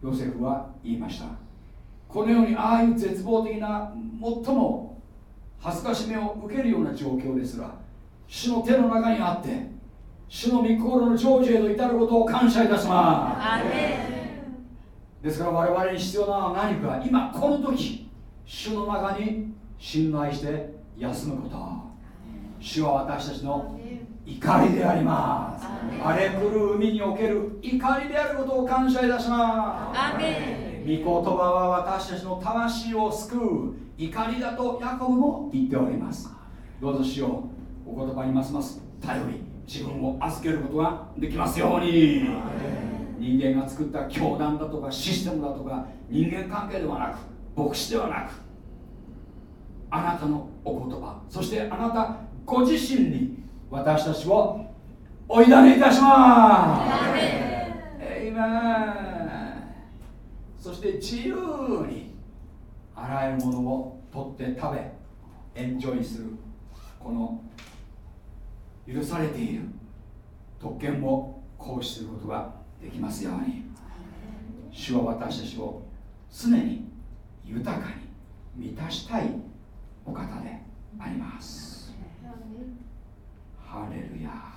ヨセフは言いました。このようにああいう絶望的な最も恥ずかしめを受けるような状況ですら主の手の中にあって主の御心の成就へと至ることを感謝いたします。ですから我々に必要なのは何か。今この時主の中に信頼して休むこと。主は私たちの怒りであります。荒れ狂う海における怒りであることを感謝いたします。御言葉は私たちの魂を救う怒りだとヤコブも言っております。どうぞしよう。お言葉にますます頼り自分を預けることができますように。人間が作った教団だとかシステムだとか人間関係ではなく牧師ではなくあなたのお言葉そしてあなたご自身に私たちをお委ねいたしますエイメンそして自由にあらゆるものを取って食べエンジョイするこの許されている特権を行使することができますように主は私たちを常に豊かに満たしたいお方であります。ハレルヤ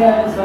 Yes.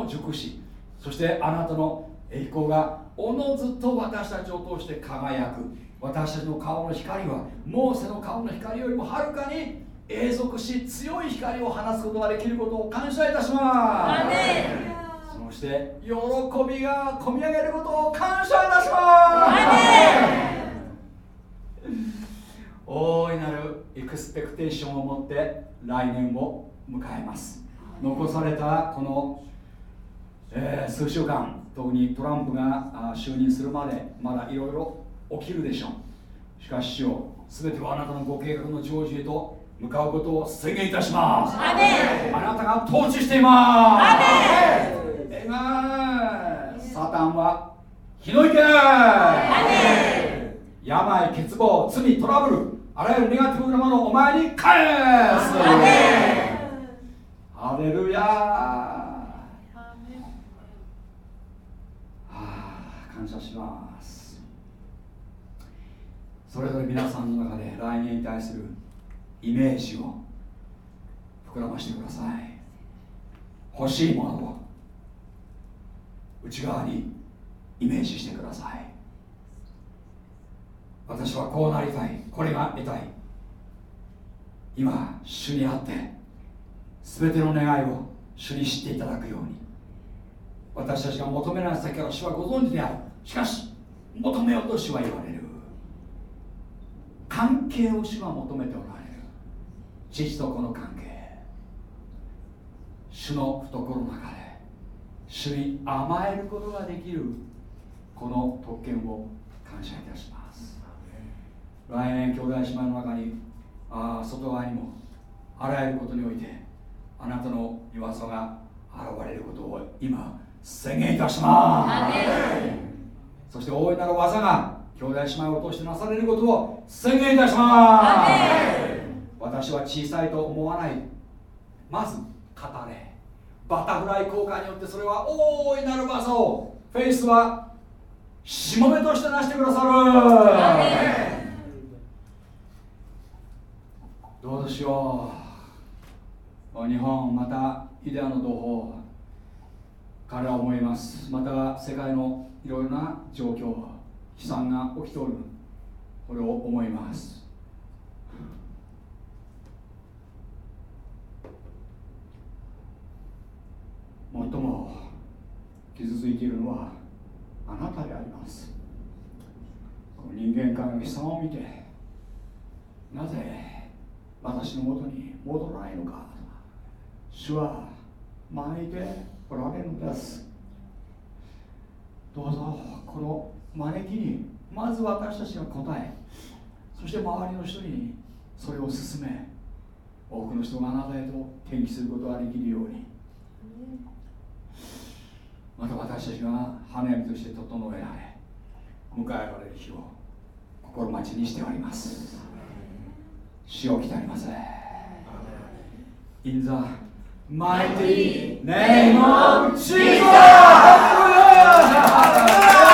も熟しそしてあなたの栄光がおのずと私たちを通して輝く。私たちの顔の光はモーセの顔の光よりもはるかに永続し強い光を放つことができることを感謝いたします。そして喜びが込み上げることを感謝いたします。大いなるエクスペクテーションを持って来年を迎えます。残されたこの、えー数週間特にトランプがあ就任するまでまだいろいろ起きるでしょう。しかし主よ全てはあなたのご計画の成就へと向かうことを宣言いたします。あなたが統治していますえがサタンは日の池病欠乏罪トラブル。あらゆるネガティブなものをお前に返す。ハレルヤはあ感謝します。それぞれ皆さんの中で来年に対するイメージを膨らましてください。欲しいものを内側にイメージしてください。私はこうなりたい。これが得たい。今主にあって全ての願いを主に知っていただくように。私たちが求めない先から主はご存知である。しかし求めようと主は言われる。関係を主は求めておられる。父と子の関係。主の懐の中で主に甘えることができる。この特権を感謝いたします。来年兄弟姉妹の中にあ外側にもあらゆることにおいてあなたの弱さが現れることを今宣言いたします。そして大いなる技が兄弟姉妹を通してなされることを宣言いたします。私は小さいと思わない。まず語れ。バタフライ効果によってそれは大いなる技をフェイスはしもべとしてなしてくださる。どうしよう。日本またイデアの同胞彼は思います。また世界のいろいろな状況悲惨が起きておるこれを思います。最も傷ついているのはあなたであります。人間界の悲惨を見てなぜ私のもとに戻らないのか。主は招いておられるのです。どうぞ。この招きにまず私たちが答え。そして周りの人にそれを進め多くの人があなたへと転機することができるように。また私たちが花嫁として整えられ迎えられる日を心待ちにしております。死を鍛えます。In the mighty name of Jesus! Hallelujah!